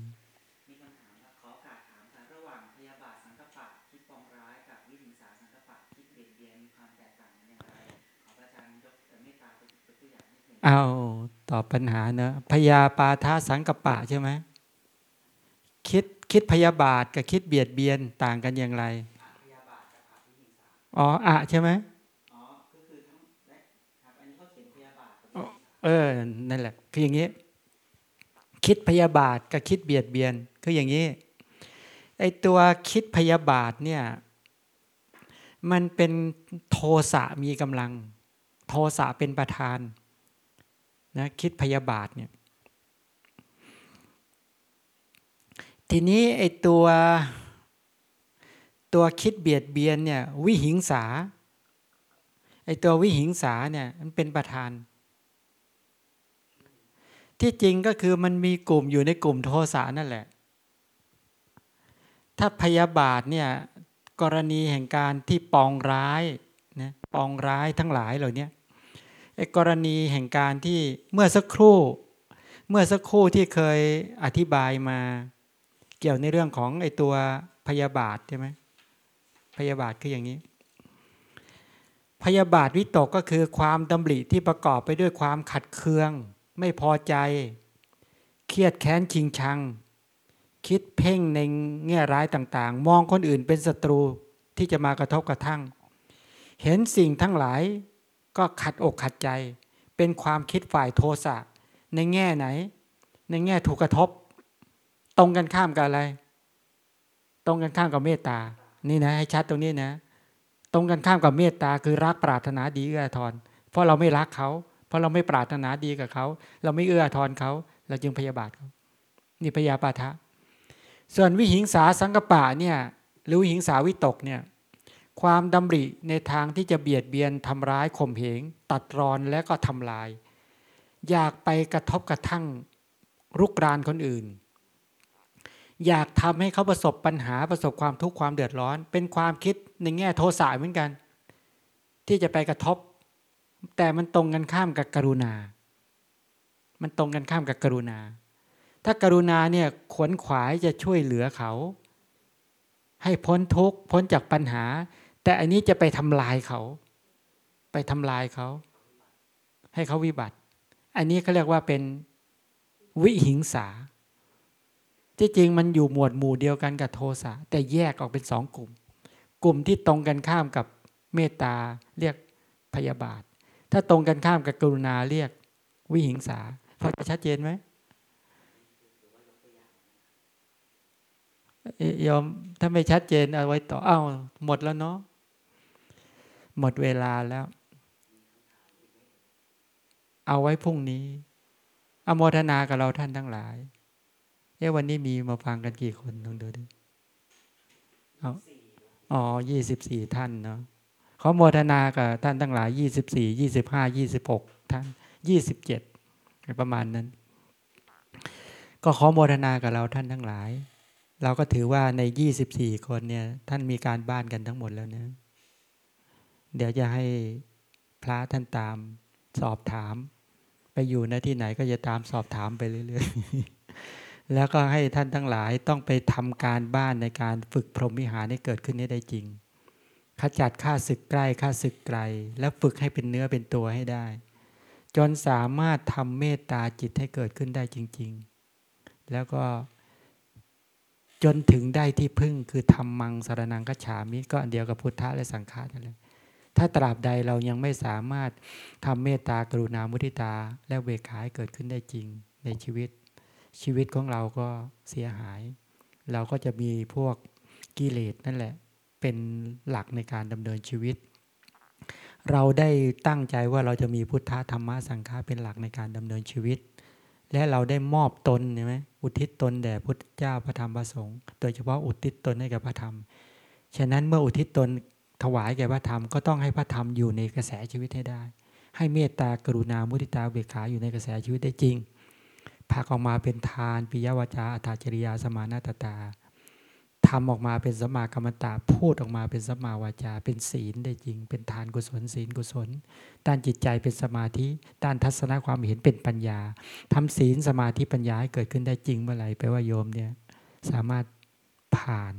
มีคำถามว่าขอโอกาสถามค่ะระหว่างพยาบาทสังกปะคิดปองร้ายกับวิหิงสาสังกปะคิดเบียดเบียนมีความแตกต่างกันอย่างไรขอพระอาจารย์ยกเมตตาเป็นตัวอย่างนิดหนึ่งเอาตอบปัญหาเนอะพยาปาทาสังกปะใช่ไหมคิดคิดพยาบาทกับคิดเบียดเบียนต่างกันอย่างไรพยาบาทกับอวิหิงสาอ๋ออะใช่ไหม เออนั่นแหละ คืออย่างนี้ คิดพยาบาทกับคิดเบียดเบียน คืออย่างนี้ไอตัวคิดพยาบาทเนี่ย มันเป็นโทสะมีกำลัง โทสะเป็นประธานนะคิดพยาบาทเนี่ย ทีนี้ไอตัวตัวคิดเบียดเบียนเนี่ยวิหิงสาไอตัววิหิงสาเนี่ยมันเป็นประธาน ที่จริงก็คือมันมีกลุ่มอยู่ในกลุ่มโทสะนั่นแหละ ถ้าพยาบาทเนี่ยกรณีแห่งการที่ปองร้ายนะปองร้ายทั้งหลายเหล่านี้ไอ้กรณีแห่งการที่เมื่อสักครู่ เมื่อสักครู่ที่เคยอธิบายมา เกี่ยวในเรื่องของไอ้ตัวพยาบาทใช่ไหมพยาบาทคืออย่างนี้ พยาบาทวิตกก็คือความดำริที่ประกอบไปด้วยความขัดเคือง ไม่พอใจ เครียดแค้นชิงชัง คิดเพ่งในแง่ร้ายต่างๆ มองคนอื่นเป็นศัตรูที่จะมากระทบกระทั่ง เห็นสิ่งทั้งหลายก็ขัดอกขัดใจ เป็นความคิดฝ่ายโทสะในแง่ไหน ในแง่ถูกกระทบ ตรงกันข้ามกับอะไร ตรงกันข้ามกับเมตตา นี่นะให้ชัดตรงนี้นะ ตรงกันข้ามกับเมตตาคือรักปรารถนาดีเอื้ออาทรเพราะเราไม่รักเขา ราะเราไม่ปรารถนาดีกับเขา เราไม่เอื้ออาทรเขา เราจึงพยาบาทเขานี่พยาปาทะ ส่วนวิหิงสาสังกปะเนี่ยหรือวิหิงสาวิตกเนี่ยความดำริในทางที่จะเบียดเบียนทำร้ายข่มเหง ตัดรอนและก็ทำลาย อยากไปกระทบกระทั่งรุกรานคนอื่น อยากทำให้เขาประสบปัญหาประสบความทุกข์ความเดือดร้อน เป็นความคิดในแง่โทสะเหมือนกัน ที่จะไปกระทบ แต่มันตรงกันข้ามกับกรุณา มันตรงกันข้ามกับกรุณา ถ้ากรุณาเนี่ยขวนขวายจะช่วยเหลือเขา ให้พ้นทุกข์พ้นจากปัญหา แต่อันนี้จะไปทำลายเขา ไปทำลายเขา ให้เขาวิบัติ อันนี้เขาเรียกว่าเป็นวิหิงสา ที่จริงมันอยู่หมวดหมู่เดียวกันกับโทสะแต่แยกออกเป็นสองกลุ่ม กลุ่มที่ตรงกันข้ามกับเมตตาเรียกพยาบาท ถ้าตรงกันข้ามกับกรุณาเรียก วิหิงสาพอจะชัดเจนไหมยอมถ้าไม่ชัดเจนเอาไว้ต่อ เอ้า หมดแล้วเนาะหมดเวลาแล้ว เอาไว้พรุ่งนี้อโมทนากับเราท่านทั้งหลายเอ๊ะวันนี้มีมาฟังกันกี่คนลองดูดิอ๋อยี่สิบสี่ท่านเนาะ อโมทนากับท่านทั้งหลายยี่สิบสี่ยี่สิบห้ายี่สิบหกท่านยี่สิบเจ็ดประมาณนั้น ก็ขอโมทนากับเราท่านทั้งหลาย เราก็ถือว่าในยี่สิบสี่คนเนี่ยท่านมีการบ้านกันทั้งหมดแล้วนะ เดี๋ยวจะให้พระท่านตามสอบถาม ไปอยู่ณที่ไหนก็จะตามสอบถามไปเรื่อยๆ แล้วก็ให้ท่านทั้งหลายต้องไปทำการบ้านในการฝึกพรหมวิหารให้เกิดขึ้นให้ได้จริง ขจัดข้าศึกใกล้ข้าศึกไกล แล้วฝึกให้เป็นเนื้อเป็นตัวให้ได้ จนสามารถทำเมตตาจิตให้เกิดขึ้นได้จริง ๆ แล้วก็จนถึงได้ที่พึ่งคือทำมังสารนังกัจฉามิก็อันเดียวกับพุทธะและสังฆานั่นแหละถ้าตราบใดเรายังไม่สามารถทำเมตตากรุณามุทิตา และเวขาให้เกิดขึ้นได้จริงในชีวิต ชีวิตของเราก็เสียหาย เราก็จะมีพวกกิเลสนั่นแหละ เป็นหลักในการดำเนินชีวิต เราได้ตั้งใจว่าเราจะมีพุทธธรรมะสังฆาเป็นหลักในการดำเนินชีวิต และเราได้มอบตนใช่ไหมอุทิศตนแด่พุทธเจ้าพระธรรมพระสงฆ์โดยเฉพาะอุทิศตนให้กับพระธรรม ฉะนั้นเมื่ออุทิศตนถวายแก่พระธรรมก็ต้องให้พระธรรมอยู่ในกระแสชีวิตให้ได้ ให้เมตตากรุณามุทิตาเบิกขาอยู่ในกระแสชีวิตได้จริงพากออกมาเป็นทานปิยวาจาอัตถจริยาสมานาตตา ทำออกมาเป็นสมมากรรมตะพูดออกมาเป็นสมมาวาจา เป็นศีลได้จริง เป็นทานกุศลศีลกุศล ด้านจิตใจเป็นสมาธิ ด้านทัศนคความเห็นเป็นปัญญาทำศีลสมาธิปัญญาให้เกิดขึ้นได้จริงเมื่อไหร่แปลว่าโยมเนี่ยสามารถผ่าน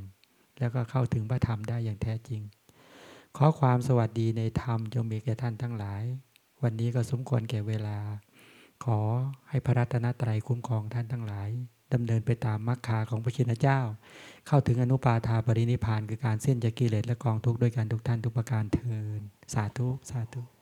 แล้วก็เข้าถึงพระธรรมได้อย่างแท้จริง ขอความสวัสดีในธรรมจงมีแก่ท่านทั้งหลาย วันนี้ก็สมควรแก่เวลา ขอให้พระรัตนตรัยคุ้มครองท่านทั้งหลาย ดำเนินไปตามมรรคาของพระชินเจ้า เข้าถึงอนุปาทาปรินิพานคือการเส้นจากกิเลสและกองทุกข์ด้วยกันทุกท่านทุกประการเทินสาธุสาธุ